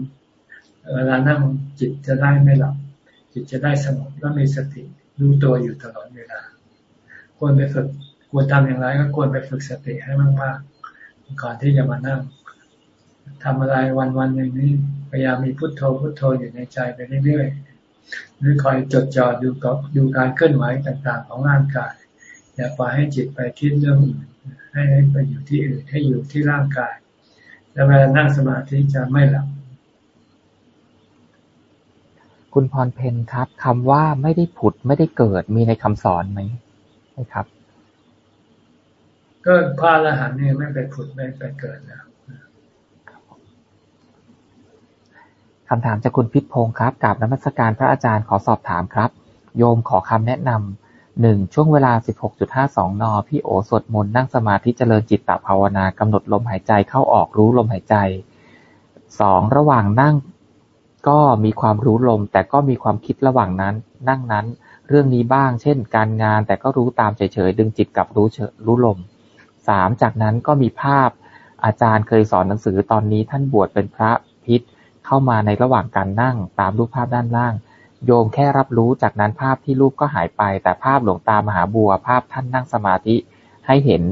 เวลานั่งจิตจะได้ไม่หลับ จิตจะได้สงบแล้วมีสติรู้ตัวอยู่ตลอดเวลาควรไปฝึก ควรทำอย่างไรก็ควรไปฝึกสติให้มากๆก่อนที่จะมานั่งทำอะไรวันวันหนึ่งนี้พยายามมีพุโทโธพุโทโธอยู่ในใจไปเรื่อยๆหรือคอยจดจ่อดูกับดูการเคลื่อนไหวต่างๆ ของร่างกาย อย่าปล่อยให้จิตไปคิดเรื่องอื่นให้ไปอยู่ที่อื่นให้อยู่ที่ร่างกาย แล้วเวลานั่งสมาธิจะไม่หลับคุณพรเพนครับคำว่าไม่ได้ผุดไม่ได้เกิดมีในคำสอนไหมใช่ครับ ก็พระอรหันต์นี่ไม่ไปผุดไม่ไปเกิดแล้วคำถามจากคุณพิษพงศ์ครับกราบนมัสการพระอาจารย์ขอสอบถามครับ โยมขอคำแนะนำหนึ่งช่วงเวลา 16.52 น พี่โอสวดมนต์นั่งสมาธิเจริญจิตตภาวนากำหนดลมหายใจเข้าออกรู้ลมหายใจสองระหว่างนั่งก็มีความรู้ลม แต่ก็มีความคิดระหว่างนั้น นั่งนั้น เรื่องนี้บ้าง เช่น การงานแต่ก็รู้ตามเฉยๆดึงจิตกลับรู้เฉรู้ลม สามจากนั้นก็มีภาพ อาจารย์เคยสอนหนังสือตอนนี้ท่านบวชเป็นพระพิษเข้ามาในระหว่างการนั่งตามรูปภาพด้านล่าง โยมแค่รับรู้จากนั้นภาพที่รูปก็หายไป แต่ภาพหลวงตามหาบัวภาพท่านนั่งสมาธิให้เห็น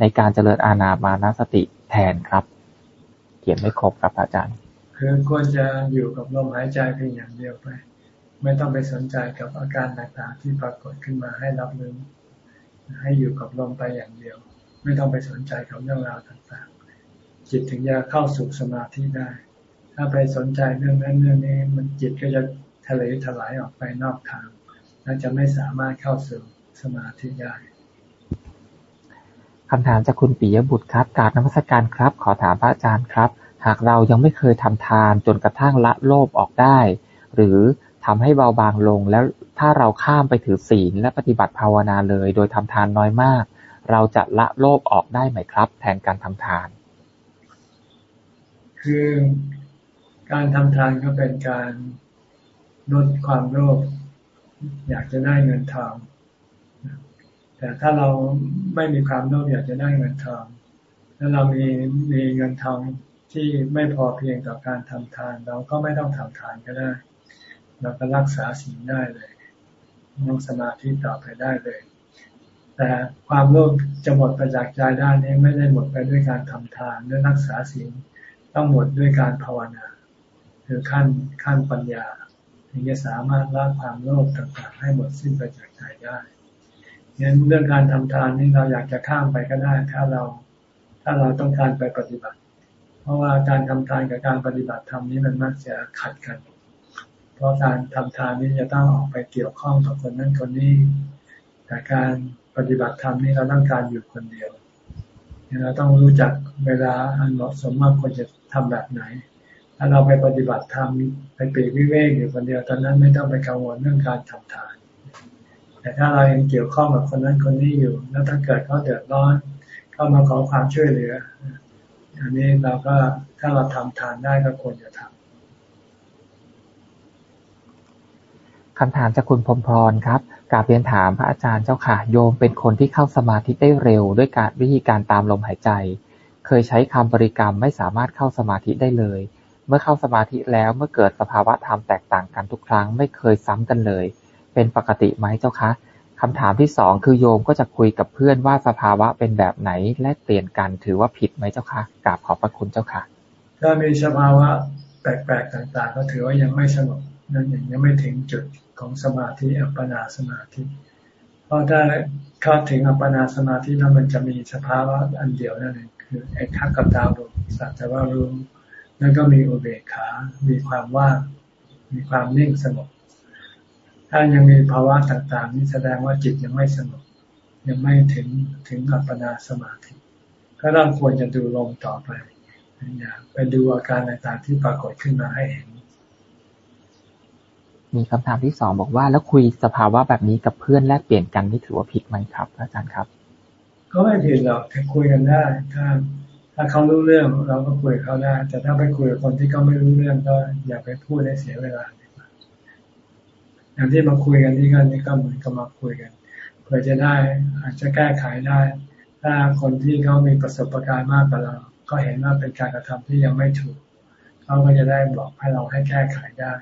ในการเจริญอาณามานาสติแทนครับ เขียนไม่ครบครับอาจารย์คือควรจะอยู่กับลมหายใจเพียงอย่างเดียวไป ไม่ต้องไปสนใจกับอาการต่างๆที่ปรากฏขึ้นมาให้รับรู้ให้อยู่กับลมไปอย่างเดียว ไม่ต้องไปสนใจกับเรื่องราวต่างๆ จิตถึงจะเข้าสู่สมาธิได้ ถ้าไปสนใจเรื่องนั้นเรื่องนี้ มันจิตก็จะทะเลถลายออกไปนอกทางและจะไม่สามารถเข้าสู่สมาธิได้คำถามจากคุณปิยบุตรครับการนมัสการครับ ขอถามพระอาจารย์ครับ หากเรายังไม่เคยทำทานจนกระทั่งละโลภออกได้ หรือทำให้เบาบางลง แล้วถ้าเราข้ามไปถือศีลและปฏิบัติภาวนาเลย โดยทำทานน้อยมาก เราจะละโลภออกได้ไหมครับ แทนการทำทาน คือการทำทานก็เป็นการลดความโลภอยากจะได้เงินทองแต่ถ้าเราไม่มีความโลภอยากจะได้เงินทองแล้วเรามีมีเงินทองที่ไม่พอเพียงต่อการทำทาน เราก็ไม่ต้องทำทานก็ได้ เราก็รักษาศีลได้เลยนั่งสมาธิต่อไปได้เลย แต่ความโลภจะหมดไปจากใจได้นี้ไม่ได้หมดไปด้วยการทำทานด้วยรักษาศีลต้องหมดด้วยการภาวนา คือขั้นขั้นปัญญาถึงจะสามารถละความโลภต่างๆ ให้หมดสิ้นไปจากใจได้งั้นเรื่องการทำทานนี่เราอยากจะข้ามไปก็ได้ ถ้าเราถ้าเราต้องการไปปฏิบัติ เพราะว่าการทำทานกับการปฏิบัติธรรมนี้มันมักจะขัดกัน เพราะการทำทานนี้จะต้องออกไปเกี่ยวข้องกับคนนั้นคนนี้แต่การ ปฏิบัติธรรมนี้เราต้องการอยู่คนเดียวเราต้องรู้จักเวลาอันเหมาะสมมากควรจะทำแบบไหน ถ้าเราไปปฏิบัติธรรมไปปีกวิเวกอยู่คนเดียว ตอนนั้นไม่ต้องไปกังวลเรื่องการทำทาน แต่ถ้าเรายังเกี่ยวข้องกับคนนั้นคนนี้อยู่ แล้วถ้าเกิดเขาเดือดร้อน เข้ามาขอความช่วยเหลือ อันนี้เราก็ถ้าเราทำทานได้ก็ควรจะทำ คำถามจากคุณพรมพรครับกาบเรียนถามพระอาจารย์เจ้าค่ะ โยมเป็นคนที่เข้าสมาธิได้เร็ว ด้วยการวิธีการตามลมหายใจ เคยใช้คำบริกรรมไม่สามารถเข้าสมาธิได้เลย เมื่อเข้าสมาธิแล้วเมื่อเกิดสภาวะธรรมแตกต่างกันทุกครั้งไม่เคยซ้ำกันเลย เป็นปกติไหมเจ้าคะคำถามที่สองคือโยมก็จะคุยกับเพื่อนว่าสภาวะเป็นแบบไหนและเปลี่ยนกันถือว่าผิดไหมเจ้าคะกราบขอบพระคุณเจ้าค่ะ ถ้ามีสภาวะแปลกๆต่าง ๆ ก็ถือว่ายังไม่สงบนั่นยังไม่ถึงจุด ของสมาธิอัปปนาสมาธิ เพราะถ้าเข้าถึงอัปปนาสมาธิแล้วมันจะมีสภาวะอันเดียวนั่นเองคือไอ้ทักกับตาดูสัจจะว่ารู้แล้วก็มีอุเบกขา มีความว่าง มีความนิ่งสงบ ถ้ายังมีภาวะต่างๆ นี่แสดงว่าจิตยังไม่สงบ ยังไม่ถึงถึงอัปปนาสมาธิ ก็ต้องควรจะดูลมต่อไป อย่าไปดูอาการต่างๆที่ปรากฏขึ้นมาให้เห็น มีคำถามที่สองบอกว่า แล้วคุยสภาวะแบบนี้กับเพื่อนแลกเปลี่ยนกันนี่ถือว่าผิดไหมครับ อาจารย์ครับ ก็ไม่ผิดหรอกแค่คุยกันได้ ถ้า ถ้าเขารู้เรื่องเราก็คุยเขาได้ แต่ถ้าไปคุยกับคนที่เขาไม่รู้เรื่องก็อย่าไปพูดให้เสียเวลาอย่างที่มาคุยกันนี่ก็นี่ก็เหมือนกับมาคุยกันเพื่อจะได้อาจจะแก้ไขได้ ถ้าคนที่เขามีประสบการณ์มากกว่าเรา ก็เห็นว่าเป็นการกระทำที่ยังไม่ถูกเขาก็จะได้บอกให้เราให้แก้ไขได้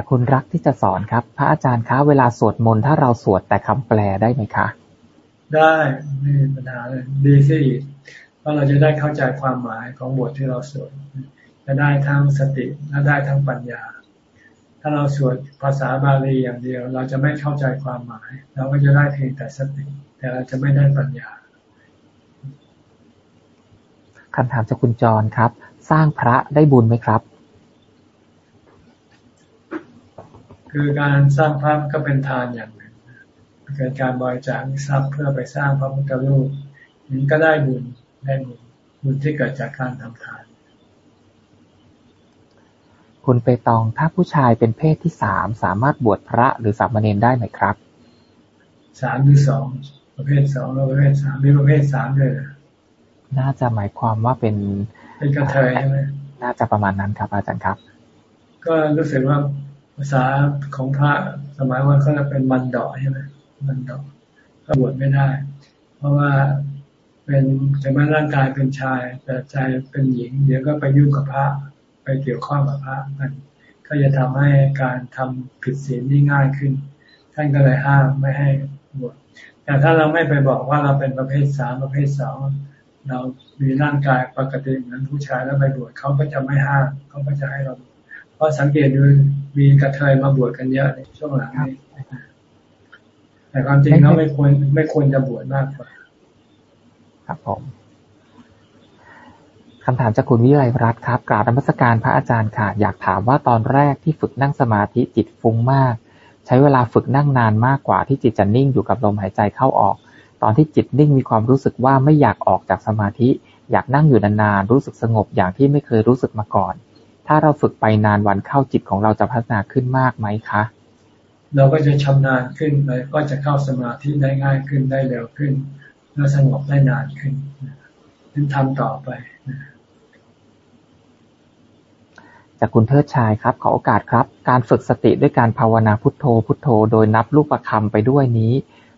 จากคุณรักที่จะสอนครับ พระอาจารย์คะเวลาสวดมนต์ถ้าเราสวดแต่คำแปลได้ไหมคะ ได้ไม่มีปัญหาเลยดีสิเพราะเราจะได้เข้าใจความหมายของบทที่เราสวดจะได้ทั้งสติและได้ทั้งปัญญา ถ้าเราสวดภาษาบาลีอย่างเดียว เราจะไม่เข้าใจความหมาย เราก็จะได้เพียงแต่สติ แต่เราจะไม่ได้ปัญญาคำถามจากคุณจรครับ สร้างพระได้บุญไหมครับ คือการสร้างพระก็เป็นทานอย่างหนึ่งเกิดการบริจาคทรัพย์เพื่อไปสร้างพระพุทธรูปนี้ก็ได้บุญได้บุญบุญที่เกิดจากการทำทาน คุณไปตองถ้าผู้ชายเป็นเพศที่สามสามารถบวชพระหรือสามเณรได้ไหมครับสามหรือสองประเภทสองแล้วประเภทสามมีประเภทสามเลยน่าจะหมายความว่าเป็นเป็นกระเทยใช่ไหมน่าจะประมาณนั้นครับ อาจารย์ครับ ก็รู้สึกว่า ภาษาของพระสมัยวันเขาจะเป็นมันดอใช่ไหมมันดอก็บวชไม่ได้ เพราะว่าเป็นแต่ม่ร่างกายเป็นชาย แต่ใจเป็นหญิง เดี๋ยวก็ไปยุ่งกับพระ ไปเกี่ยวข้องกับพระมันก็จะทำให้การทำผิดศีลนี่ง่ายขึ้น ท่านก็เลยห้ามไม่ให้บวชแต่ถ้าเราไม่ไปบอกว่าเราเป็นประเภทสามประเภทสองเรามีร่างกายปกติเหมือนผู้ชายแล้วไปบวชเขาก็จะไม่ห้ามเขาก็จะให้เรา เพราะสังเกตดู มีกระเทยมาบวชกันเยอะในช่วงหลังนี้แต่ความจริงเขาไม่ควรไม่ควรจะบวชมากกว่า ครับผมคำถามจากคุณวิไลรัตน์ครับกราบนมัสการพระอาจารย์ค่ะ อยากถามว่าตอนแรกที่ฝึกนั่งสมาธิจิตฟุ้งมาก ใช้เวลาฝึกนั่งนานมากกว่าที่จิตจะนิ่งอยู่กับลมหายใจเข้าออก ตอนที่จิตนิ่งมีความรู้สึกว่าไม่อยากออกจากสมาธิ อยากนั่งอยู่นานๆรู้สึกสงบอย่างที่ไม่เคยรู้สึกมาก่อน ถ้าเราฝึกไปนานวันเข้าจิตของเราจะพัฒนาขึ้นมากไหมคะ เราก็จะชำนาญขึ้นไปก็จะเข้าสมาธิได้ง่ายขึ้นได้เร็วขึ้น แล้วสงบได้นานขึ้นนั้นทำต่อไปจากคุณเทิดชายครับ ขอโอกาสครับ การฝึกสติด้วยการภาวนาพุทโธพุทโธ โดยนับลูกประคำไปด้วยนี้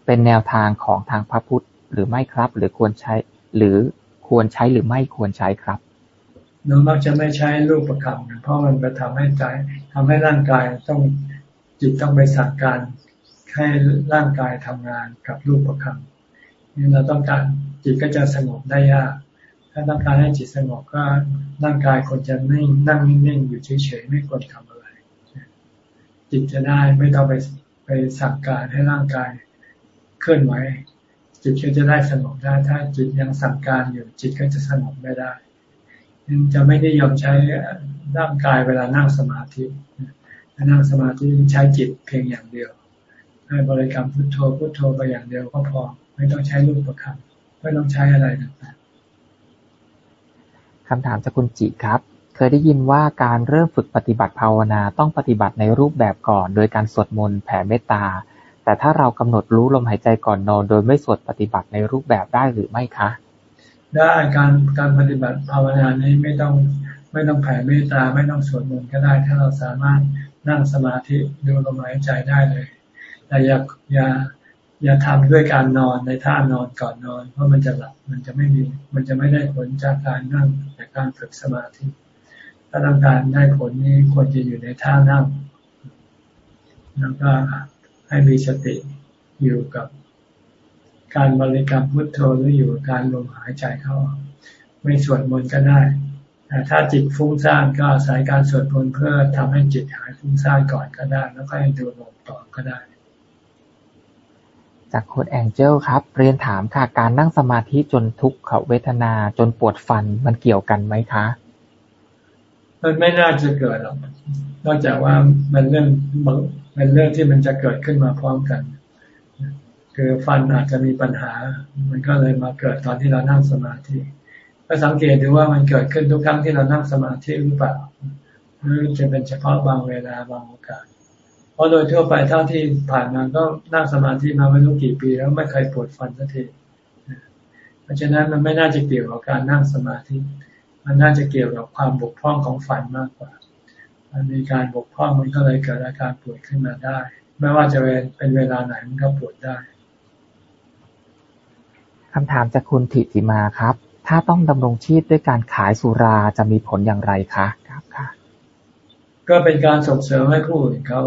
เป็นแนวทางของทางพระพุทธหรือไม่ครับ หรือควรใช้ หรือควรใช้หรือไม่ควรใช้ครับ เรามักจะไม่ใช้ลูกประคำเพราะมันไปทำให้ใจทำให้ร่างกายต้องจิตต้องไปสั่งการให้ร่างกายทำงานกับรูปประคำนี่เราต้องการจิตก็จะสงบได้ยาก ถ้าต้องการให้จิตสงบก็ร่างกายควรจะนิ่งนั่งนิ่งๆอยู่เฉยๆไม่ควรทำอะไร จิตจะได้ไม่ต้องไปไปสั่งการให้ร่างกายเคลื่อนไหวจิตก็จะได้สงบได้ ถ้าจิตยังสั่งการอยู่จิตก็จะสงบไม่ได้ ยังจะไม่ได้ยอมใช้ร่างกายเวลานั่งสมาธินั่งสมาธิใช้จิตเพียงอย่างเดียว ให้บริกรรมพุทโธพุทโธไปอย่างเดียวก็พอ ไม่ต้องใช้รูปประคำไม่ต้องใช้อะไรต่างๆคำถามจากคุณจิครับ เคยได้ยินว่าการเริ่มฝึกปฏิบัติภาวนาต้องปฏิบัติในรูปแบบก่อน โดยการสวดมนต์แผ่เมตตา แต่ถ้าเรากำหนดรู้ลมหายใจก่อนนอน โดยไม่สวดปฏิบัติในรูปแบบได้หรือไม่คะ ได้การการปฏิบัติภาวนานี้ไม่ต้องไม่ต้องแผ่เมตตาไม่ต้องสวดมนต์ก็ได้ ถ้าเราสามารถนั่งสมาธิดูลมหายใจได้เลยแต่อย่าอย่าอย่าทำด้วยการนอนในท่านอนก่อนนอน เพราะมันจะหลับมันจะไม่มีมันจะไม่ได้ผลจากการนั่งจากการฝึกสมาธิ ถ้าต้องการได้ผลนี้ควรจะอยู่ในท่านั่ง แล้วก็ให้มีสติอยู่กับ การบริกรรมพุทโธหรืออยู่กับการลมหายใจเข้าไม่สวดมนต์ก็ได้แต่ถ้าจิตฟุ้งซ่านก็อาศัยการสวดมนต์เพื่อทำให้จิตหายฟุ้งซ่านก่อนก็ได้ แล้วก็ให้ดูลมต่อก็ได้ จากโค้ดแองเจิลครับ เรียนถามค่ะการนั่งสมาธิจนทุกขเวทนาจนปวดฟันมันเกี่ยวกันไหมคะมันไม่น่าจะเกิดหรอกนอกจากว่ามันเรื่องมันเรื่องที่มันจะเกิดขึ้นมาพร้อมกัน คือฟันอาจจะมีปัญหา มันก็เลยมาเกิดตอนที่เรานั่งสมาธิก็สังเกตดูว่ามันเกิดขึ้นทุกครั้งที่เรานั่งสมาธิหรือเปล่าหรือจะเป็นเฉพาะบางเวลาบางโอกาส เพราะโดยทั่วไปเท่าที่ผ่านมาก็นั่งสมาธิมาไม่รู้กี่ปี แล้วไม่เคยปวดฟันสักทีเพราะฉะนั้นมันไม่น่าจะเกี่ยวกับการนั่งสมาธิ มันน่าจะเกี่ยวกับความบกพร่องของฟันมากกว่ามันมีการบกพร่องมันก็เลยเกิดอาการปวดขึ้นมาได้ ไม่ว่าจะเป็นเวลาไหนมันก็ปวดได้ คำถามจากคุณถิติมาครับ ถ้าต้องดำรงชีพด้วยการขายสุราจะมีผลอย่างไรคะครับค่ะ ก็เป็นการส่งเสริมให้ผู้อื่นเขา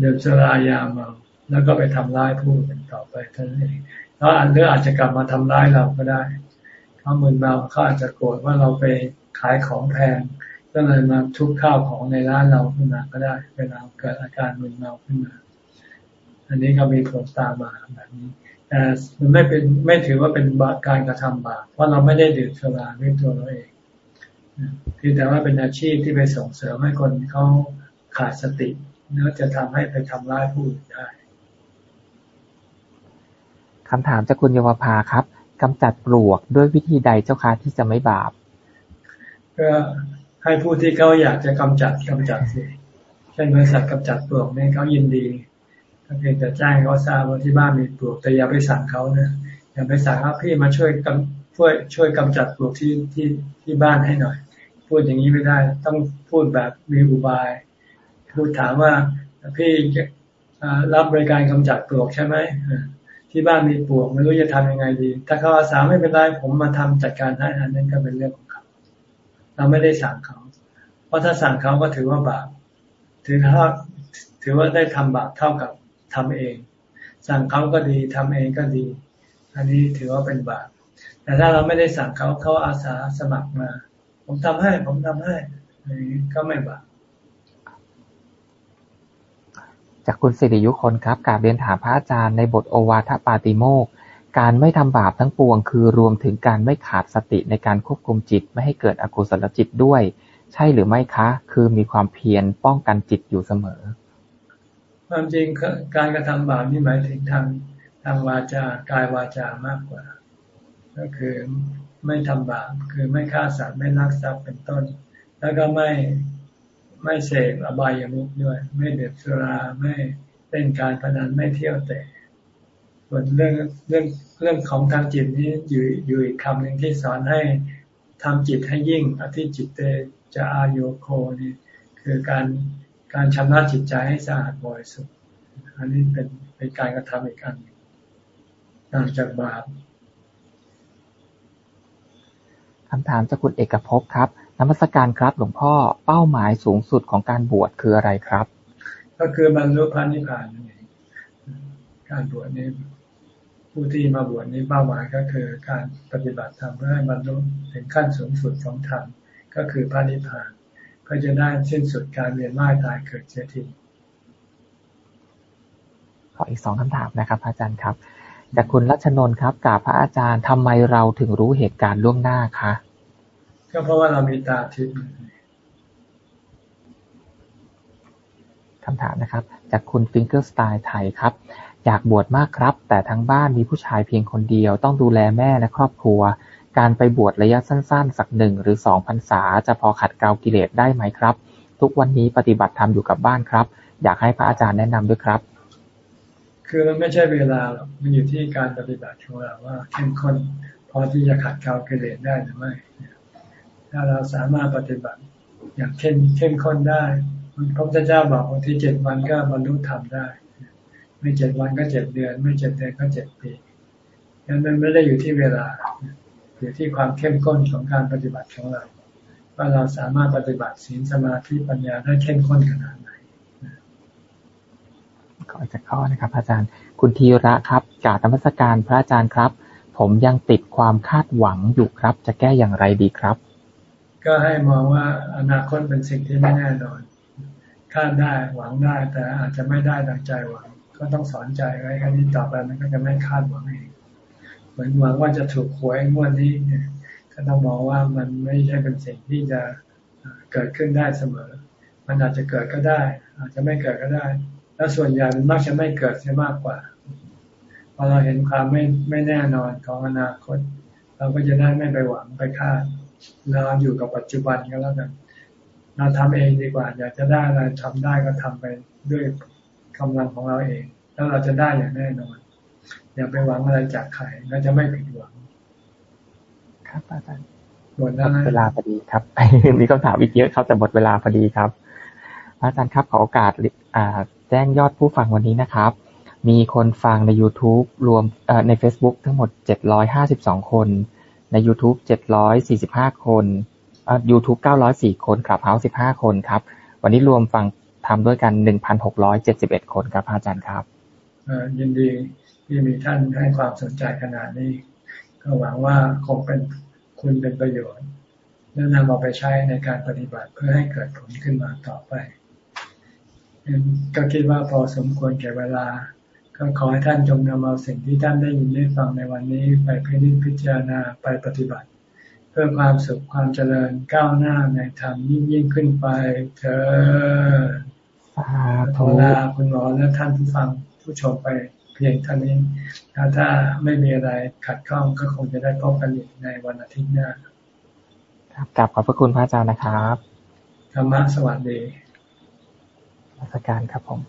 เดิมสุรายามาแล้วก็ไปทำร้ายผู้อื่นต่อไปท่านเองแล้วอันเรื่องอาจจะกลับมาทำร้ายเราก็ได้เขามืนเมาเขาอาจจะโกรธว่าเราไปขายของแพงก็เลยมาทุบข้าวของในร้านเราขึ้นมาก็ได้ เวลาเกิดอาการมึนเมาขึ้นมา อันนี้ก็มีผลตามมาแบบนี้ แต่มันไม่เป็นไม่ถือว่าเป็นการกระทำบาปเพราะเราไม่ได้ดื่มสุราด้วยตัวเราเองเพียงแต่ว่าเป็นอาชีพที่ไปส่งเสริมให้คนเขาขาดสติแล้วจะทำให้ไปทำร้ายผู้อื่นได้คำถามจากคุณเยาวภาครับกำจัดปลวกด้วยวิธีใดเจ้าคะที่จะไม่บาป ก็ให้ผู้ที่เขาอยากจะกำจัดกำจัดสิเช่นบริษัทกำจัดปลวกเนี่ยเขายินดี เพียงแต่แจ้งเขาทราบว่าที่บ้านมีปลวกแต่อย่าไปสั่งเขานะอย่าไปสั่งว่าพี่มาช่วยกำช่วยช่วยกำจัดปลวกที่ที่ที่บ้านให้หน่อย พูดอย่างนี้ไม่ได้ ต้องพูดแบบมีอุบาย พูดถามว่าพี่รับบริการกำจัดปลวกใช่ไหมที่บ้านมีปลวกไม่รู้จะทำยังไงดี ถ้าเขาอาสาไม่เป็นไรผมมาทำจัดการให้อันนั้นก็เป็นเรื่องของเขาเราไม่ได้สั่งเขาเพราะถ้าสั่งเขาก็ถือว่าบาปถือถ้าถือว่าได้ทำบาปเท่ากับ ทำเอง สั่งเขาก็ดีทำเองก็ดี อันนี้ถือว่าเป็นบาปแต่ถ้าเราไม่ได้สั่งเขาเขาอาสาสมัครมา ผมทำให้ ผมทำให้ก็ไม่บาปจากคุณสิริยุคนครับกาบเรียนถามพระอาจารย์ในบทโอวาทปาติโมกการไม่ทำบาปทั้งปวง คือรวมถึงการไม่ขาดสติในการควบคุมจิตไม่ให้เกิดอกุศลจิตด้วย ใช่หรือไม่คะ คือมีความเพียรป้องกันจิตอยู่เสมอ ความจริงการกระทำบาปนี่หมายถึงทางทางวาจากายวาจามากกว่า ก็คือไม่ทำบาปคือไม่ฆ่าสัตว์ไม่ลักทรัพย์เป็นต้น แล้วก็ไม่ไม่เสพอบายามุขด้วย ไม่เดือดสุราไม่เล่นการพนันไม่เที่ยวเตะส่วนเรื่องเรื่องเรื่องของทางจิตนี้อยู่อยู่อีกคำหนึ่งที่สอนให้ทำจิตให้ยิ่งอธิจิตเตจะอาโยโคนี่คือการ การชำระจิตใจให้สะอาดบริสุทธิ์อันนี้เป็นเป็นการกระทำอีกอันต่างจากบาปคำถามจากคุณเอกภพครับนมัสการครับ หลวงพ่อเป้าหมายสูงสุดของการบวชคืออะไรครับ ก็คือบรรลุพระนิพพานนั่นเองการบวชนี้ผู้ที่มาบวชนี้เป้าหมายก็คือการปฏิบัติธรรมเพื่อให้บรรลุถึงขั้นสูงสุดของธรรมก็คือพระนิพพาน เพื่อจะได้สิ้นสุดการเวียนว่ายตายเกิดเสียทีขออีกสองคำถามนะครับ อาจารย์ครับจากคุณรัชนนท์ครับกาบพระอาจารย์ทำไมเราถึงรู้เหตุการณ์ล่วงหน้าคะก็เพราะว่าเรามีตาทิพย์คำถามนะครับ จากคุณฟิงเกอร์สไตล์ไทยครับ อยากบวชมากครับ แต่ทั้งบ้านมีผู้ชายเพียงคนเดียว ต้องดูแลแม่และครอบครัว การไปบวชระยะสั้น ๆ สักหนึ่งหรือสองพรรษา จะพอขัดเกลากิเลสได้ไหมครับ ทุกวันนี้ปฏิบัติธรรมอยู่กับบ้านครับ อยากให้พระอาจารย์แนะนำด้วยครับ คือมันไม่ใช่เวลาหรอกมันอยู่ที่การปฏิบัติของเราว่าเข้มข้นพอที่จะขัดเกลากิเลสได้หรือไม่ถ้าเราสามารถปฏิบัติอย่างเข้มเข้มข้นได้พระพุทธเจ้าบอกว่าที่เจ็ดวันก็บรรลุธรรมได้ ไม่เจ็ดวันก็เจ็ดเดือน ไม่เจ็ดเดือนก็เจ็ดปีนั้นมันไม่ได้อยู่ที่เวลา อยู่ที่ความเข้มข้นของการปฏิบัติของเราว่าเราสามารถปฏิบัติศีลสมาธิปัญญาได้เข้มข้นขนาดไหนขอจะข้อนะครับ อาจารย์ คุณธีระครับกาตมัสการพระอาจารย์ครับ ผมยังติดความคาดหวังอยู่ครับ จะแก้อย่างไรดีครับ ก็ให้มองว่าอนาคตเป็นสิ่งที่ไม่แน่นอน คาดได้หวังได้ แต่อาจจะไม่ได้ดังใจหวัง ก็ต้องสอนใจไว้แค่นี้ต่อไปมันก็จะไม่คาดหวังเอง เหมือนหวังว่าจะถูกหวยงวดนี้เนี่ยก็ต้องมองว่ามันไม่ใช่เป็นสิ่งที่จะเกิดขึ้นได้เสมอ มันอาจจะเกิดก็ได้ อาจจะไม่เกิดก็ได้ แล้วส่วนใหญ่มันมักจะไม่เกิดเสียมากกว่าพอเราเห็นความไม่ไม่แน่นอนของอนาคต เราก็จะได้ไม่ไปหวังไปคาดเราอยู่กับปัจจุบันก็แล้วกันเราทำเองดีกว่า อยากจะได้อะไรทำได้ก็ทำไปด้วยกำลังของเราเอง แล้วเราจะได้อย่างแน่นอน อย่าไปหวังอะไรจากใครเราจะไม่ผิดหวัง ครับอาจารย์หมดแล้วเวลาพอดีครับมีคำถามอีกเยอะครับแต่หมดเวลาพอดีครับ อาจารย์ครับขอโอกาสแจ้งยอดผู้ฟังวันนี้นะครับ มีคนฟังใน YouTube รวมใน Facebook ทั้งหมด 752 คน ใน YouTube 745 คนอ่า YouTube 904คนครับเฮา15คนครับ วันนี้รวมฟังทำด้วยกัน1,671คนครับอาจารย์ครับยินดี ที่มีท่านให้ความสนใจขนาดนี้ ก็หวังว่าคงเป็นคุณเป็นประโยชน์แล้วนำเอาไปใช้ในการปฏิบัติเพื่อให้เกิดผลขึ้นมาต่อไปก็คิดว่าพอสมควรแก่เวลา ก็ขอให้ท่านจงนำเอาสิ่งที่ท่านได้ยินได้ฟังในวันนี้ ไปพิจิตพิจารณาไปปฏิบัติ เพื่อความสุขความเจริญก้าวหน้าในธรรมยิ่งยิ่งขึ้นไป เธอขอลาคุณหมอและท่านผู้ฟังผู้ชมไป เพียงเท่านี้ถ้าถ้าไม่มีอะไรขัดข้องก็คงจะได้พบกันอีกในวันอาทิตย์หน้าครับกลับขอบพระคุณพระอาจารย์นะครับธรรมะสวัสดีราชการครับผม